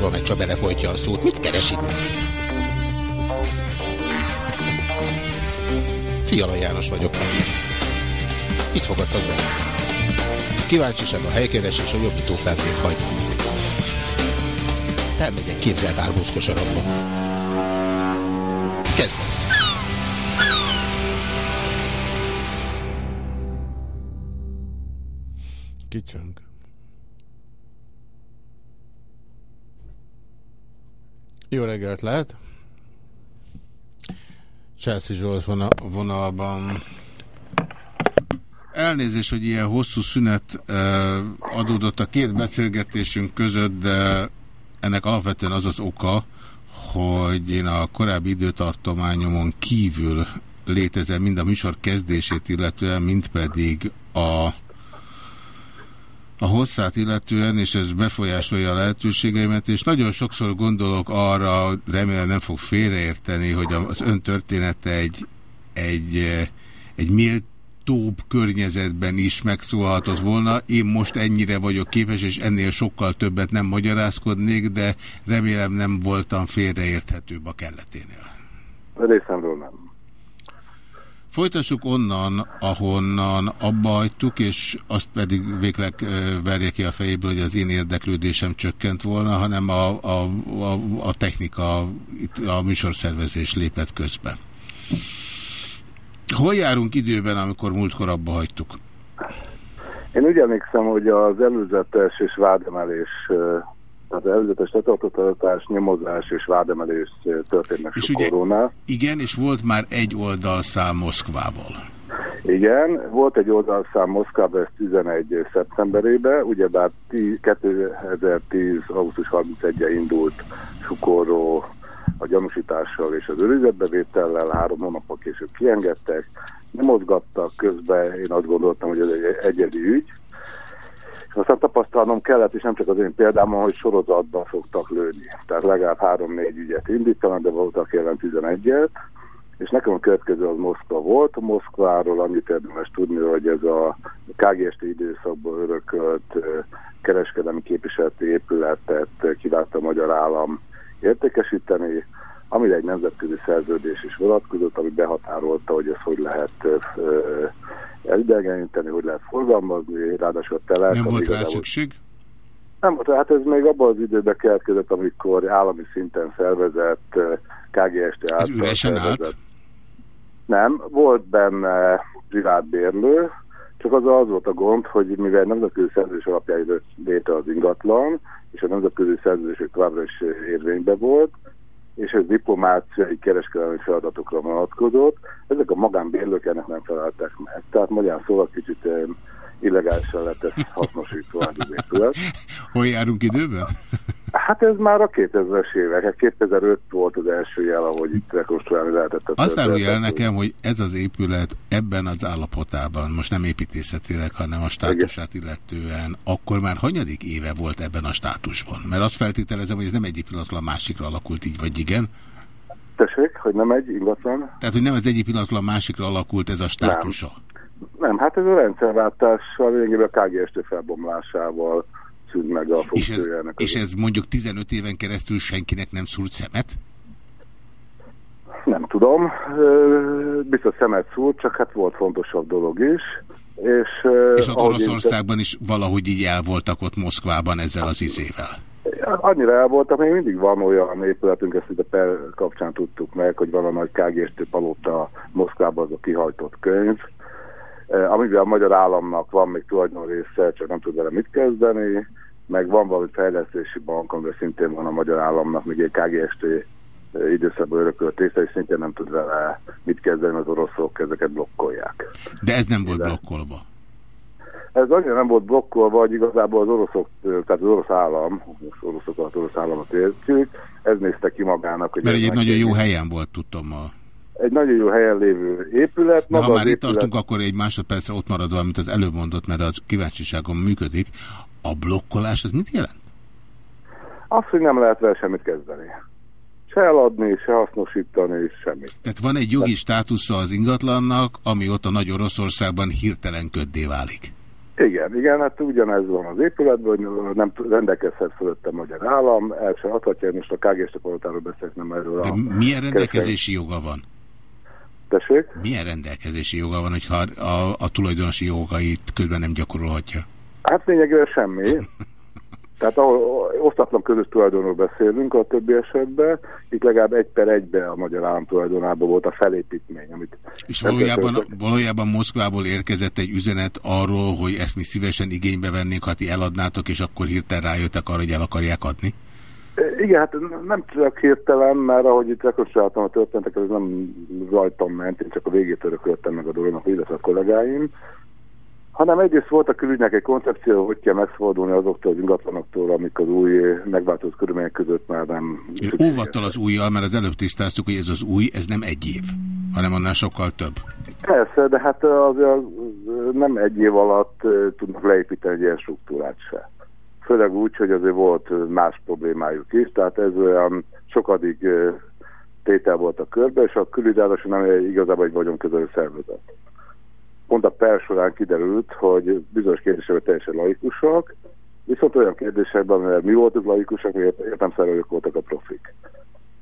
másba, meg csak belefolytja a szót. Mit keres itt? Fiala János vagyok. Itt fogadtak be. Kíváncsiság a helykeresés a jobbító szándék hagy. Elmegyek képzelt árbóz kosarakba. Kezdem. Kicsönk. Lehet! Chelsea Zsolt van a vonalban. Elnézés, hogy ilyen hosszú szünet adódott a két beszélgetésünk között, de ennek alapvetően az az oka, hogy én a korábbi időtartományomon kívül létezem mind a műsor kezdését illetően, mind pedig hosszát illetően, és ez befolyásolja a lehetőségeimet, és nagyon sokszor gondolok arra, remélem nem fog félreérteni, hogy az ön története egy, egy, egy méltóbb környezetben is megszólhatott volna. Én most ennyire vagyok képes, és ennél sokkal többet nem magyarázkodnék, de remélem nem voltam félreérthetőbb a kelleténél. Részemről nem. Folytassuk onnan, ahonnan abba és azt pedig végleg verje ki a fejéből, hogy az én érdeklődésem csökkent volna, hanem a, a, a, a technika, a műsorszervezés lépett közbe. Hol járunk időben, amikor múltkor abba hagytuk? Én úgy emlékszem, hogy az előzetes és vádemelés tehát előzetes letartóztatás, nyomozás és vádemelés történnek és Sokorónál. Igen, és volt már egy oldalszám Moszkvával. Igen, volt egy oldalszám Moszkvában, ez 11 szeptemberében, ugyebár 2010. augusztus 31-e indult Sukoró a gyanúsítással és az őrizetbevétellel, három hónapok később kiengedtek, nem mozgattak közben, én azt gondoltam, hogy ez egy egyedi ügy, aztán tapasztalnom kellett, és nem csak az én példámon, hogy sorozatban fogtak lőni. Tehát legalább három-négy ügyet indítanak, de voltak jelen 11-et, és nekem a következő az Moszkva volt. Moszkváról annyit érdemes tudni, hogy ez a KGST időszakban örökölt kereskedelmi képviseleti épületet kívánta a magyar állam értékesíteni, amire egy nemzetközi szerződés is vonatkozott, ami behatárolta, hogy ez hogy lehet elidegeníteni, hogy lehet forgalmazni, ráadásul a telek... Nem volt rá szükség? Nem volt, hát ez még abban az időben keletkezett, amikor állami szinten szervezett KGST által... Ez üresen szervezett. állt? Nem, volt benne privát bérlő, csak az az volt a gond, hogy mivel nemzetközi szerződés alapján létre az ingatlan, és a nemzetközi szerződés továbbra is érvényben volt, és ez diplomáciai kereskedelmi feladatokra vonatkozott. Ezek a magánbérlők ennek nem feleltek meg. Tehát magyar szóval kicsit illegálisan lett ez hasznosítva az épület. Hol járunk időben? Hát ez már a 2000-es évek. 2005 hát volt az első jel, ahogy itt rekonstruálni lehetett. Azt árulja el nekem, hogy ez az épület ebben az állapotában, most nem építészetileg, hanem a státusát illetően, akkor már hanyadik éve volt ebben a státusban? Mert azt feltételezem, hogy ez nem egyik pillanatról a másikra alakult így, vagy igen? Tessék, hogy nem egy ingatlan? Tehát, hogy nem az egyik pillanatról a másikra alakult ez a státusa? Nem, nem hát ez a rendszerváltással, lényegében a KGST felbomlásával szűnt meg a és ez, és ez mondjuk 15 éven keresztül senkinek nem szúrt szemet? Nem tudom. Biztos szemet szúrt, csak hát volt fontosabb dolog is. És, és ott Oroszországban is valahogy így el voltak ott Moszkvában ezzel az izével. Annyira el voltak, még mindig van olyan épületünk, ezt a per kapcsán tudtuk meg, hogy van a nagy KGST palota Moszkvában az a kihajtott könyv, amivel a magyar államnak van még tulajdon része, csak nem tud vele mit kezdeni, meg van valami fejlesztési bank, amivel szintén van a magyar államnak még egy KGST időszakban örökölt része, és szintén nem tud vele mit kezdeni, az oroszok ezeket blokkolják. De ez nem volt De blokkolva? Ez annyira nem volt blokkolva, hogy igazából az oroszok, tehát az orosz állam, most oroszokat, az orosz államot értjük, ez nézte ki magának. Hogy Mert egy nagyon jó helyen volt, tudom. A... Egy nagyon jó helyen lévő épület. De ha már itt épület... tartunk, akkor egy másodpercre ott maradva, amit az előbb mondott, mert az kíváncsiságom működik. A blokkolás az mit jelent? Azt, hogy nem lehet vele semmit kezdeni. Se eladni, se hasznosítani, semmit. Tehát van egy jogi státusza az ingatlannak, ami ott a Nagy Oroszországban hirtelen köddé válik. Igen, igen, hát ugyanez van az épületben, hogy nem rendelkezhet fölött a magyar állam, el se adhatja, most a KGS palotáról beszélek, nem erről De a milyen rendelkezési joga van? Tessék? Milyen rendelkezési joga van, hogyha a, a, tulajdonosi jogait közben nem gyakorolhatja? Hát lényegében semmi. Tehát ahol osztatlan közös tulajdonról beszélünk a többi esetben, itt legalább egy per egybe a magyar állam tulajdonában volt a felépítmény. Amit És valójában, valójában Moszkvából érkezett egy üzenet arról, hogy ezt mi szívesen igénybe vennénk, ha ti eladnátok, és akkor hirtelen rájöttek arra, hogy el akarják adni? Igen, hát nem csak hirtelen, mert ahogy itt rekonstruáltam a történeteket, ez nem rajtam ment, én csak a végét örököltem meg a dolognak, illetve a kollégáim hanem egyrészt volt a külügynek egy koncepció, hogy kell megszabadulni azoktól az ingatlanoktól, amik az új megváltozott körülmények között már nem... Óvattal az újjal, mert az előbb tisztáztuk, hogy ez az új, ez nem egy év, hanem annál sokkal több. Persze, de hát azért nem egy év alatt tudnak leépíteni egy ilyen struktúrát se. Főleg úgy, hogy azért volt más problémájuk is, tehát ez olyan sokadik tétel volt a körbe, és a külügyállású nem igazából egy vagyonkezelő szervezet pont a per során kiderült, hogy bizonyos kérdésekben teljesen laikusak, viszont olyan kérdésekben, mert mi voltunk laikusak, értem szerelők voltak a profik.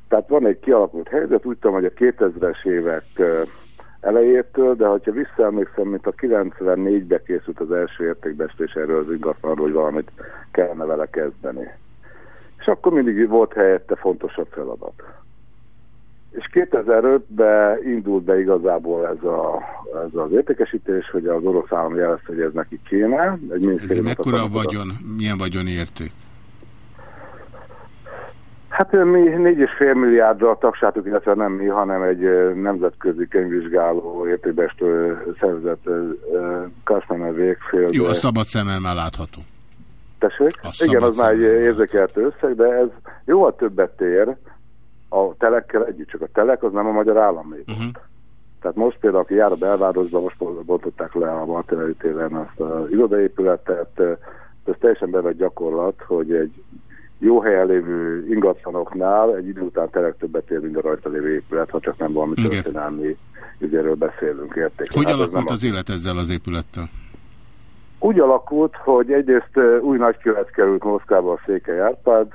Tehát van egy kialakult helyzet, úgy tudom, hogy a 2000-es évek elejétől, de ha visszaemlékszem, mint a 94-be készült az első értékbestés erről az ingatlanról, hogy valamit kellene vele kezdeni. És akkor mindig volt helyette fontosabb feladat. És 2005-ben indult be igazából ez, a, ez az értékesítés, hogy az orosz állam jelezte, hogy ez neki kéne. Egy ez mekkora vagyon, milyen vagyon érték? Hát mi 4,5 milliárdra tagsátok, illetve nem mi, hanem egy nemzetközi könyvvizsgáló értékbestő szervezet Kasmener végfél. Jó, a szabad szemmel már látható. Tessék? A Igen, az már egy érzékelhető összeg, de ez jóval többet ér a telekkel együtt, csak a telek az nem a magyar államé uh mhm. -huh. Tehát most például, aki jár a belvárosban, most bontották le a Martinelli téren azt az irodaépületet, ez teljesen bevett gyakorlat, hogy egy jó helyen lévő ingatlanoknál egy idő után tényleg többet ér, mint a rajta lévő épület, ha csak nem valami történelmi ügyéről beszélünk érték. Hogy hát alakult az, az élet ezzel az épülettel? Úgy alakult, hogy egyrészt új nagykövet került Moszkvába a Székely Árpád,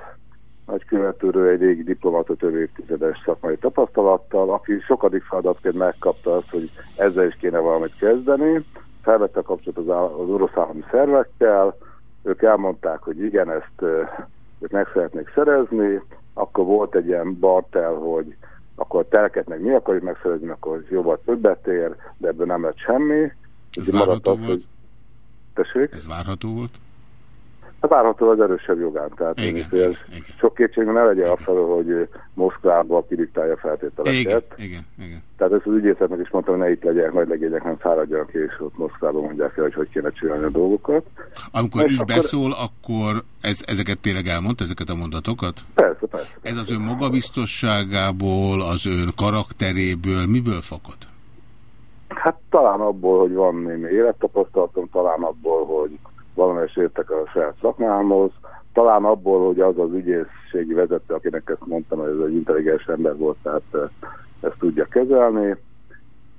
nagykövetőről egy régi diplomata több évtizedes szakmai tapasztalattal, aki sokadik feladatként megkapta azt, hogy ezzel is kéne valamit kezdeni, felvette a kapcsolatot az, az orosz állami szervekkel, ők elmondták, hogy igen, ezt ők meg szeretnék szerezni, akkor volt egy ilyen bartel, hogy akkor telket meg mi akarjuk megszerezni, akkor jóval többet ér, de ebből nem lett semmi. Ez várható az, volt? Hogy... Tessék? Ez várható volt? Hát várható az erősebb jogán. Tehát igen, én igen, igen. sok kétségben ne legyen felől, hogy Moszkvába kidiktálja feltételeket. Igen, igen, igen. Tehát ezt az ügyészetnek is mondtam, hogy ne itt legyek, nagy legények, nem fáradjanak, és ott Moszkvába mondják el, hogy hogy kéne csinálni a dolgokat. Amikor így akkor... beszól, akkor ez, ezeket tényleg elmond, ezeket a mondatokat? Persze, persze. Ez az ön magabiztosságából, az ön karakteréből, miből fakad? Hát talán abból, hogy van némi élettapasztalatom, talán abból, hogy valamelyes értek a saját szakmámhoz, talán abból, hogy az az ügyészségi vezető, akinek ezt mondtam, hogy ez egy intelligens ember volt, tehát ezt tudja kezelni,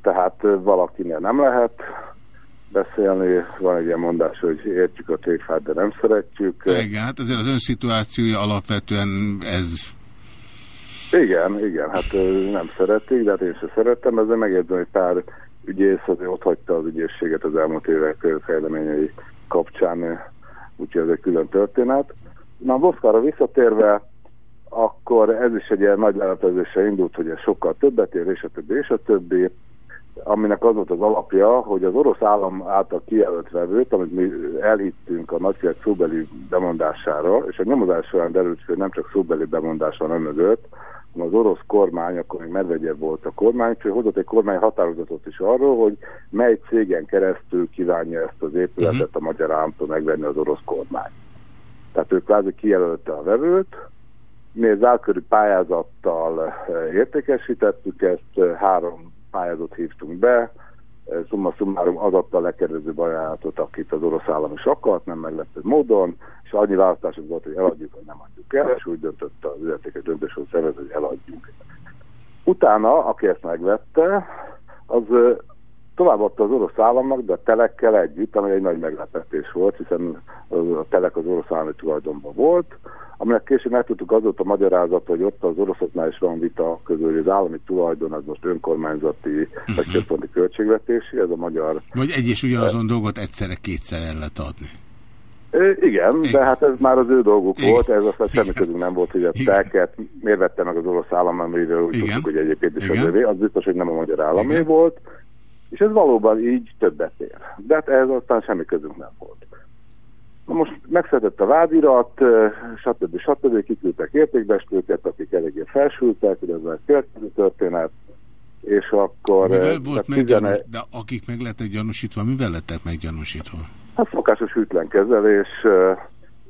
tehát valakinél nem lehet beszélni, van egy ilyen mondás, hogy értjük a tréfát, de nem szeretjük. Igen, hát azért az ön szituációja alapvetően ez... Igen, igen, hát nem szeretik, de hát én sem szerettem, ezzel megjegyzem, hogy pár ügyész azért ott hagyta az ügyészséget az elmúlt évek fejleményei kapcsán, úgyhogy ez egy külön történet. Na, Moszkvára visszatérve, akkor ez is egy ilyen nagy leletezésre indult, hogy ez sokkal többet ér, és a többi, és a többi, aminek az volt az alapja, hogy az orosz állam által kijelölt vevőt, amit mi elhittünk a nagyfiat szóbeli bemondására, és a nyomozás során derült, hogy nem csak szóbeli bemondás van mögött, az orosz kormány, akkor még Medvegyev volt a kormány, hogy hozott egy kormány határozatot is arról, hogy mely cégen keresztül kívánja ezt az épületet uh -huh. a magyar államtól megvenni az orosz kormány. Tehát ő kvázi kijelölte a vevőt, mi az álkörű pályázattal eh, értékesítettük ezt, eh, három pályázat hívtunk be, szumma summarum az adta a legkedvezőbb ajánlatot, akit az orosz állam is akart, nem meglepő módon, és annyi választásunk volt, hogy eladjuk, vagy nem adjuk el, és úgy döntött az illetékes döntéshozó szervezet, hogy eladjuk. Utána, aki ezt megvette, az továbbadta az orosz államnak, de a telekkel együtt, ami egy nagy meglepetés volt, hiszen a telek az orosz állami tulajdonban volt, aminek később megtudtuk azóta a magyarázat, hogy ott az oroszoknál is van vita közül, hogy az állami tulajdon az most önkormányzati uh -huh. vagy mhm. központi költségvetési, ez a magyar... Vagy egy és ugyanazon dolgot egyszerre kétszer el lehet adni. Igen, Igen, de hát ez már az ő dolguk Igen. volt, ez aztán semmi közünk nem volt, hogy a telket miért vette meg az orosz állam, amiről úgy tudjuk, hogy egyébként is az övé, az biztos, hogy nem a magyar államé Igen. volt, és ez valóban így többet ér. De hát ez aztán semmi közünk nem volt. Na most megszedett a vádirat, stb. stb. kiküldtek értékbestőket, akik eléggé felsültek, hogy ez a következő történet, és akkor... Mivel volt tizen... de akik meg lettek gyanúsítva, mivel lettek meggyanúsítva? Hát szokásos hűtlenkezelés,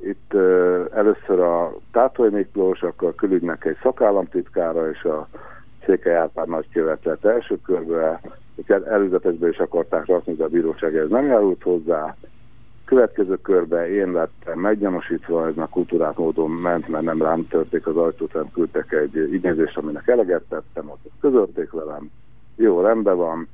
itt először a Tátoly Miklós, akkor a külügynek egy szakállamtitkára, és a Székely Árpád nagykövet lett első körbe, előzetesben is akarták rakni, de a bíróság ez nem járult hozzá, Következő körben én lettem meggyanúsítva, ez már kultúrát módon ment, mert nem rám törték az ajtót, hanem küldtek egy igényzést, aminek eleget tettem, ott közölték velem. Jó, rendben van.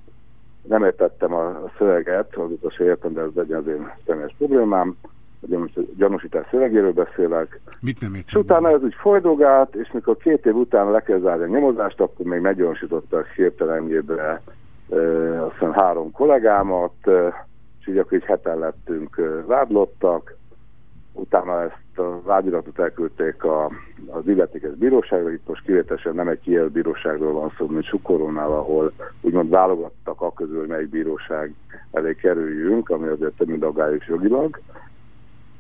Nem értettem a szöveget, azóta se értem, de ez legyen az én személyes problémám. A gyanúsítás szövegéről beszélek. Mit nem értem? És utána ez úgy folydogált, és mikor két év után le kell zárni a nyomozást, akkor még meggyanúsítottak hirtelenjébre e, azt hiszem három kollégámat, e, és így akkor így heten lettünk e, vádlottak. Utána ezt a vádiratot elküldték a, az illetékes bíróságra, itt most kivételesen nem egy kijelölt bíróságról van szó, mint Sukorónál, ahol úgymond válogattak a közül, hogy melyik bíróság elé kerüljünk, ami azért több mint aggályos jogilag.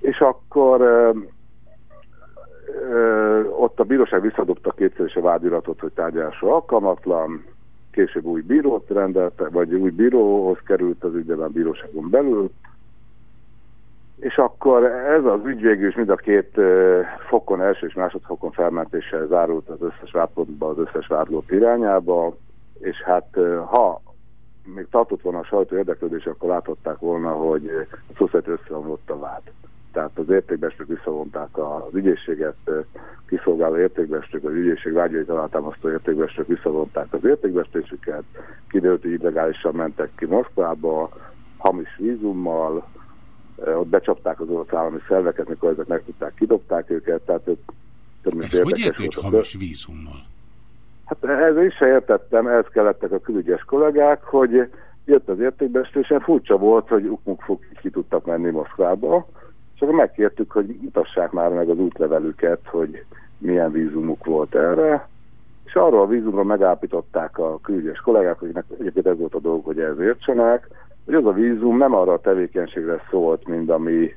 És akkor ö, ö, ott a bíróság visszadobta kétszer is a vádiratot, hogy tárgyalásra alkalmatlan, később új bírót rendelte, vagy új bíróhoz került az ügyben a bíróságon belül, és akkor ez az ügy végül is mind a két fokon, első és másodfokon felmentéssel zárult az összes vádlottba, az összes vádlott irányába, és hát ha még tartott volna a sajtó érdeklődés, akkor láthatták volna, hogy a szószert összeomlott a vád. Tehát az értékbestők visszavonták az ügyészséget, kiszolgáló értékbestők, az ügyészség vágyai alátámasztó értékbestők visszavonták az értékbestésüket, kiderült, hogy illegálisan mentek ki Moszkvába, hamis vízummal, ott becsapták az orosz állami szerveket, mikor ezek megtudták, kidobták őket, tehát több mint Ez hogy érték hamis vízummal? Hát ezzel is se értettem, ez kellettek a külügyes kollégák, hogy jött az értékbestésen, furcsa volt, hogy ukmuk fog ki tudtak menni Moszkvába, és akkor megkértük, hogy mutassák már meg az útlevelüket, hogy milyen vízumuk volt erre, és arról a vízumról megállapították a külügyes kollégák, hogy egyébként ez volt a dolog, hogy ez értsenek, hogy az a vízum nem arra a tevékenységre szólt, mint amire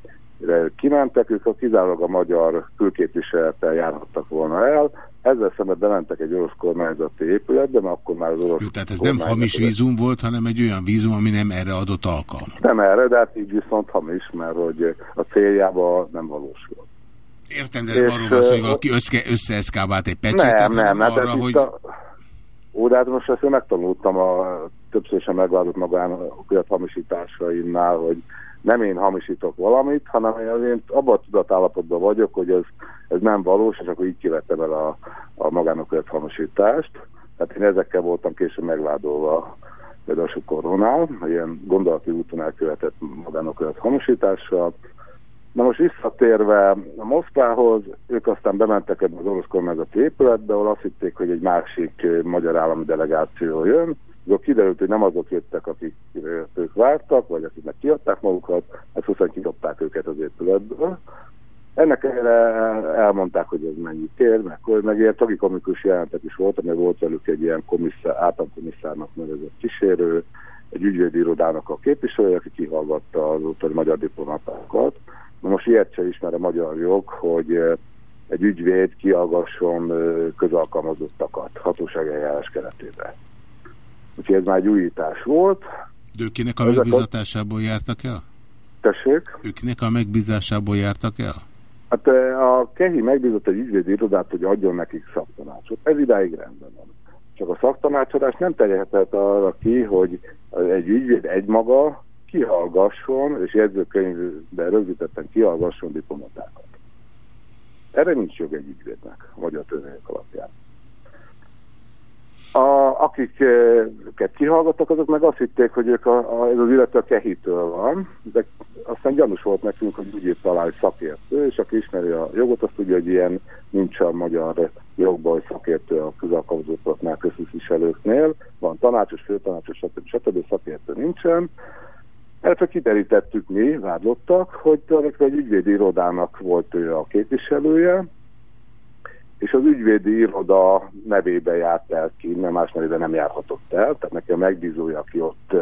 kimentek, ők a kizárólag a magyar külképviselettel járhattak volna el, ezzel szemben bementek egy orosz kormányzati épületbe, mert akkor már az orosz Jó, tehát ez nem hamis vízum volt, hanem egy olyan vízum, ami nem erre adott alkalmat. Nem erre, de hát így viszont hamis, mert hogy a céljában nem valós volt. Értem, de és, arról van hogy valaki összeeszkábált egy pecsétet, nem, nem, nem, arra, hogy... A... Ó, de hát most ezt én megtanultam a többször sem megváltott magának olyat hamisításaimnál, hogy nem én hamisítok valamit, hanem én, én abban a tudatállapotban vagyok, hogy ez, ez nem valós, és akkor így kivettem el a, a magánokövet hamisítást. Tehát én ezekkel voltam később megvádolva például a Sukoronál, ilyen gondolati úton elkövetett magánokövet hamisítással. Na most visszatérve a Moszkvához, ők aztán bementek ebbe az orosz kormányzati épületbe, ahol azt hitték, hogy egy másik magyar állami delegáció jön, akkor kiderült, hogy nem azok jöttek, akik ők vártak, vagy akiknek kiadták magukat, ezt hiszen kidobták őket az épületből. Ennek elmondták, hogy ez mennyit kér, meg, meg ilyen tragikomikus jelentek is volt, mert volt velük egy ilyen komisszár, általkomisszárnak nevezett kísérő, egy ügyvédi irodának a képviselő, aki kihallgatta az ottani magyar diplomatákat. Most ilyet se ismer a magyar jog, hogy egy ügyvéd kiallgasson közalkalmazottakat hatóság eljárás keretében. Úgyhogy ez már egy újítás volt. De őkinek a megbízatásából jártak el? Tessék? Őkinek a megbízásából jártak el? Hát a Kehi megbízott egy ügyvédi irodát, hogy adjon nekik szaktanácsot. Ez idáig rendben van. Csak a szaktanácsadás nem terjedhet arra ki, hogy egy ügyvéd egymaga kihallgasson, és jegyzőkönyvben rögzítetten kihallgasson diplomatákat. Erre nincs jog egy ügyvédnek, vagy a törvények alapján. A, akiket kihallgattak, azok meg azt hitték, hogy ők a, a, ez az illető a kehitől van, de aztán gyanús volt nekünk, hogy úgy talál szakértő, és aki ismeri a jogot, azt tudja, hogy ilyen nincs a magyar jogban, hogy szakértő a közalkalmazottaknál, közviselőknél. Van tanácsos, főtanácsos, stb. stb. szakértő nincsen. Ezt kiderítettük mi, vádlottak, hogy tulajdonképpen egy ügyvédi irodának volt ő a képviselője, és az ügyvédi iroda nevébe járt el ki, mert más nevébe nem járhatott el, tehát neki a megbízója, aki ott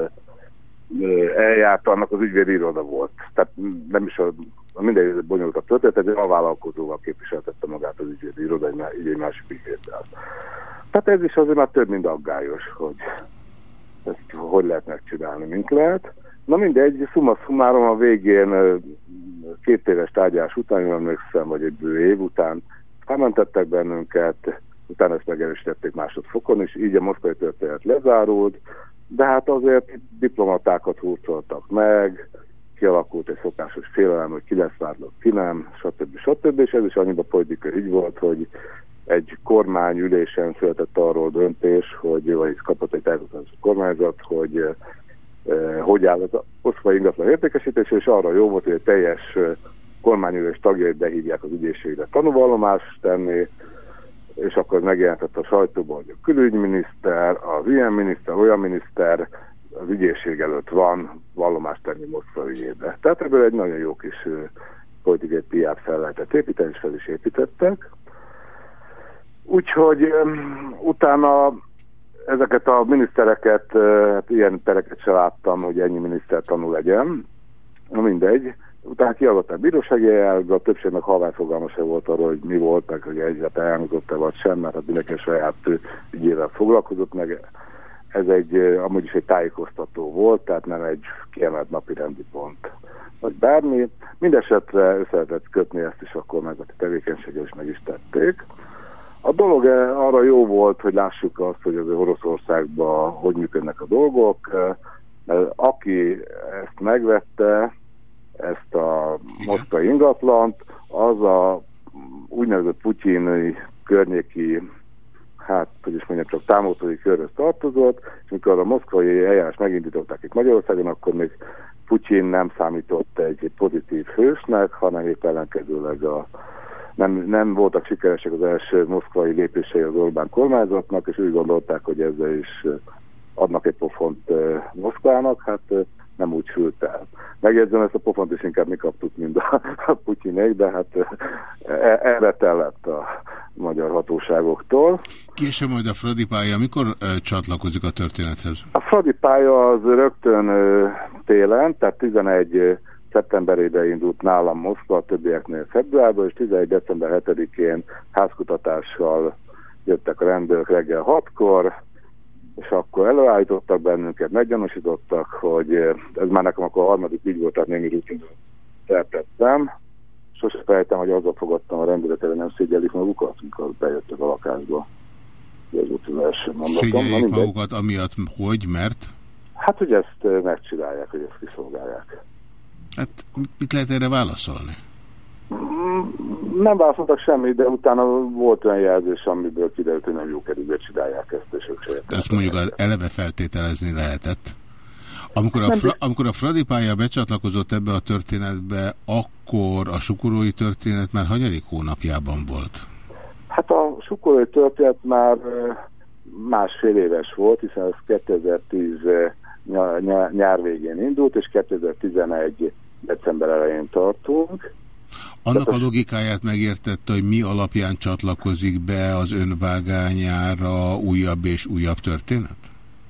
eljárt, annak az ügyvédi iroda volt. Tehát nem is a, a minden bonyolult a történet, egy alvállalkozóval képviseltette magát az ügyvédi iroda egy, egy másik ügyvéddel. Tehát ez is azért már több, mint aggályos, hogy ezt hogy lehet megcsinálni, mint lehet. Na mindegy, szumma szumárom a végén két éves tárgyás után, jól emlékszem, vagy egy bő év után felmentettek bennünket, utána ezt megerősítették másodfokon, és így a moszkvai történet lezárult, de hát azért diplomatákat hurcoltak meg, kialakult egy szokásos félelem, hogy ki lesz vádlott, ki nem, stb. stb. És ez is annyiban politikai ügy volt, hogy egy kormányülésen született arról döntés, hogy vagy kapott egy természetes kormányzat, hogy hogy áll az osztva ingatlan értékesítés, és arra jó volt, hogy egy teljes kormányülés tagjait behívják az ügyészségre tanúvallomást tenni, és akkor megjelentett a sajtóban, hogy a külügyminiszter, az ilyen miniszter, olyan miniszter az ügyészség előtt van vallomást tenni Moszkva ügyébe. Tehát ebből egy nagyon jó kis politikai PR fel lehetett építeni, és fel is építettek. Úgyhogy um, utána ezeket a minisztereket, hát ilyen pereket se láttam, hogy ennyi miniszter tanul legyen. Na mindegy. Utána kiadották bírósági eljárásba, a többségnek halvány fogalma se volt arról, hogy mi volt, meg hogy egyet elhangzott-e vagy sem, mert hát mindenki saját ügyével foglalkozott, meg ez egy, amúgy is egy tájékoztató volt, tehát nem egy kiemelt napi rendi pont, vagy bármi. Mindenesetre össze lehetett kötni ezt is, akkor meg a tevékenységgel is meg is tették. A dolog arra jó volt, hogy lássuk azt, hogy az Oroszországban hogy működnek a dolgok, mert aki ezt megvette, ezt a moszkvai ingatlant, az a úgynevezett putyini környéki, hát, hogy is mondjam, csak támogatói körhöz tartozott, és mikor a moszkvai eljárás megindították itt Magyarországon, akkor még Putyin nem számított egy pozitív hősnek, hanem épp ellenkezőleg a, nem, nem voltak sikeresek az első moszkvai lépései az Orbán kormányzatnak, és úgy gondolták, hogy ezzel is adnak egy pofont Moszkvának, hát nem úgy sült el. Megjegyzem, ezt a pofont is inkább mi kaptuk, mint a, a Putyinék, de hát e, erre tellett a magyar hatóságoktól. Később majd a Fradi pálya, mikor ö, csatlakozik a történethez? A Fradi pálya az rögtön ö, télen, tehát 11 szeptemberében indult nálam Moszkva, a többieknél februárban, és 11. december 7-én házkutatással jöttek a rendőrök reggel 6-kor, és akkor előállítottak bennünket, meggyanúsítottak, hogy ez már nekem akkor a harmadik ügy volt, tehát némi rutin feltettem. Sose fejtem, hogy azzal fogadtam a rendőröket, nem szégyelik magukat, amikor bejöttek a lakásba. Ez volt az első mondatom. Szégyeljék magukat amiatt, hogy, mert? Hát, hogy ezt megcsinálják, hogy ezt kiszolgálják. Hát mit lehet erre válaszolni? Nem válaszoltak semmit, de utána volt olyan jelzés, amiből kiderült, hogy nem jó kerülbe csinálják ezt, és ők se Ezt mondjuk eleve feltételezni lehetett. Amikor a, fra, amikor a Fradi pálya becsatlakozott ebbe a történetbe, akkor a sukorói történet már hanyadik hónapjában volt? Hát a sukorói történet már másfél éves volt, hiszen ez 2010 nyár végén indult, és 2011 december elején tartunk. Annak a logikáját megértette, hogy mi alapján csatlakozik be az önvágányára újabb és újabb történet?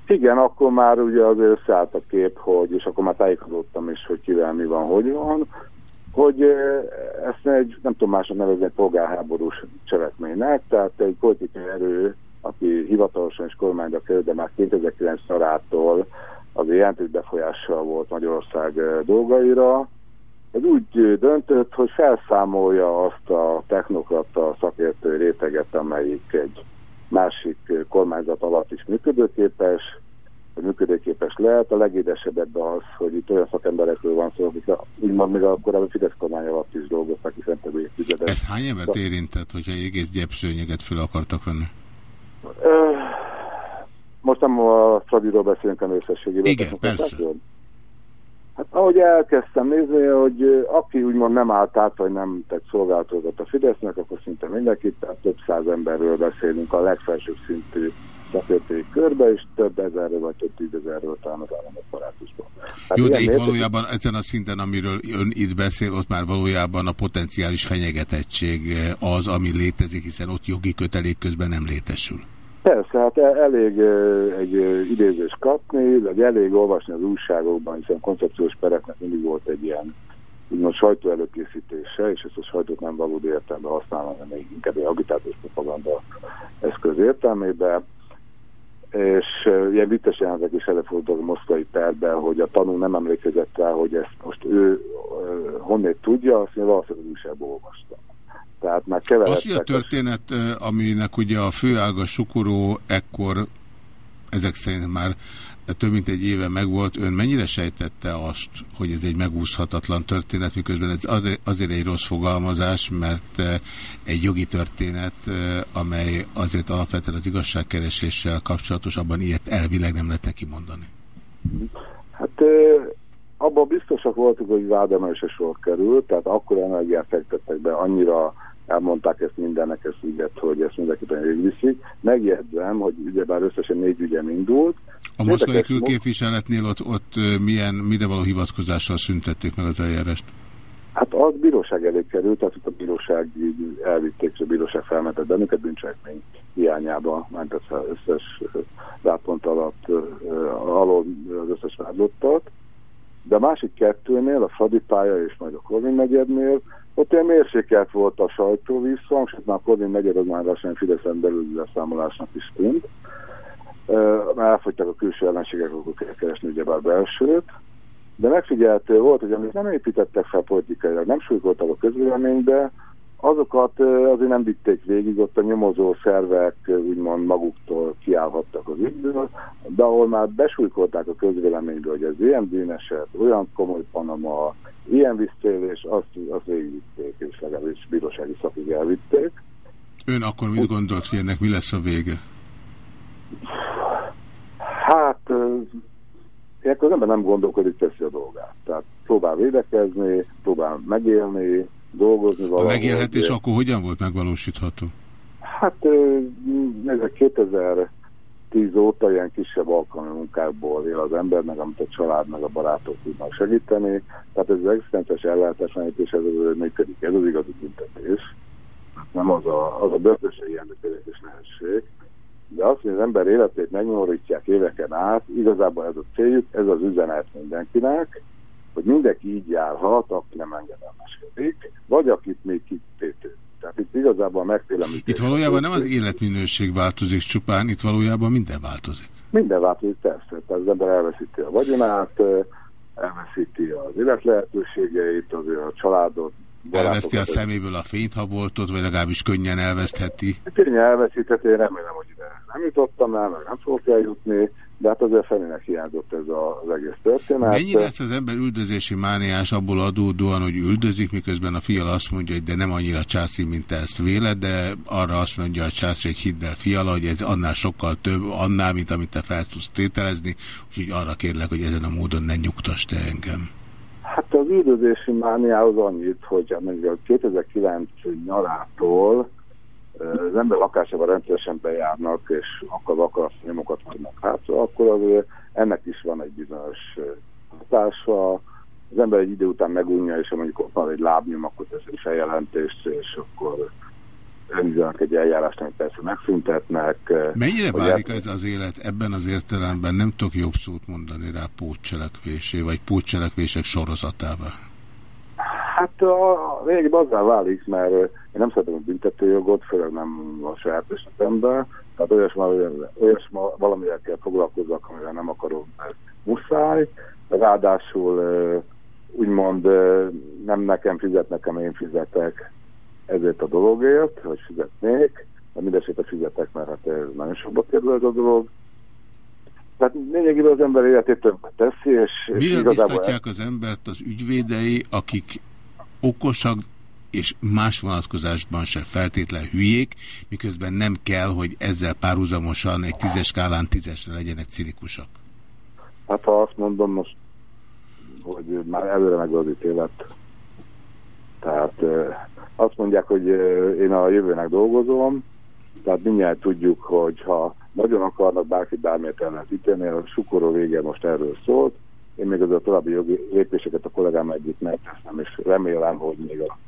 Igen, akkor már ugye azért összeállt a kép, hogy, és akkor már tájékozottam is, hogy kivel mi van, hogy van, hogy ezt egy, nem tudom mások nevezni, polgárháborús cselekménynek, tehát egy politikai erő, aki hivatalosan is kormányra kerül, de már 2009 nyarától azért jelentős befolyással volt Magyarország dolgaira, ez úgy döntött, hogy felszámolja azt a technokrata szakértői réteget, amelyik egy másik kormányzat alatt is működőképes, működőképes lehet. A legédesebb ebben az, hogy itt olyan szakemberekről van szó, akik úgymond még a korábbi Fidesz kormány alatt is dolgoztak, hiszen több évtizedet. Ez hány embert érintett, hogyha egész gyepszőnyeget fel akartak venni? Most nem a Fradiról beszélünk a összességében. Igen, persze. Hát ahogy elkezdtem nézni, hogy aki úgymond nem állt át, vagy nem tett szolgáltatókat a Fidesznek, akkor szinte mindenkit, tehát több száz emberről beszélünk a legfelsőbb szintű szakértői körbe, és több ezerről vagy több tízezerről talán az apparátusban. Hát Jó, de itt valójában ezen a szinten, amiről ön itt beszél, ott már valójában a potenciális fenyegetettség az, ami létezik, hiszen ott jogi kötelék közben nem létesül. Persze, hát e- elég egy idézést kapni, vagy elég olvasni az újságokban, hiszen koncepciós pereknek mindig volt egy ilyen úgymond sajtó előkészítése, és ezt a sajtót nem valódi értelemben használom, hanem még inkább egy agitációs propaganda eszköz értelmében. És ilyen vittes jelentek is előfordultak a moszkvai perben, hogy a tanú nem emlékezett rá, hogy ezt most ő honnét tudja, azt én valószínűleg az újságban olvastam. Tehát már keveredtek. Az, hogy a történet, aminek ugye a főága sukoró ekkor ezek szerint már több mint egy éve megvolt, ön mennyire sejtette azt, hogy ez egy megúszhatatlan történet, miközben ez azért egy rossz fogalmazás, mert egy jogi történet, amely azért alapvetően az igazságkereséssel kapcsolatos, abban ilyet elvileg nem lehet neki mondani. Hát abban abban biztosak voltunk, hogy vádemelésre sor került, tehát akkor energiát fektettek be, annyira elmondták ezt mindennek, ezt ügyet, hogy ezt mindenképpen végviszik. Megjegyzem, hogy ugyebár összesen négy ügyem indult. A moszkvai külképviseletnél ott, ott milyen, mire való hivatkozással szüntették meg az eljárást? Hát az bíróság elé került, tehát ott a bíróság elvitték, és a bíróság felmentett bennünket bűncselekmény hiányába, mert az összes vádpont alatt alól az összes vádlottat. De a másik kettőnél, a Fradi pálya és majd a Korvin negyednél, ott ilyen mérsékelt volt a sajtó visszhang, és már a Korvin negyed az már lassan Fideszen belül számolásnak is tűnt. Már elfogytak a külső ellenségek, akkor kell keresni ugyebár belsőt. De megfigyeltő volt, hogy amit nem építettek fel politikailag, nem súlykoltak a közvéleménybe, azokat azért nem vitték végig, ott a nyomozó szervek úgymond maguktól kiállhattak az ügyből, de ahol már besúlykolták a közvéleménybe, hogy ez ilyen bűneset, olyan komoly panama, ilyen visszélés, azt, azt végigvitték, és legalábbis bírósági szakig elvitték. Ön akkor mit gondolt, hogy ennek mi lesz a vége? Hát, ilyenkor az ember nem gondolkodik, teszi a dolgát. Tehát próbál védekezni, próbál megélni, dolgozni valahogy. A megélhetés akkor hogyan volt megvalósítható? Hát ez a 2010 óta ilyen kisebb alkalmi munkákból él az ember, meg amit a család, meg a barátok tudnak segíteni. Tehát ez az egzisztenciás ellátásányítés, ez az működik, ez az igazi büntetés. Nem az a, az a börtönség és nehesség. De azt, hogy az ember életét megnyomorítják éveken át, igazából ez a céljuk, ez az üzenet mindenkinek, hogy mindenki így járhat, aki nem engedelmeskedik, vagy akit még kitétő. Tehát itt igazából megfélemlítés... Itt valójában nem az életminőség változik csupán, itt valójában minden változik. Minden változik, persze. Tehát az ember elveszíti a vagyonát, elveszíti az életlehetőségeit, azért a családot, Elveszti a szeméből a fényt, ha volt ott, vagy legalábbis könnyen elvesztheti? Könnyen elveszítheti, én remélem, hogy ide nem jutottam el, meg nem fogok eljutni, de hát azért felének hiányzott ez az egész történet. Mennyire lesz az ember üldözési mániás abból adódóan, hogy üldözik, miközben a fiala azt mondja, hogy de nem annyira császi, mint te ezt véled, de arra azt mondja a császi, hogy hidd el fiala, hogy ez annál sokkal több, annál, mint amit te fel tudsz tételezni, úgyhogy arra kérlek, hogy ezen a módon ne nyugtass te engem. Hát az üldözési mániához annyit, hogy a 2009 nyarától az ember lakásában rendszeresen bejárnak, és akkor akarasz nyomokat hagynak hátra, akkor azért ennek is van egy bizonyos hatása. Az ember egy idő után megunja, és mondjuk ott van egy lábnyom, akkor tesz egy feljelentést, és akkor elindítanak egy eljárást, amit persze megszüntetnek. Mennyire válik ez az élet ebben az értelemben? Nem tudok jobb szót mondani rá pótcselekvésé, vagy pótcselekvések sorozatává. Hát a lényegében azzá válik, mert én nem szeretem a büntetőjogot, főleg nem a saját esetemben, tehát olyas, olyas valamivel kell foglalkozzak, amivel nem akarok, mert muszáj. Ráadásul úgymond nem nekem fizet, nekem én fizetek ezért a dologért, hogy fizetnék, de mindesetre fizetek, mert hát ez nagyon sokba kerül ez a dolog. Tehát lényegében az ember életét többet teszi, és, és igazából... az embert az ügyvédei, akik okosak, és más vonatkozásban se feltétlen hülyék, miközben nem kell, hogy ezzel párhuzamosan egy tízes skálán tízesre legyenek cinikusak. Hát ha azt mondom most, hogy már előre meg az ítélet. Tehát azt mondják, hogy én a jövőnek dolgozom, tehát mindjárt tudjuk, hogy ha nagyon akarnak bárki bármiért el lehet ítélni, a sukoró vége most erről szólt, én még az a további jogi lépéseket a kollégám együtt megteszem, és remélem, hogy még a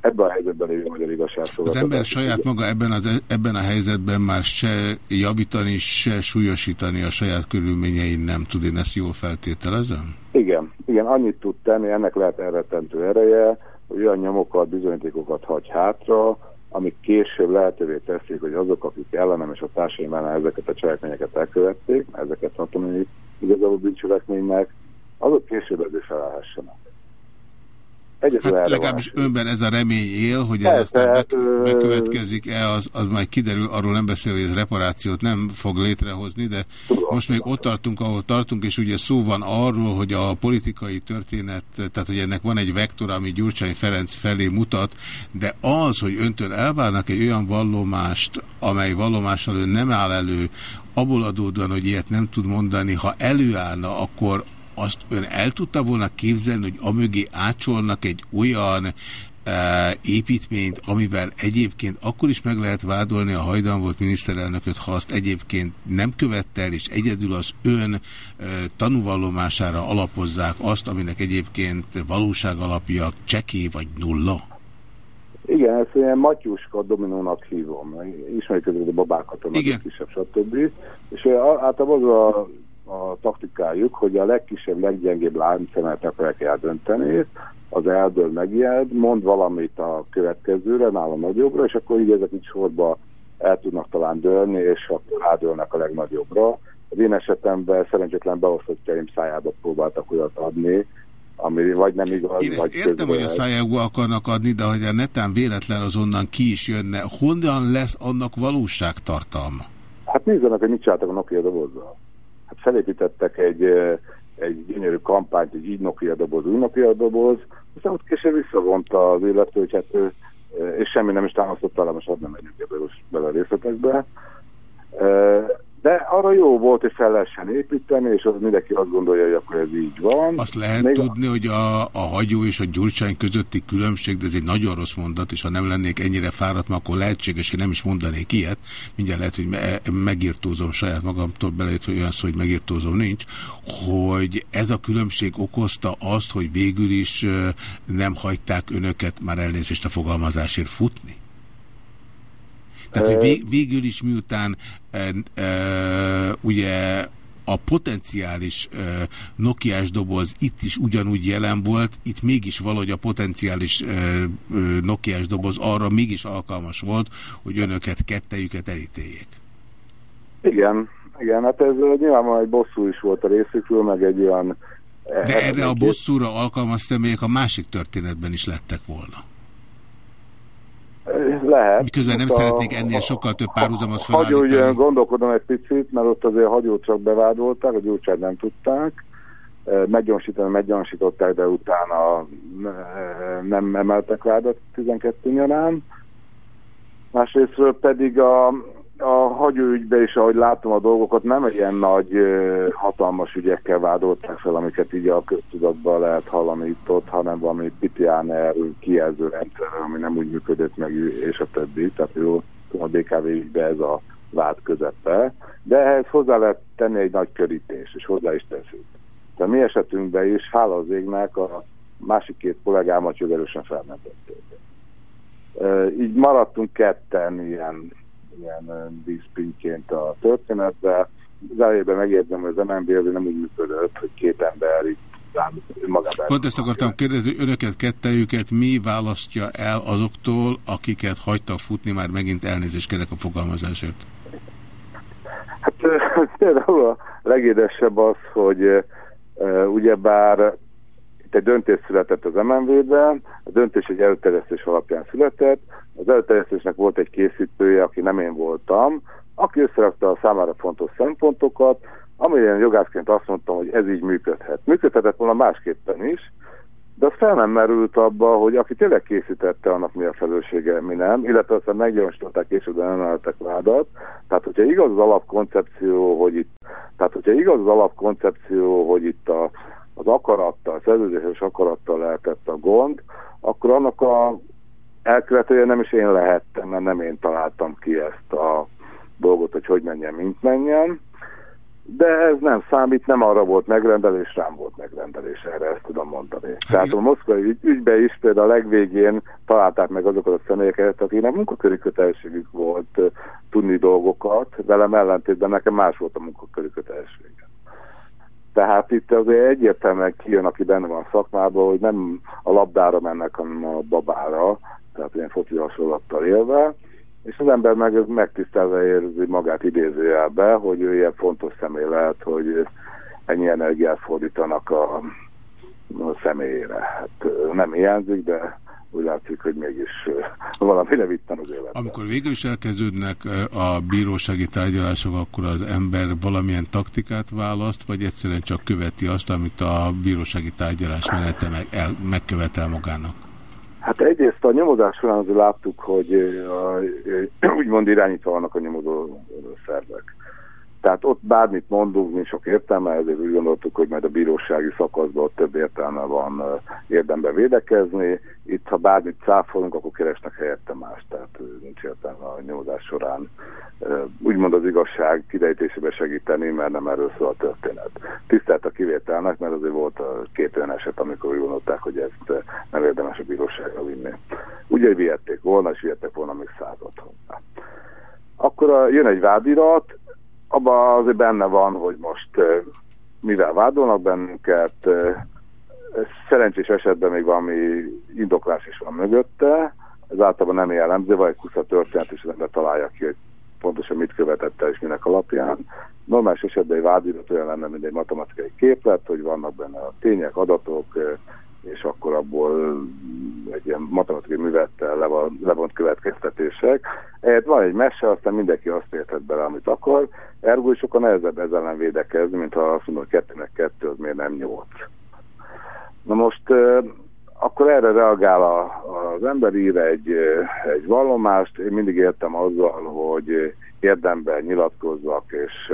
ebben a helyzetben lévő magyar igazságszolgáltatás. Az ember saját maga ebben, az, ebben a helyzetben már se javítani, se súlyosítani a saját körülményein nem tud, én ezt jól feltételezem? Igen, igen, annyit tud tenni, ennek lehet elrettentő ereje, hogy olyan nyomokat, bizonyítékokat hagy hátra, amik később lehetővé teszik, hogy azok, akik ellenem és a társaim ellen ezeket a cselekményeket elkövették, ezeket hogy igazából bűncselekménynek, azok később ezért felállhassanak. hát legalábbis önben ez a remény él, hogy ez aztán be, bekövetkezik-e, az, az majd kiderül, arról nem beszél, hogy ez reparációt nem fog létrehozni, de Tudom. most még ott tartunk, ahol tartunk, és ugye szó van arról, hogy a politikai történet, tehát hogy ennek van egy vektor, ami Gyurcsány Ferenc felé mutat, de az, hogy öntől elvárnak egy olyan vallomást, amely vallomással ön nem áll elő, abból adódóan, hogy ilyet nem tud mondani, ha előállna, akkor azt ön el tudta volna képzelni, hogy amögé ácsolnak egy olyan építményt, amivel egyébként akkor is meg lehet vádolni a hajdan volt miniszterelnököt, ha azt egyébként nem követte el, és egyedül az ön tanúvallomására alapozzák azt, aminek egyébként valóság alapja cseké vagy nulla? Igen, ezt ilyen Matyuska dominónak hívom. Ismerjük a babákat, a Igen. kisebb, stb. És általában az a, a taktikájuk, hogy a legkisebb, leggyengébb láncszemet akarják eldönteni, az eldől megijed, mond valamit a következőre, nálam nagyobbra, és akkor így ezek így sorba el tudnak talán dőlni, és akkor rádőlnek a legnagyobbra. Az én esetemben szerencsétlen beosztottjaim szájába próbáltak olyat adni, ami vagy nem igaz, Én vagy értem, hogy a szájába akarnak adni, de hogy a netán véletlen azonnan ki is jönne, honnan lesz annak valóságtartalma? Hát nézzenek, hogy mit csináltak a Nokia dobozzal. Hát felépítettek egy, egy gyönyörű kampányt, egy így Nokia doboz, új Nokia doboz, aztán ott később visszavonta az illető, hogy hát és semmi nem is támasztott alá, most nem megyünk ebbe, bele a részletekbe. De arra jó volt, hogy fel lehessen építeni, és az mindenki azt gondolja, hogy akkor ez így van. Azt lehet Még tudni, a... hogy a, a hagyó és a gyurcsány közötti különbség, de ez egy nagyon rossz mondat, és ha nem lennék ennyire fáradt, akkor lehetséges, hogy nem is mondanék ilyet. Mindjárt lehet, hogy me megírtózom saját magamtól, belejött, hogy olyan szó, hogy megírtózom nincs, hogy ez a különbség okozta azt, hogy végül is nem hagyták önöket már elnézést a fogalmazásért futni? Tehát, hogy vég, végül is miután e, e, ugye a potenciális e, Nokiás doboz itt is ugyanúgy jelen volt, itt mégis valahogy a potenciális e, Nokiás doboz arra mégis alkalmas volt, hogy önöket, kettejüket elítéljék. Igen, igen, hát ez nyilvánvalóan egy bosszú is volt a részükről, meg egy olyan... De erre a bosszúra alkalmas személyek a másik történetben is lettek volna. Lehet. Miközben nem a, szeretnék ennél sokkal több párhuzamot felállítani. Hagyó, gondolkodom egy picit, mert ott azért hagyót csak bevádolták, a gyógyság nem tudták. Meggyorsítani, meggyorsították, de utána nem emeltek vádat 12 nyarán. Másrésztről pedig a, a hagyóügybe is, ahogy látom a dolgokat, nem ilyen nagy, hatalmas ügyekkel vádolták fel, amiket így a köztudatban lehet hallani itt ott, hanem valami pitiáner kijelző rendszer, ami nem úgy működött meg, és a többi. Tehát jó, a BKV ügybe ez a vád közepe. De ehhez hozzá lehet tenni egy nagy körítés, és hozzá is teszünk. Tehát mi esetünkben is, hála az égnek, a másik két kollégámat jogerősen felmentették. Így maradtunk ketten ilyen ilyen díszpintként a történetbe. Zárójében megérzem, hogy az MNB azért nem úgy működött, hogy két ember itt. Pont ezt akartam kérdezni, önöket, kettejüket mi választja el azoktól, akiket hagytak futni, már megint elnézést kérek a fogalmazásért? Hát például a legédesebb az, hogy ugyebár itt egy döntés született az MNV-ben, a döntés egy előterjesztés alapján született, az előterjesztésnek volt egy készítője, aki nem én voltam, aki összerakta a számára fontos szempontokat, amilyen jogászként azt mondtam, hogy ez így működhet. Működhetett volna másképpen is, de az fel nem merült abba, hogy aki tényleg készítette, annak mi a felelőssége, mi nem, illetve aztán meggyanúsították később, de nem emeltek vádat. Tehát, hogyha igaz az alapkoncepció, hogy itt, tehát, hogyha igaz az alapkoncepció, hogy itt a, az akarattal, szerződéses akarattal lehetett a gond, akkor annak a elkövetője nem is én lehettem, mert nem én találtam ki ezt a dolgot, hogy hogy menjen, mint menjen. De ez nem számít, nem arra volt megrendelés, rám volt megrendelés, erre ezt tudom mondani. Hát Tehát a moszkvai ügy, ügybe is például a legvégén találták meg azokat a személyeket, akiknek munkaköri kötelességük volt tudni dolgokat, velem ellentétben nekem más volt a munkaköri kötelessége. Tehát itt azért egyértelműen kijön, aki benne van a szakmában, hogy nem a labdára mennek, hanem a babára, tehát ilyen foci hasonlattal élve, és az ember meg megtisztelve érzi magát idézőjelbe, hogy ő ilyen fontos személy lehet, hogy ennyi energiát fordítanak a, a személyére. Hát nem hiányzik, de úgy látszik, hogy mégis valami levittan az életben. Amikor végül is elkezdődnek a bírósági tárgyalások, akkor az ember valamilyen taktikát választ, vagy egyszerűen csak követi azt, amit a bírósági tárgyalás menete meg, el, megkövetel magának? Hát egyrészt a nyomozás során azért láttuk, hogy a, úgymond irányítva vannak a nyomozó szervek. Tehát ott bármit mondunk, mi sok értelme, ezért úgy gondoltuk, hogy majd a bírósági szakaszban több értelme van érdembe védekezni. Itt, ha bármit cáfolunk, akkor keresnek helyette más, tehát nincs értelme a nyomozás során úgymond az igazság kidejtésébe segíteni, mert nem erről szól a történet. Tisztelt a kivételnek, mert azért volt két olyan eset, amikor úgy gondolták, hogy ezt nem érdemes a bíróságra vinni. Ugye vihették volna, és vihettek volna még százat. Akkor jön egy vádirat, abban azért benne van, hogy most mivel vádolnak bennünket, szerencsés esetben még valami indoklás is van mögötte, ez általában nem jellemző, vagy kusza történet, és az ember találja ki, hogy pontosan mit követette és minek alapján. Normális esetben egy vádirat olyan lenne, mint egy matematikai képlet, hogy vannak benne a tények, adatok, és akkor abból egy ilyen matematikai művettel levont következtetések. Ehhez van egy mese, aztán mindenki azt érthet bele, amit akar. Ergo sokkal nehezebb ezzel ellen védekezni, mint ha azt mondom, hogy kettőnek kettő, az miért nem nyolc. Na most akkor erre reagál a, az ember, ír egy, egy vallomást. Én mindig értem azzal, hogy érdemben nyilatkozzak, és,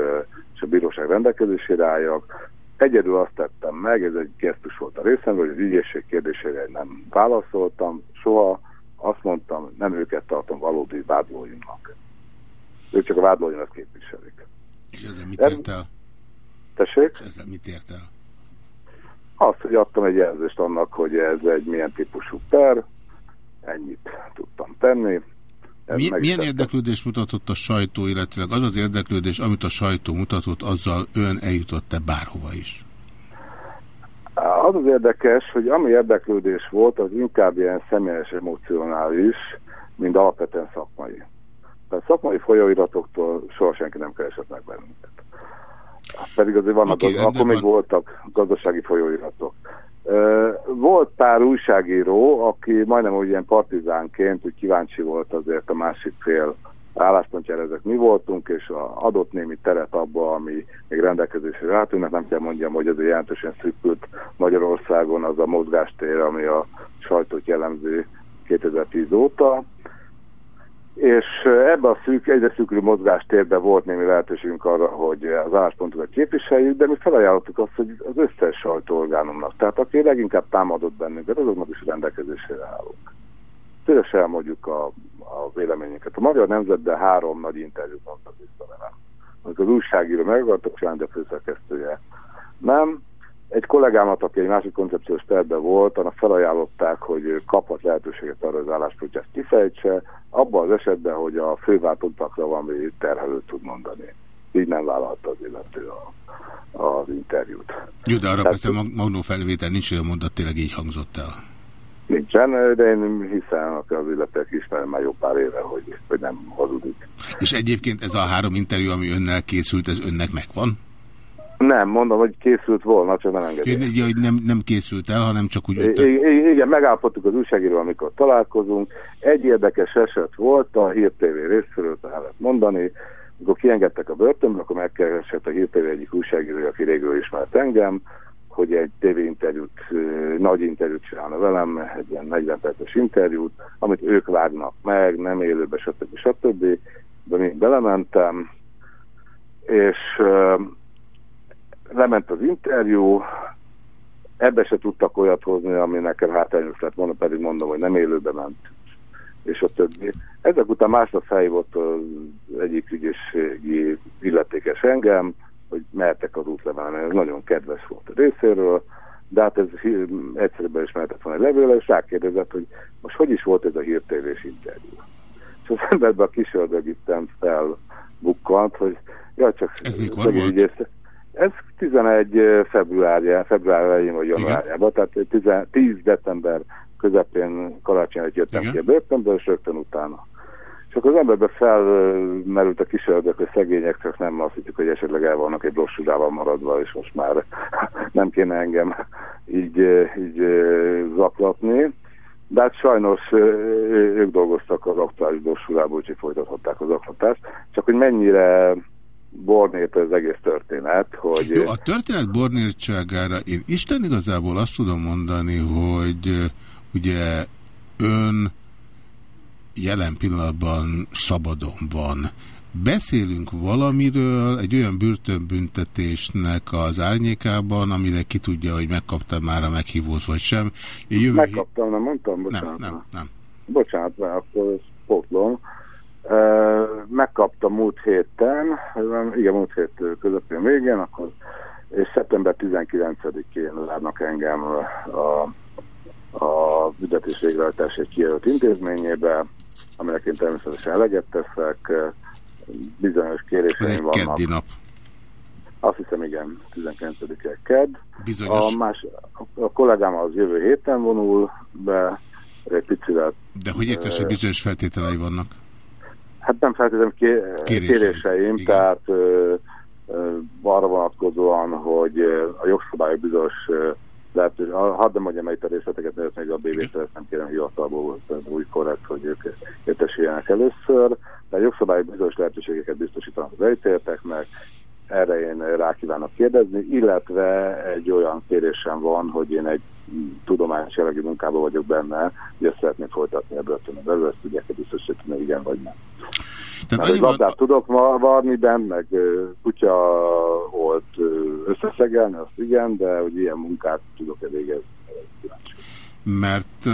és a bíróság rendelkezésére álljak. Egyedül azt tettem meg, ez egy gesztus volt a részemről, hogy az ügyészség kérdésére nem válaszoltam, soha azt mondtam, nem őket tartom valódi vádlóimnak. Ők csak a vádlóimat képviselik. És ezzel mit ért el? Tessék? És ezzel mit ért el? Azt, hogy adtam egy jelzést annak, hogy ez egy milyen típusú per, ennyit tudtam tenni. Mi, milyen érdeklődés mutatott a sajtó, illetve az az érdeklődés, amit a sajtó mutatott, azzal ön eljutott-e bárhova is? Az az érdekes, hogy ami érdeklődés volt, az inkább ilyen személyes emocionális, mint alapvetően szakmai. Tehát szakmai folyóiratoktól soha senki nem keresett meg bennünket. Pedig azért vannak, okay, az, akkor van. még voltak gazdasági folyóiratok. Volt pár újságíró, aki majdnem úgy ilyen partizánként úgy kíváncsi volt azért a másik fél álláspontjára ezek mi voltunk, és a adott némi teret abba, ami még rendelkezésre rátűnnek, nem kell mondjam, hogy ez jelentősen szűkült Magyarországon az a mozgástér, ami a sajtót jellemző 2010 óta és ebben a szűk, egyre szűkülő mozgástérben volt némi lehetőségünk arra, hogy az álláspontokat képviseljük, de mi felajánlottuk azt, hogy az összes sajtóorgánumnak, tehát aki leginkább támadott bennünket, azoknak is rendelkezésére állunk. Szívesen elmondjuk a, a véleményünket. A Magyar Nemzetben három nagy interjút mondtak vissza velem. Az újságíró megadtak, csinálni a főszerkesztője. Nem, egy kollégámat, aki egy másik koncepciós tervben volt, annak felajánlották, hogy kaphat lehetőséget arra, az álláspontját kifejtse, abban az esetben, hogy a főváltottakra valami terhelőt tud mondani. Így nem vállalta az illető a, az interjút. Jó, de arra Tehát, persze magnó felvétel nincs, hogy a mondat tényleg így hangzott el. Nincsen, de én hiszem, az illetők ismerem már jó pár éve, hogy, hogy nem hazudik. És egyébként ez a három interjú, ami önnel készült, ez önnek megvan? Nem, mondom, hogy készült volna, csak nem engedett. Igen, hogy nem, nem készült el, hanem csak úgy... I igen, megállapodtuk az újságíró, amikor találkozunk. Egy érdekes eset volt, a Hír TV részéről lehet mondani, amikor kiengedtek a börtönből, akkor megkeresett a Hír TV egyik újságíró, aki régről ismert engem, hogy egy tévéinterjút, nagy interjút csinálna velem, egy ilyen 40 perces interjút, amit ők vágnak meg, nem élőbe, stb. stb. De én belementem, és lement az interjú, ebbe se tudtak olyat hozni, ami nekem hátrányos lett volna, pedig mondom, hogy nem élőbe ment, és a többi. Ezek után másnap felhívott az egyik ügyészségi illetékes engem, hogy mehetek az útlevelem, ez nagyon kedves volt a részéről, de hát ez egyszerűen is mehetett volna egy levőle, és rákérdezett, hogy most hogy is volt ez a hírtévés interjú. És az emberbe a kis ördög felbukkant, hogy ja, csak ez mikor volt? Ez 11 februárja, február elején vagy januárjában, tehát 10, 10 december közepén karácsonyra jöttem Igen. ki a börtönből, és rögtön utána. És akkor az emberbe felmerült a kísérletek, hogy szegények csak nem azt hittük, hogy esetleg el vannak egy brossúrával maradva, és most már nem kéne engem így, így zaklatni. De hát sajnos ők dolgoztak az aktuális brossúrából, úgyhogy folytathatták az zaklatást. Csak hogy mennyire bornét az egész történet, hogy... Jó, a történet bornértságára én Isten igazából azt tudom mondani, hogy ugye ön jelen pillanatban szabadon van, beszélünk valamiről, egy olyan börtönbüntetésnek az árnyékában, amire ki tudja, hogy megkapta már a meghívót, vagy sem. Jövő Megkaptam, nem mondtam? Bocsánat. Nem, nem, nem. Bocsánat, mert akkor potlom. Megkaptam múlt héten, igen, múlt hét közepén végén, akkor és szeptember 19-én várnak engem a, a büntetés végrehajtás egy kijelölt intézményébe, aminek én természetesen eleget teszek, bizonyos kéréseim vannak. Keddi nap. Azt hiszem, igen, 19-e kedd. Bizonyos. A, más, a kollégám az jövő héten vonul be, egy picivel. De hogy értesz, hogy bizonyos feltételei vannak? Hát nem feltétlenül ké kéréseim, kéréseim tehát ö, ö, arra vonatkozóan, hogy a jogszabályok bizonyos lehetőség, hadd nem mondjam a részleteket, mert még a BB-t nem kérem hivatalból, új korrekt, hogy ők értesüljenek először, de a jogszabályok bizonyos lehetőségeket biztosítanak az elítélteknek, erre én rá kívánok kérdezni, illetve egy olyan kérésem van, hogy én egy tudományos jellegű munkában vagyok benne, hogy ezt szeretném folytatni a börtönön belül, ezt tudják biztosítani, igen vagy nem. Tehát Mert labdát van... tudok ma varni bent, meg kutya volt összeszegelni, azt igen, de hogy ilyen munkát tudok-e végezni. Mert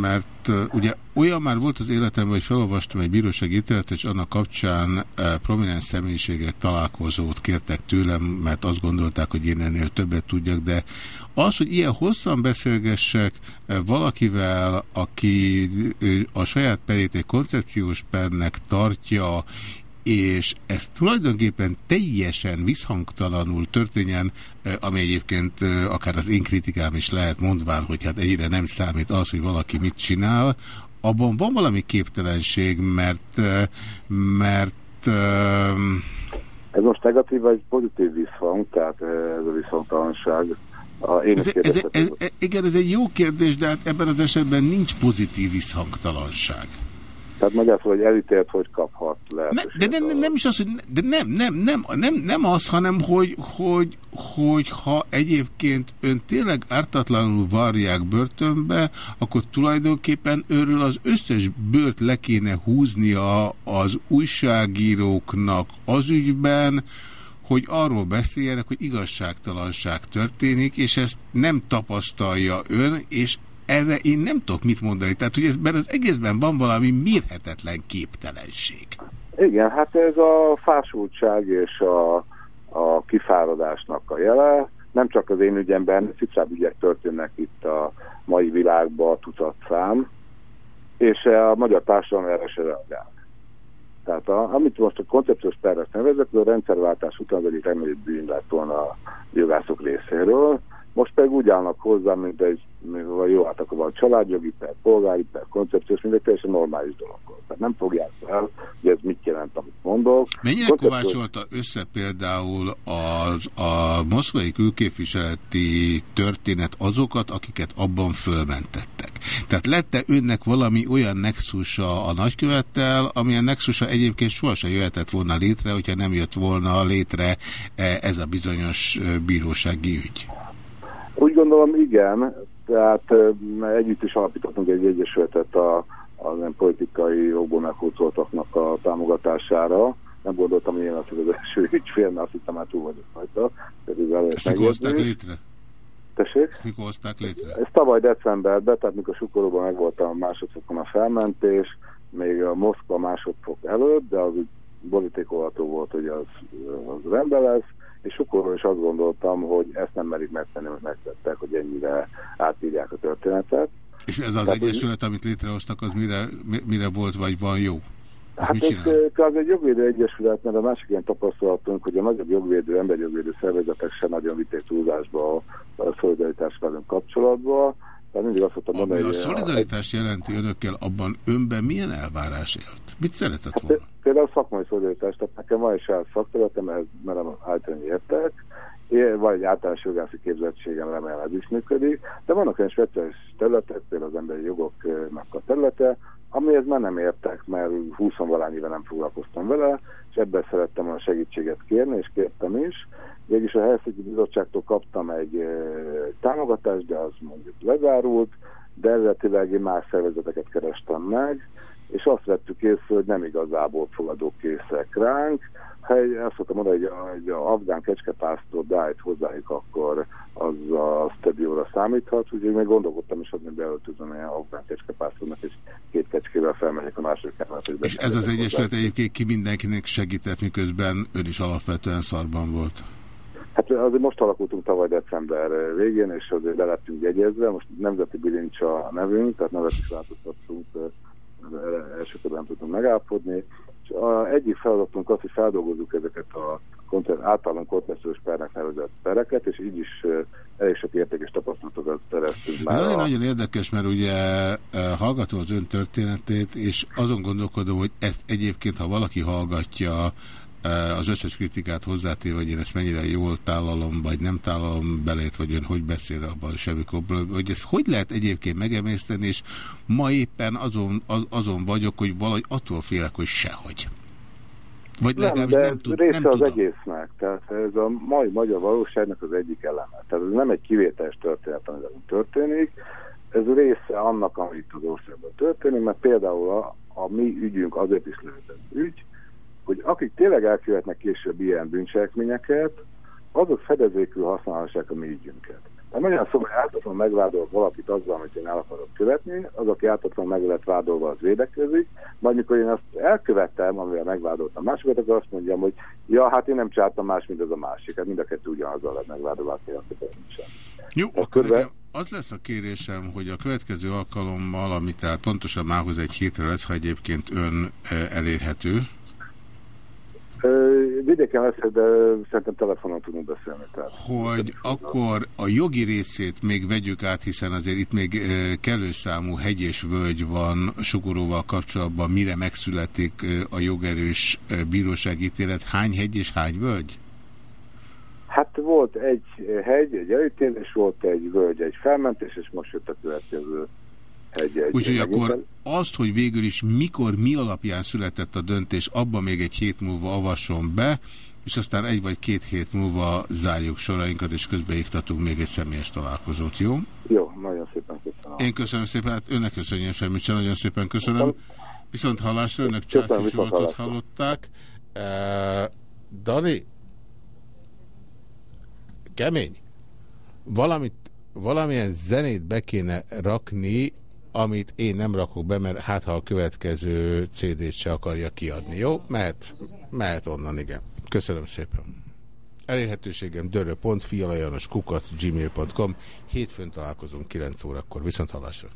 mert ugye olyan már volt az életemben, hogy felolvastam egy bírósági ítéletet, és annak kapcsán prominens személyiségek találkozót kértek tőlem, mert azt gondolták, hogy én ennél többet tudjak, de az, hogy ilyen hosszan beszélgessek valakivel, aki a saját perét egy koncepciós pernek tartja, és ez tulajdonképpen teljesen visszhangtalanul történjen, ami egyébként akár az én kritikám is lehet mondván, hogy hát egyre nem számít az, hogy valaki mit csinál, abban van valami képtelenség, mert, mert ez most negatív vagy pozitív visszhang, tehát ez a visszhangtalanság. Ez, ez, ez, ez, igen, ez egy jó kérdés, de hát ebben az esetben nincs pozitív visszhangtalanság. Tehát magyar hogy elítélt, hogy kaphat le. Ne, de nem, nem, nem is az, hogy de nem, nem, nem, nem, nem az, hanem hogy, hogy, hogy ha egyébként ön tényleg ártatlanul varják börtönbe, akkor tulajdonképpen őről az összes bört le kéne húznia az újságíróknak az ügyben, hogy arról beszéljenek, hogy igazságtalanság történik, és ezt nem tapasztalja ön, és erre én nem tudok mit mondani. Tehát, hogy ezben az egészben van valami mérhetetlen képtelenség. Igen, hát ez a fásultság és a, a kifáradásnak a jele. Nem csak az én ügyemben, szipszább ügyek történnek itt a mai világban tucat szám, és a magyar társadalom erre se reagál. Tehát a, amit most a koncepciós tervek nevezek, a rendszerváltás után az egyik legnagyobb bűn lett volna a jogászok részéről. Most pedig úgy állnak hozzá, mint egy jó, hát akkor van családjogi per, polgári per, koncepciós, mindegy teljesen normális dolog. Tehát nem fogják fel, hogy ez mit jelent, amit mondok. Mennyire koncepciós... kovácsolta össze például az, a moszkvai külképviseleti történet azokat, akiket abban fölmentettek? Tehát lette önnek valami olyan nexusa a nagykövettel, amilyen nexusa egyébként sohasem jöhetett volna létre, hogyha nem jött volna létre e, ez a bizonyos bírósági ügy? Gondolom, igen, tehát együtt is alapítottunk egy egyesületet a, a nem politikai jogból meghúzoltaknak a támogatásására. Nem gondoltam, hogy én az az első ügyfél, mert azt hittem, már túl vagyok rajta. Ezt mikor hozták létre? Tessék? Ezt mikor hozták létre? Ez tavaly decemberben, tehát mikor Sukoróban meg volt a másodfokon a felmentés, még a Moszkva másodfok előtt, de az úgy borítékolható volt, hogy az, az rendben lesz és sokkal is azt gondoltam, hogy ezt nem merik megtenni, hogy megtettek, hogy ennyire átírják a történetet. És ez az Tehát, egyesület, amit létrehoztak, az mire, mire volt, vagy van jó? Az hát ez az egy jogvédő egyesület, mert a másik ilyen tapasztalatunk, hogy a nagyobb jogvédő, emberjogvédő szervezetek se nagyon vitték túlzásba a szolidaritás velünk kapcsolatban, tehát mindig azt mondtam mondani, a szolidaritás jelenti önökkel, abban önben milyen elvárás élt? Mit szeretett hát, volna? Például a szakmai szolidaritás, tehát nekem van egy saját szakterületem, ehhez merem állítani értek, vagy egy általános jogászi képzettségem remélem ez is működik, de vannak olyan speciális területek, például az emberi jogoknak a területe, amihez már nem értek, mert 20 valány éve nem foglalkoztam vele, és ebben szerettem a segítséget kérni, és kértem is, Végülis a Helsinki Bizottságtól kaptam egy támogatást, de az mondjuk lezárult, de eredetileg én más szervezeteket kerestem meg, és azt vettük észre, hogy nem igazából fogadókészek ránk. Ha egy, azt szoktam mondani, hogy a, egy afgán kecskepásztor beállt hozzájuk, akkor az a stadióra számíthat, úgyhogy még gondolkodtam is adni beöltözöm ilyen afgán kecskepásztornak, és két kecskével felmegyek a második emelet. És ez az egyesület egyébként ki mindenkinek segített, miközben ön is alapvetően szarban volt? Hát azért most alakultunk tavaly december végén, és azért le lettünk jegyezve, most Nemzeti Bilincs a nevünk, tehát nevet is változtattunk, első nem tudtunk megállapodni, és a egyik feladatunk az, hogy feldolgozzuk ezeket a általán kontextus pernek nevezett pereket, és így is elég sok értékes tapasztalatokat szereztünk már. Nagyon, a... nagyon érdekes, mert ugye hallgatom az ön történetét, és azon gondolkodom, hogy ezt egyébként, ha valaki hallgatja, az összes kritikát hozzátéve, hogy én ezt mennyire jól tálalom, vagy nem tálalom belét, vagy ön hogy beszél abban semmi probléma, hogy ezt hogy lehet egyébként megemészteni, és ma éppen azon, az, azon vagyok, hogy valahogy attól félek, hogy sehogy. Vagy nem, legalábbis nem, tud, része nem az tudom. egésznek, tehát ez a mai magyar valóságnak az egyik eleme. Tehát ez nem egy kivételes történet, ami történik, ez része annak, amit az országban történik, mert például a, a mi ügyünk azért is lehetett ügy, hogy akik tényleg elkövetnek később ilyen bűncselekményeket, azok fedezékül használhassák a mi ügyünket. Tehát nagyon szó, hogy ártatlan megvádolok valakit azzal, amit én el akarok követni, az, aki ártatlan meg lett vádolva, az védekezik, majd mikor én azt elkövettem, amivel megvádoltam másokat, akkor azt mondjam, hogy ja, hát én nem csináltam más, mint az a másik. Hát mind a kettő ugyanazzal lett megvádolva, aki azt sem. Jó, akkor körbe... az lesz a kérésem, hogy a következő alkalommal, ami tehát pontosan mához egy hétre lesz, ha egyébként ön eh, elérhető, Vidéken leszek, de szerintem telefonon tudunk beszélni. Tehát. Hogy akkor a jogi részét még vegyük át, hiszen azért itt még kellő számú hegy és völgy van Sugoróval kapcsolatban, mire megszületik a jogerős bíróságítélet. Hány hegy és hány völgy? Hát volt egy hegy, egy elítélés, volt egy völgy, egy felmentés, és most jött a következő Úgyhogy akkor azt, hogy végül is mikor, mi alapján született a döntés, abban még egy hét múlva avasson be, és aztán egy vagy két hét múlva zárjuk sorainkat, és közbeiktatunk még egy személyes találkozót, jó? Jó, nagyon szépen köszönöm. Én köszönöm szépen, hát önnek köszönjön semmit sem, nagyon szépen köszönöm. Viszont hallásra, önök Császi Zsoltot hallották. Uh, Dani, kemény. Valamit, valamilyen zenét be kéne rakni, amit én nem rakok be, mert hát ha a következő CD-t se akarja kiadni. Jó? Mehet, mehet onnan, igen. Köszönöm szépen. Elérhetőségem dörö.fialajanos kukac gmail.com Hétfőn találkozunk 9 órakor. Viszont hallásra.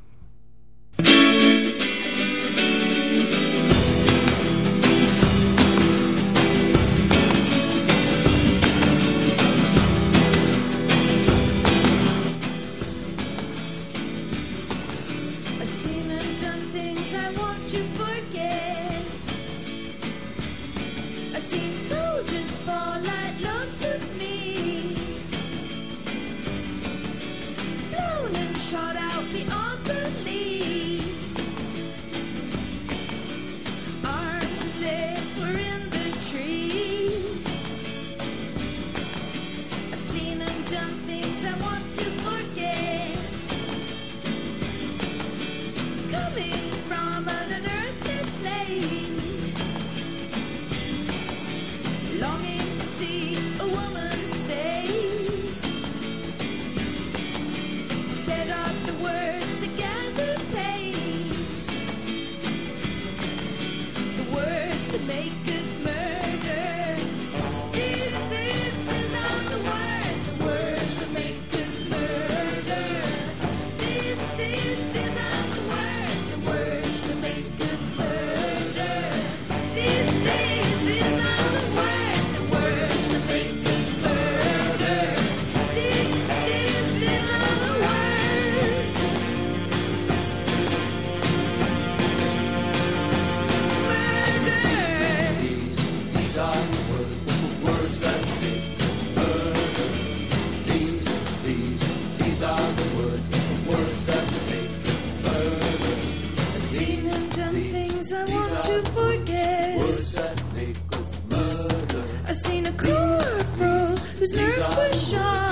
Swish. wish I